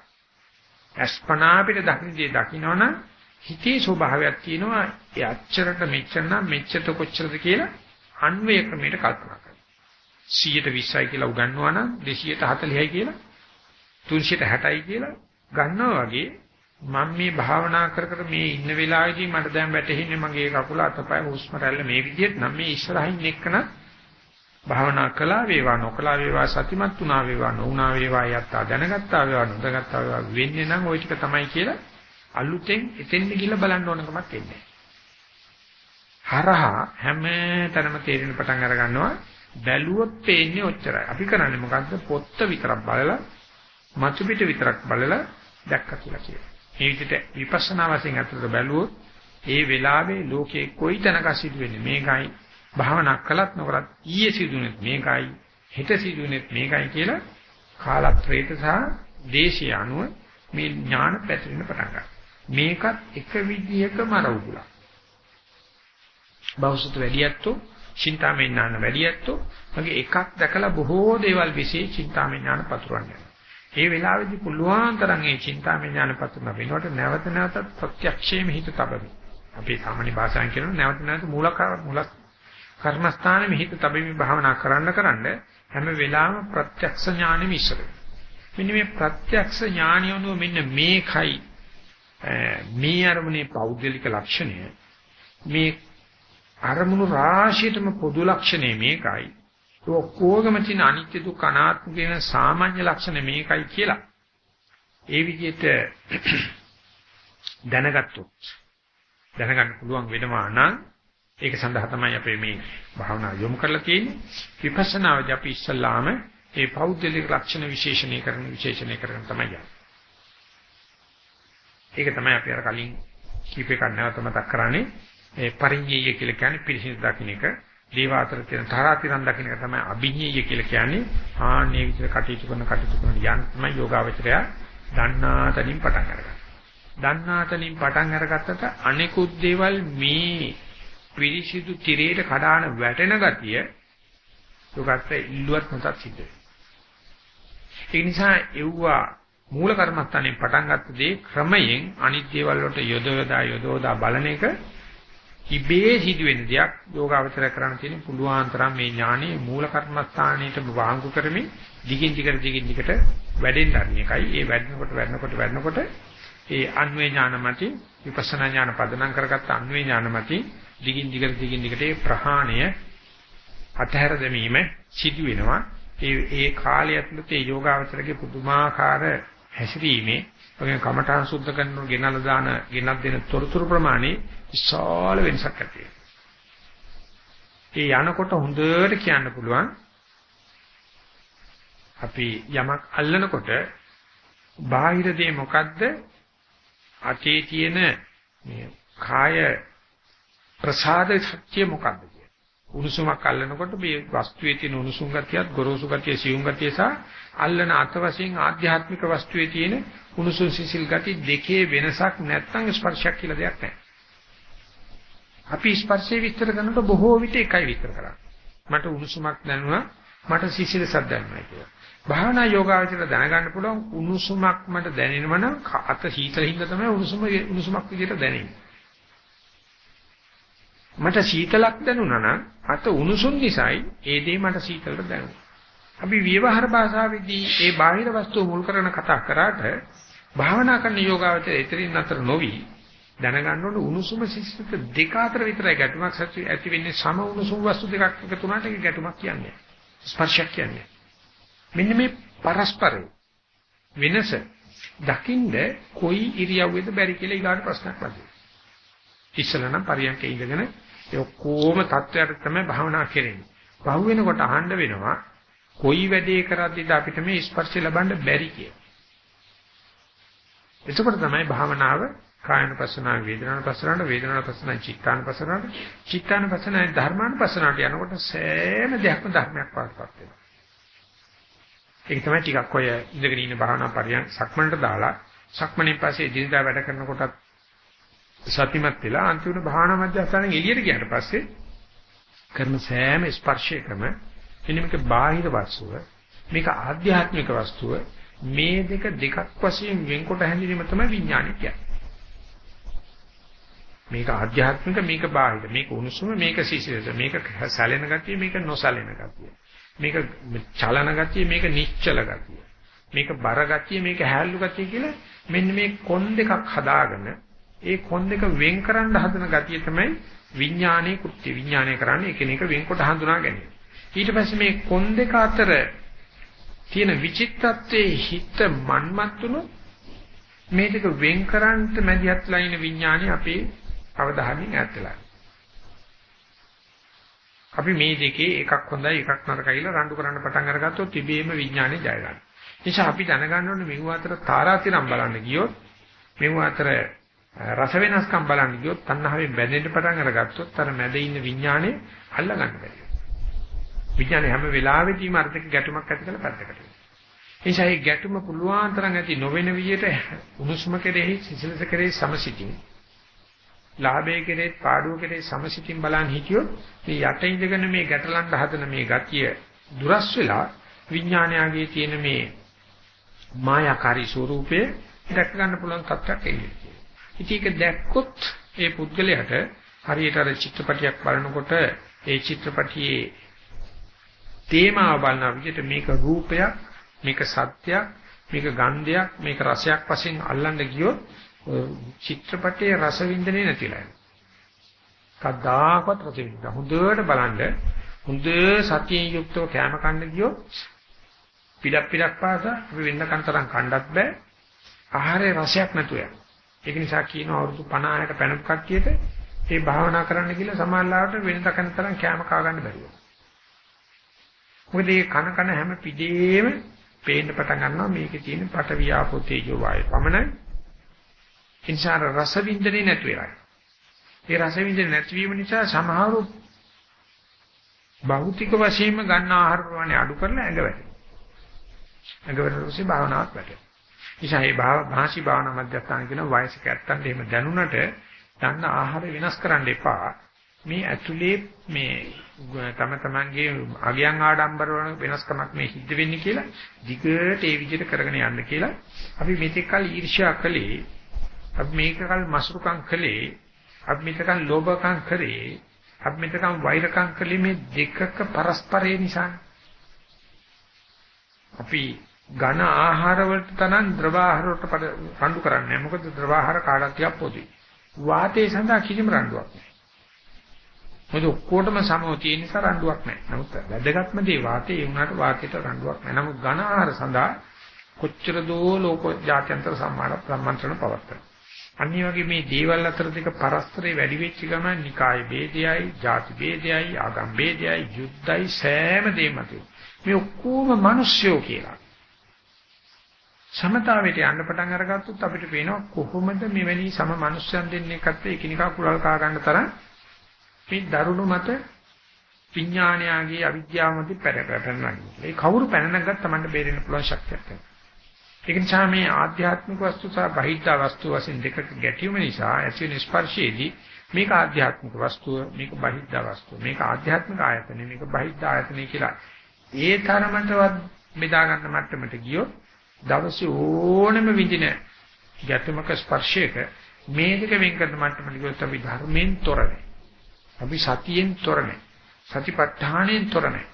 අස්පනා පිට දකින්නේ දකින්නවනම් හිතේ ස්වභාවයක් තියෙනවා. ඒ අච්චරට මෙච්චර නම් මෙච්චරට කොච්චරද කියලා අන්වය ක්‍රමයට කල්පනා කරනවා. 120යි කියලා උගන්වනවා නම් 240යි කියලා 360යි කියලා ගන්නවා වගේ මම මේ භාවනා කර කර මේ ඉන්න වෙලාවේදී මට දැන් වැටහෙන්නේ මගේ කකුල අතපය හුස්ම රැල්ල මේ විදිහට නම් මේ ඉස්සරහින් එක්කන භාවනා කළා වේවා නොකළා වේවා සතිමත් වුණා වේවා නොවුණා වේවා යත්තා දැනගත්තා වේවා නොදැනගත්තා වේවා වෙන්නේ නම් ওই ටික තමයි කියලා අලුතෙන් එතෙන්ද ගිහිල්ලා බලන්න ඕනකමක් එන්නේ. හරහා හැම තැනම තේරෙන පටන් අර ගන්නවා බැලුවොත් පේන්නේ ඔච්චරයි. අපි කරන්නේ මොකද්ද? පොත්ත විතරක් බලලා මතු පිට විතරක් බලලා දැක්ක කියලා කියනවා. මේ විදිහට විපස්සනා වශයෙන් අතට බැලුවොත් ඒ වෙලාවේ ලෝකේ කොයි තැනක සිදු වෙන්නේ මේකයි භාවනා කළත් නොකරත් ඊයේ සිදුුනේ මේකයි හෙට සිදුුනේ මේකයි කියලා කාලත්‍රේත සහ දේශීය අනුව මේ ඥාන පැතිරෙන පටන් ගන්නවා. මේකත් එක විදිහකම අරවුලා. බෞසුත වැඩියැත්තෝ චින්තාමය ඥාන වැඩියැත්තෝ වගේ එකක් දැකලා බොහෝ දේවල් විශේෂ චින්තාමය ඥාන පතුරවන්නේ. ඒ වෙලාවේදී පුළුවන් තරම් ඒ චින්තාමය ඥාන පතුරන වෙනකොට නැවත නැවතත් ප්‍රත්‍යක්ෂයේම හිත තබමි. අපි සාමාන්‍ය භාෂාවෙන් කියනවා නැවත නැවත මූලක මූල කර්මස්ථානෙම හිත තබමි භාවනා කරන්න කරන්න හැම වෙලාවෙම ප්‍රත්‍යක්ෂ ඥානෙම ඉස්සර. මෙන්න මේ ප්‍රත්‍යක්ෂ ඥානියනෝ මෙන්න මේකයි මේ අරමුණේ පෞද්ගලික ලක්ෂණය මේ අරමුණු රාශියටම පොදු ලක්ෂණය මේකයි ඔක්කොගම තියෙන අනිත්‍ය දුක්ඛ අනාත්ම කියන සාමාන්‍ය ලක්ෂණ මේකයි කියලා. ඒ විදිහට *clears throat* දැනගත්තොත් දැනගන්න පුළුවන් වෙනවා නම් ඒක සඳහා තමයි අපි මේ භාවනා යොමු කරලා තියෙන්නේ. විපස්සනාවදී අපි ඉස්සල්ලාම ඒ පෞද්ගලික ලක්ෂණ විශේෂණය කරන විශේෂණය කරන තමයි යන්නේ. ඒක තමයි අපි අර කලින් කීප එකක් නැවත මතක් කරන්නේ. ඒ පරිඤ්ඤය කියලා කියන්නේ පිරිසිදු දකින්න එක. දේව අතර තියෙන තරාතිරන් දකින්න එක තමයි අභිඤ්ඤය කියලා කියන්නේ. ආන්නේ විතර කටයුතු කරන කටයුතු කරන යන් තමයි යෝගාවචරය දන්නා තනින් පටන් අරගන්නේ. දන්නා තනින් පටන් අරගත්තට අනෙකුත් දේවල් මේ පිරිසිදු තිරේට කඩාන වැටෙන ගතිය යෝගාත් ඉල්ලුවත් නැතත් සිද්ධ වෙනවා. ඒ නිසා එව්වා මූල කර්මස්ථානේ පටන් ගත්ත දේ ක්‍රමයෙන් අනිත් දේවල් වලට යොදවලා යොදවලා බලන එක ඉබේ සිදුවෙන දෙයක් යෝගාවචර කරන්න තියෙන පුළුවන් තරම් මේ ඥානෙ මූල කර්මස්ථානෙට වාංගු කරමින් දිගින් දිගට දිගින් දිගට වැඩෙන්න අරන එකයි. ඒ වැඩනකොට වැඩනකොට වැඩනකොට ඒ අන්වේ ඥාන මතින් විපස්සනා ඥාන පදනම් කරගත්ත අන්වේ ඥාන මතින් දිගින් දිගට දිගින් දිගට ඒ ප්‍රහාණය අතහැර දැමීම සිදු වෙනවා. ඒ ඒ කාලය ඇතුළත ඒ යෝගාවචරගේ පුදුමාකාර හැසිරීමේ ඔය කමඨාන් සුද්ධ කරනකොට ගෙනල්ලා දාන ගෙනත් දෙන තොරතුරු ප්‍රමාණය විශාල වෙනසක් ඇති ඒ යනකොට හොඳට කියන්න පුළුවන් අපි යමක් අල්ලනකොට බාහිර දේ මොකද්ද? අතේ තියෙන මේ කාය ප්‍රසාද සත්‍ය මොකද්ද? කියන්නේ උණුසුමක් අල්ලනකොට මේ වස්තුවේ තියෙන උණුසුම් ගතියත් ගොරෝසු ගතිය සියුම් ගතිය සහ අල්ලන අත වශයෙන් ආධ්‍යාත්මික වස්තුවේ තියෙන උණුසුම් සිසිල් ගති දෙකේ වෙනසක් නැත්නම් ස්පර්ශයක් කියලා දෙයක් නැහැ අපි ස්පර්ශයේ විස්තර කරනකොට බොහෝ විට එකයි විස්තර කරන්නේ. මට උණුසුමක් දැනුණා, මට සිසිලසක් දැනුණා කියලා. භාවනා යෝගාවචර දැනගන්න පුළුවන් උණුසුමක් මට දැනෙනවා නම් අත සීතලින්ද තමයි උණුසුම උණුසුමක් විදිහට දැනෙන්නේ. මට සීතලක් දැනුණා නම් අත උණුසුම් නිසායි ඒ දේ මට සීතලට දැනුනේ. අපි ව්‍යවහාර භාෂාවේදී ඒ බාහිර වස්තුව මුල් කරගෙන කතා කරාට භාවනා කරන යෝගාවචර එතරින් අතර නොවි දැනගන්න ඕනේ උණුසුම සිසිලක දෙක අතර විතරයි ගැටුමක් ඇති වෙන්නේ සම උණුසුම් වස්තු දෙකක් එකතු වුණාට ඒක ගැටුමක් කියන්නේ. ස්පර්ශයක් කියන්නේ. මෙන්න මේ පරස්පරය වෙනස දකින්ද කොයි ඉරියව්වෙද බැරි කියලා ඊගාට ප්‍රශ්නක් වදිනවා. ඉස්සලා නම් පරියන්කේ ඉඳගෙන ඒ ඔක්කොම தත්වයට තමයි භාවනා කරන්නේ. පහු වෙනකොට අහන්න වෙනවා කොයි වැඩේ කරද්දිද අපිට මේ ස්පර්ශය ලබන්න බැරි කියලා. එතකොට තමයි භාවනාව කායනුපස්සනාව වේදනානුපස්සනාවට වේදනානුපස්සනාව චිත්තානුපස්සනාවට චිත්තානුපස්සනාව ධර්මානුපස්සනාවට යනකොට සෑම දෙයක්ම ධර්මයක් පාටපත් වෙනවා. ඒක තමයි ටිකක් ඔය ඉඳගෙන ඉන්න භාවනා පරියන් සක්මනට දාලා සක්මණෙන් පස්සේ දිනදා වැඩ කරනකොටත් සතිමත් වෙලා අන්තිම භාවනා මධ්‍යස්ථානෙන් එළියට ගියාට පස්සේ කරන සෑම ස්පර්ශයකම එන්නේ මේක බාහිර වස්තුව මේක ආධ්‍යාත්මික වස්තුව මේ දෙක දෙකක් වශයෙන් වෙන්කොට හැඳිනීම තමයි විඥානය කියන්නේ. මේක ආධ්‍යාත්මික මේක බාහිර මේක උණුසුම මේක සිසිලස මේක සැලෙන ගතිය මේක නොසැලෙන ගතිය මේක චලන ගතිය මේක නිශ්චල ගතිය මේක බර ගතිය මේක හැල්ලු ගතිය කියලා මෙන්න මේ කොන් දෙකක් හදාගෙන ඒ කොන් දෙක වෙන් කරන්න හදන ගතිය තමයි විඥානයේ කෘත්‍ය විඥානය කරන්නේ එකිනෙක වෙන්කොට හඳුනා ගැනීම ඊට පස්සේ මේ කොන් දෙක අතර තියෙන විචිත්තත්වයේ හිත මන්මත් වුණොත් මේ දෙක වෙන් කරන්ට මැදිහත්ලා ඉන විඥානේ අපේ අවධානයෙන් ඈත් වෙලා. අපි මේ දෙකේ එකක් හොඳයි එකක් නරකයි කියලා රණ්ඩු කරන්න පටන් අරගත්තොත් තිබීම විඥානේ ජය ගන්න. නිසා අපි දැනගන්න ඕනේ මෙව අතර තාරාතිරම් බලන්න ගියොත් මෙව අතර රස වෙනස්කම් බලන්න ගියොත් තණ්හාවෙන් බැඳෙන්න පටන් අරගත්තොත් අර මැද ඉන්න විඥානේ අල්ල ගන්න බැහැ. විඥානේ හැම වෙලාවෙදීම අර්ථක ගැටුමක් ඇති කරලා පැත්තකට. නිසා මේ ගැටුම පුළුවන් තරම් ඇති නොවන විදියට උණුසුම කෙරෙහි සිසිලස කෙරෙහි සමසිතින් ලාභයේ කෙරේ පාඩුව කෙරේ සමසිතින් බලන් හිටියොත් මේ යට ඉඳගෙන මේ ගැටලන්න හදන මේ ගතිය දුරස් වෙලා විඥානයගේ තියෙන මේ මායාකාරී ස්වરૂපය දැක ගන්න පුළුවන් තත්ත්වයක් එන්නේ. ඉතින් ඒක දැක්කොත් ඒ පුද්ගලයාට හරියට අර චිත්‍රපටියක් බලනකොට ඒ චිත්‍රපටියේ තේමාව බලන විදිහට මේක රූපයක් මේක සත්‍යයක් මේක ගන්ධයක් මේක රසයක් වශයෙන් අල්ලන්න ගියොත් චිත්‍රපටයේ රස වින්දනේ නැතිලා යනවා. කද්දාකවත් රස වින්ද. හොඳට බලන්න හොඳ සතියෙන් යුක්තව කැම කන්න ගියොත් පිටක් පිටක් පාස අපි වෙන්න කන්තරම් කණ්ඩත් බෑ. ආහාරයේ රසයක් නැතුව යනවා. ඒක නිසා කියනවා අවුරුදු 50කට පැනපු කට්ටියට මේ භාවනා කරන්න කියලා සමාල්ලාවට වෙන දකන තරම් කැම කා ගන්න බැරුව. මොකද මේ කන කන හැම පිටේම පේන්න පටන් ගන්නවා මේකේ තියෙන පට වියාපෝ තේජෝ වායු පමණයි ඒ නිසා රස විඳින්නේ නැතු වෙලා. ඒ රස විඳින්නේ නැතිවීම නිසා සමහරු භෞතික වශයෙන්ම ගන්න ආහාර ප්‍රමාණය අඩු කරලා ඇඟ වැටෙනවා. ඇඟ වැටෙනකොට භාවනාවක් වැටෙනවා. නිසා මේ භාෂි භාවනා මධ්‍යස්ථාන කියන වයසක ඇත්තන්ට එහෙම දැනුණට ගන්න ආහාර වෙනස් කරන්න එපා. මේ ඇතුලේ මේ තම තමන්ගේ අගයන් ආඩම්බර වන වෙනස්කමක් මේ සිද්ධ වෙන්නේ කියලා දිගට ඒ විදිහට කරගෙන යන්න කියලා අපි මෙතෙක් කල ඊර්ෂ්‍යා කළේ අපි මේකකල් මසුරුකම් කළේ අපි මෙතකන් ලෝභකම් කරේ අපි මෙතකන් වෛරකම් කළේ මේ දෙකක පරස්පරය නිසා. අපි ඝන ආහාර වලට තනන් ද්‍රව ආහාර වලට රණ්ඩු කරන්නේ නැහැ. මොකද ද්‍රව ආහාර කාඩක් ටිකක් පොදුයි. වාතයේ සඳහා කිසිම රණ්ඩුවක් නැහැ. මොකද ඔක්කොටම සමව තියෙන නිසා රණ්ඩුවක් නැහැ. නමුත් වැදගත්ම දේ වාතයේ වුණාට වාතයට රණ්ඩුවක් නැහැ. නමුත් ඝන ආහාර සඳහා කොච්චර දෝ ලෝක ජාත්‍යන්තර සම්මාන ප්‍රමන්ත්‍රණ පවත්තන. අනිත් වගේ මේ දේවල් අතර දෙක පරස්පරේ වැඩි වෙච්ච ගමන් නිකාය ભેදයයි, ಜಾති ભેදයයි, ආගම් ભેදයයි, යුද්ධයි සෑම දෙයක්ම තියෙනවා. මේ ඔක්කොම මිනිස්සුયો කියලා. සමතාවයට යන්න පටන් අරගත්තොත් අපිට පේනවා කොහොමද මෙවැනි සම මනුෂ්‍යයන් දෙන්නෙක් අතර එකිනෙකා කුලල් කා ගන්න තරම් මේ දරුණු මත විඥානයාගේ අවිද්‍යාව මත පැරපැරනන්නේ. ඒ කවුරු පැනනගත් Tamanට බේරෙන්න පුළුවන් ශක්තියක් තියෙනවා. ඒක නිසා මේ ආධ්‍යාත්මික වස්තු සහ බහිද්ධ වස්තු වශයෙන් දෙකක ගැටීම නිසා ඇති වෙන ස්පර්ශයේදී මේක ආධ්‍යාත්මික වස්තුව මේක බහිද්ධ වස්තුව මේක ආධ්‍යාත්මික ආයතනෙ මේක බහිද්ධ ආයතනෙ කියලා ඒ තරමටවත් බෙදා ගන්න මට්ටමට ගියොත් දවසේ ඕනෙම විඳින ගැටමක ස්පර්ශයක මේ දෙක වෙන් කරන මට්ටමට ගියොත් අපි ධර්මයෙන් තොර නැහැ අපි සතියෙන් තොර නැහැ. සතිපට්ඨාණයෙන් තොර නැහැ.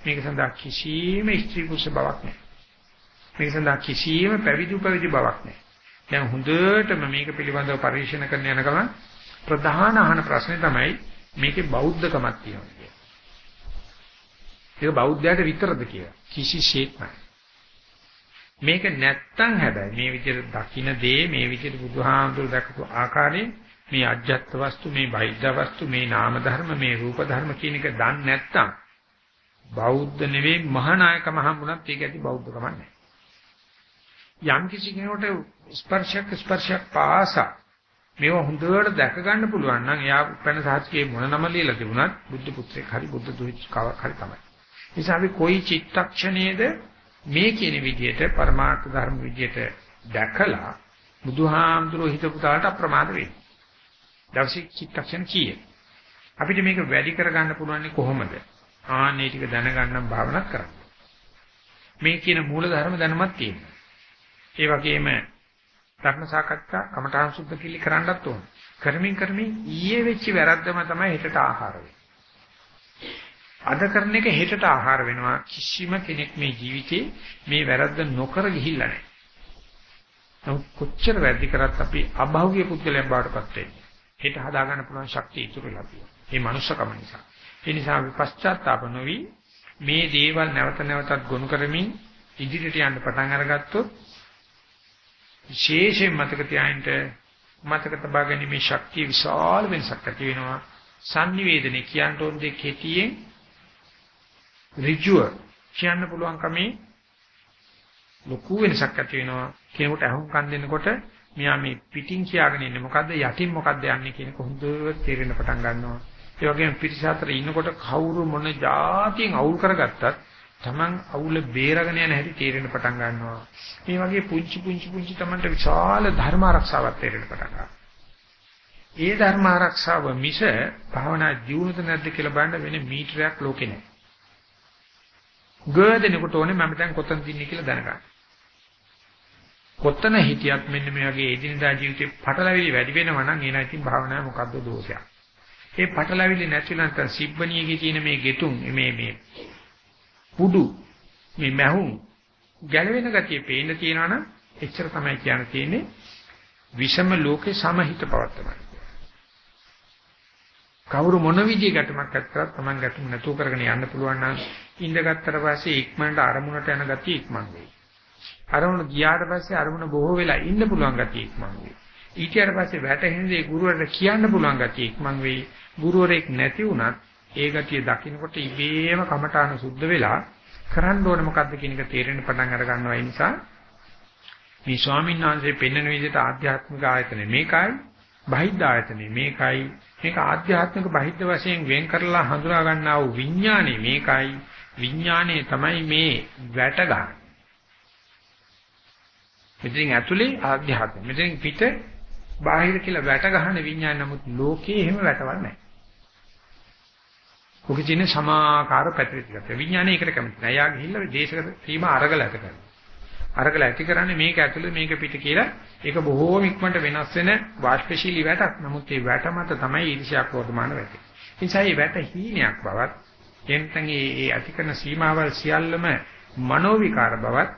මේක සඳහා කිසිම ස්ත්‍රී පුරුෂ බවක් නැහැ. මේක සඳහා කිසිම පැවිදි උපවිදි බවක් නැහැ. දැන් හොඳටම මේක පිළිබඳව පරිශීලන කරන්න යන ගමන් ප්‍රධාන අහන ප්‍රශ්නේ තමයි මේකේ බෞද්ධකමක් තියෙනවා කියන්නේ. ඒක බෞද්ධයාට විතරද කියලා. කිසිසේත් නැහැ. මේක නැත්තම් හැබැයි මේ විදිහට දකින්න දේ මේ විදිහට බුදුහාමුදුරු දැකපු ආකාරයෙන් මේ අජ්ජත් වස්තු මේ බහිද්ධ වස්තු මේ නාම ධර්ම මේ රූප ධර්ම කියන එක දන්නේ නැත්නම් බෞද්ධ නෙවෙයි මහානායකම හම්බුණත් ඒක ඇති බෞද්ධකම නැහැ. යම් කිසි කෙනෙකුට ස්පර්ශයක් ස්පර්ශයක් පාස මේව හොඳට දැක ගන්න පුළුවන් නම් එයා උපැන්න සාහිත්‍යයේ මොන නම ලියලා තිබුණත් බුද්ධ පුත්‍රයෙක් හරි බුද්ධ දුහිතාවක් හරි තමයි. නිසා අපි කොයි චිත්තක්ෂණයේද මේ කියන විදිහට පරමාර්ථ ධර්ම විදිහට දැකලා බුදුහාමුදුරුවෝ හිතපු තාලට අප්‍රමාද වෙන්නේ. දවසේ චිත්තක්ෂණ කීයද? අපිට මේක වැඩි කරගන්න පුළුවන් කොහොමද? ආන්නේ ටික දැනගන්නම් භාවනා කරන්න. මේ කියන මූල ධර්ම දැනුමක් තියෙනවා. ඒ වගේම ධර්ම සාකච්ඡා කමඨාන් සුද්ධ කිලි කරන්නත් ඕන. කරමින් කරමින් ඊයේ වෙච්ච වැරද්දම තමයි හෙටට ආහාර අද කරන එක හෙටට ආහාර වෙනවා කිසිම කෙනෙක් මේ ජීවිතේ මේ වැරද්ද නොකර ගිහිල්ලා නැහැ. නමුත් කොච්චර වැරදි කරත් අපි අභෞවිය පුද්ගලයන් බවට පත් වෙන්නේ. හිත හදා ගන්න පුළුවන් ශක්තිය ඉතුරු වෙලා තියෙනවා. මේ මනුස්සකම නිසා. ඒ නිසා අපි පශ්චාත්තාප නොවි මේ දේවල් නැවත නැවතත් ගොනු කරමින් ඉදිරියට යන්න පටන් අරගත්තොත් විශේෂයෙන් මතක තියාගන්න මතක තබා ගැනීමේ ශක්තිය විශාල වෙනසක් ඇති වෙනවා. sannivedane කියන්න ඕන දෙයක් කෙටියෙන් ඍජුව කියන්න පුළුවන් කමේ ලොකු වෙනසක් ඇති වෙනවා. කෙනෙකුට අහුම්කම් දෙන්නකොට මෙයා මේ පිටින් කියාගෙන ඉන්නේ මොකද්ද යටින් මොකද්ද යන්නේ කියන කොහොමද තේරෙන්න පටන් ගන්නවා. ඒ වගේම පිරිස අතර ඉන්නකොට කවුරු මොන જાතියෙන් අවුල් කරගත්තත් Taman අවුල බේරගෙන යන හැටි තේරෙන්න පටන් ගන්නවා. මේ වගේ පුංචි පුංචි පුංචි Tamanට විශාල ධර්ම ආරක්ෂාවක් තේරෙන්න පටන් ගන්නවා. ඒ ධර්ම ආරක්ෂාව මිස භාවනා ජීවිත නැද්ද කියලා බලන්න වෙන මීටරයක් ලෝකේ නැහැ. ගොඩනෙකට ඕනේ මම දැන් කොතනද ඉන්නේ කියලා දැනගන්න. කොතන හිටියත් මෙන්න මේ වගේ එදිනදා ජීවිතේ පටලැවිලි වැඩි වෙනවා නම් එන ඉතින් භාවනාවේ මොකද්ද දෝෂයක්. ඒ පටලැවිලි නැතිලා නැත්නම් සිබ්බණියගේ තියෙන මේ ගෙතුම් මේ මේ පුඩු මේ මැහුම් ගැලවෙන ගතිය පේන්න තියෙනවනම් එච්චර තමයි කියන්න තියෙන්නේ විෂම ලෝකේ සමහිත පවත්තමයි. කවුරු මොන විදිහේ ගැටමක් අත්තරත් Taman ගැටුම් නැතුව කරගෙන යන්න පුළුවන් නම් ඉඳගත්තර පස්සේ ඉක්මනට අරමුණට යන ගතිය ඉක්මන් වෙයි. අරමුණ ගියාට පස්සේ අරමුණ බොහෝ වෙලා ඉන්න පුළුවන් ගතිය ඉක්මන් වෙයි. ඊට පස්සේ වැටහෙන දේ ගුරුවරට කියන්න පුළුවන් ගතිය ඉක්මන් වෙයි. ගුරුවරෙක් නැති වුණත් ඒ ගතිය දකින්නකොට ඉබේම කමඨාන සුද්ධ වෙලා කරන්න ඕනේ මොකද්ද කියන එක තේරෙන්න පටන් අර ගන්නවා ඒ නිසා මේ ස්වාමීන් වහන්සේ පෙන්වන විදිහට ආධ්‍යාත්මික ආයතනෙ මේකයි බහිද්ධ ආයතනෙ මේකයි මේක ආධ්‍යාත්මික බහිද්ධ වශයෙන් වෙන් කරලා හඳුනා ගන්නා වූ විඥානෙ මේකයි විඥානෙ තමයි මේ වැට ගන්න මෙතනින් ඇතුලේ ආධ්‍යාත්මය. මෙතනින් පිට බාහිර කියලා වැට ගන්න විඤ්ඤාණ නමුත් ලෝකේ එහෙම වැටවල් නැහැ. ඔකේ තියෙන සමාකාර පැතිරිච්ච ගතිය. විඤ්ඤාණය ඒකට කැමති නැහැ. යා ගිහිල්ලා දේශගත සීමා අරගලට කරනවා. අරකල ඇති කරන්නේ මේක ඇතුළේ මේක පිට කියලා ඒක බොහෝම ඉක්මනට වෙනස් වෙන වාෂ්පශීලී වැටක්. නමුත් මේ වැට මත තමයි ඊර්ෂ්‍යාවක් වර්ධමාන වෙන්නේ. ඒ නිසා මේ වැට හීනයක් බවත් එන්තන් ඒ ඇති කරන සීමාවල් සියල්ලම මනෝ විකාර බවත්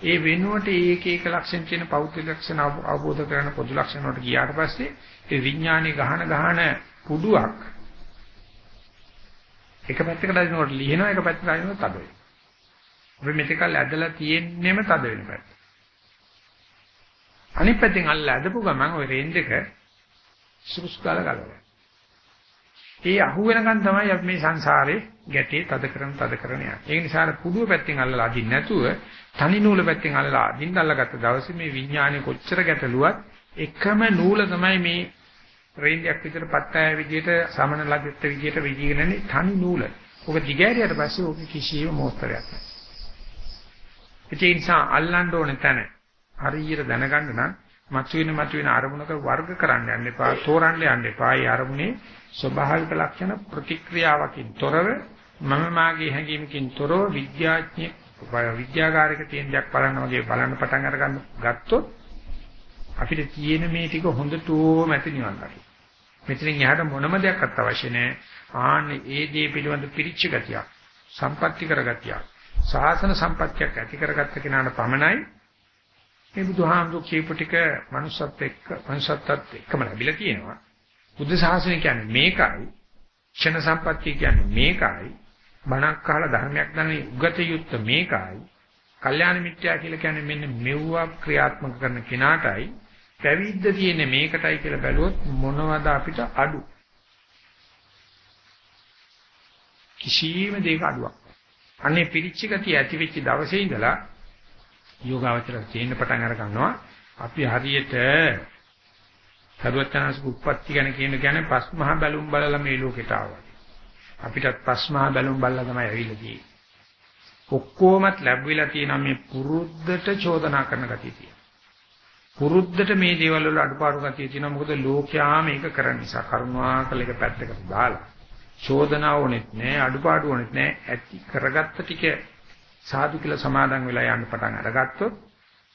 ඒ වෙනුවට ඒක ඒක ලක්ෂණ කියන පෞද්ගලික ලක්ෂණ අවබෝධ කරන පොදු ලක්ෂණ වලට ගියාට පස්සේ ඒ විඥානේ ගහන ගහන කුඩුවක් එක පැත්තකට අදිනකොට ලිහිනවා එක පැත්තකට අදිනකොට තද වෙනවා. අපි මෙතකල් ඇදලා තියෙන්නෙම තද වෙන පැත්ත. අනිත් පැත්තෙන් අල්ල ඇදපු ගමන් ওই රේන්ජ් එක සුසුස් කාල ගලවනවා. ඒ අහු වෙනකන් තමයි අපි මේ සංසාරේ ගැටේ තද කරන තද කරන යන්නේ. ඒ නිසා අර පුඩුව පැත්තෙන් අල්ලලා අදින්න නැතුව තනි නූල පැත්තෙන් අල්ලලා අදින්න අල්ලගත්ත දවසේ මේ විඥානේ කොච්චර ගැටලුවත් එකම නූල තමයි මේ රේන්ජයක් විතර පත්තය විදියට සමන ලග්ගත්ත විදියට විදිගෙන තනි නූල. ඔක දිගෑරියට පස්සේ ඔක කිසියම් මොහොතරයක් නැහැ. ඒ නිසා අල්ලන්න ඕනේ තැන හරියට දැනගන්න නම් මතුවෙන මතුවෙන අරමුණක වර්ග කරන්න යන්න එපා, තෝරන්න යන්න එපා. ඒ අරමුණේ ස්වභාවික ලක්ෂණ ප්‍රතික්‍රියාවකින් තොරව මම මාගේ හැඟීමකින් තොරව විද්‍යාඥයෙක් විද්‍යාගාරයක තියෙන දෙයක් බලන්න වගේ බලන්න පටන් අරගන්න ගත්තොත් අපිට තියෙන මේ ටික හොඳටම ඇති නිවන් දකින්න. මෙතනින් එහාට මොනම දෙයක්වත් අවශ්‍ය නැහැ. ආන්නේ ඒ දේ පිළිබඳ පිරිච්ච ගතියක්, සම්පත්‍ති කරගතියක්, සාසන සම්පත්‍යක් ඇති කරගත්ත කෙනාට පමණයි මේ බුදුහාමුදුරු කියපු ටික manussත් එක්ක manussත්ත් එක්කම ලැබිලා තියෙනවා. බුද්ධ ශාසනය කියන්නේ මේකයි. ක්ෂණ සම්පත්තිය කියන්නේ මේකයි. බණක් අහලා ධර්මයක් දැනගෙන උගත යුත්ත මේකයි. කල්යාණ මිත්‍යා කියලා කියන්නේ මෙන්න මෙව්වා ක්‍රියාත්මක කරන කෙනාටයි පැවිද්ද තියෙන්නේ මේකටයි කියලා බැලුවොත් මොනවද අපිට අඩු? කිසිම දෙයක අඩුවක්. අනේ පිරිච්ච ගතිය ඇති වෙච්ච දවසේ ඉඳලා යෝගාවචර තේින්න පටන් අර ගන්නවා. අපි හරියට සරුවචනාංශක උප්පත්ති ගැන කියන කියන්නේ පස් මහා බැලුම් බලලා මේ ලෝකෙට ආවා. අපිටත් පස් මහා බැලුම් බලලා තමයි ඇවිල්ලා තියෙන්නේ. ඔක්කොමත් ලැබවිලා තියෙන මේ පුරුද්දට චෝදනා කරන ගතිය තියෙනවා. පුරුද්දට මේ දේවල් වල අඩුපාඩු ගතිය තියෙනවා. මොකද ලෝකයා මේක කරන නිසා කරුණාකල එක පැත්තකට දාලා. චෝදනාව ඕනෙත් නෑ අඩුපාඩු ඕනෙත් නෑ ඇති කරගත්ත ටික සාදු කියලා සමාදන් වෙලා යන්න පටන් අරගත්තොත්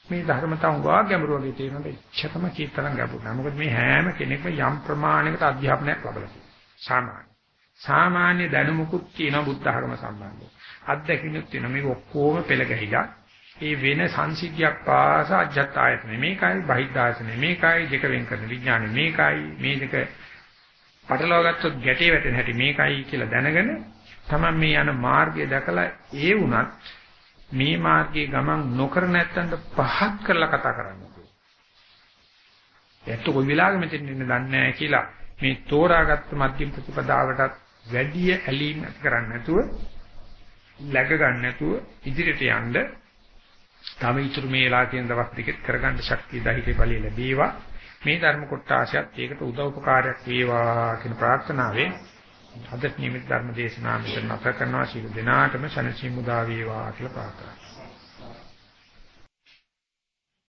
මේ ධර්මතාව උගා ගැඹුරු වගේ තියෙනවා ඉච්ඡතම කීතරම් ගැඹුරු නෑ මොකද මේ හැම කෙනෙක්ම යම් ප්‍රමාණයකට අධ්‍යාපනයක් ලබලා තියෙනවා සාමාන්‍ය සාමාන්‍ය දැනුමකුත් තියෙනවා බුද්ධ ධර්ම සම්බන්ධව. අත්දැකීමක් තියෙනවා මේක ඔක්කොම පෙළ ගැහිලා ඒ වෙන සංසිද්ධියක් පාස අජත් ආයතන මේකයි බහිද්ධ ආයතන මේකයි දෙක වෙන් කරන විඥානේ මේකයි. මේ දෙක පටලවා ගත්තොත් ගැටේ වැටෙන හැටි මේකයි කියලා දැනගෙන තමයි මේ යන මාර්ගය දැකලා ඒ වුණත් මේ මාර්ගයේ ගමන් නොකර නැත්තඳ පහත් කරලා කතා කරන්න ඕනේ. ඒත් කොයි වෙලාවෙ මෙතෙන් ඉන්න දන්නේ නැහැ කියලා මේ තෝරාගත්ත මධ්‍යම ප්‍රතිපදාවටත් වැඩි ඇලීම් ඇති කරන්නේ නැතුව läග ගන්න නැතුව ඉදිරියට යන්න තම ඉතුරු මේ වෙලා තියෙන දවස් දෙකෙත් කරගන්න ශක්තිය ධෛර්ය බලය ලැබේවා. මේ ධර්ම කොටාශයත් ඒකට උදව්පකාරයක් වේවා කියන ප්‍රාර්ථනාවෙන් අද නිමිත් ධර්ම දේශනාව මෙතන නැත කරනවා. ශීල දිනාටම සනසි මුදා වේවා කියලා ප්‍රාර්ථනා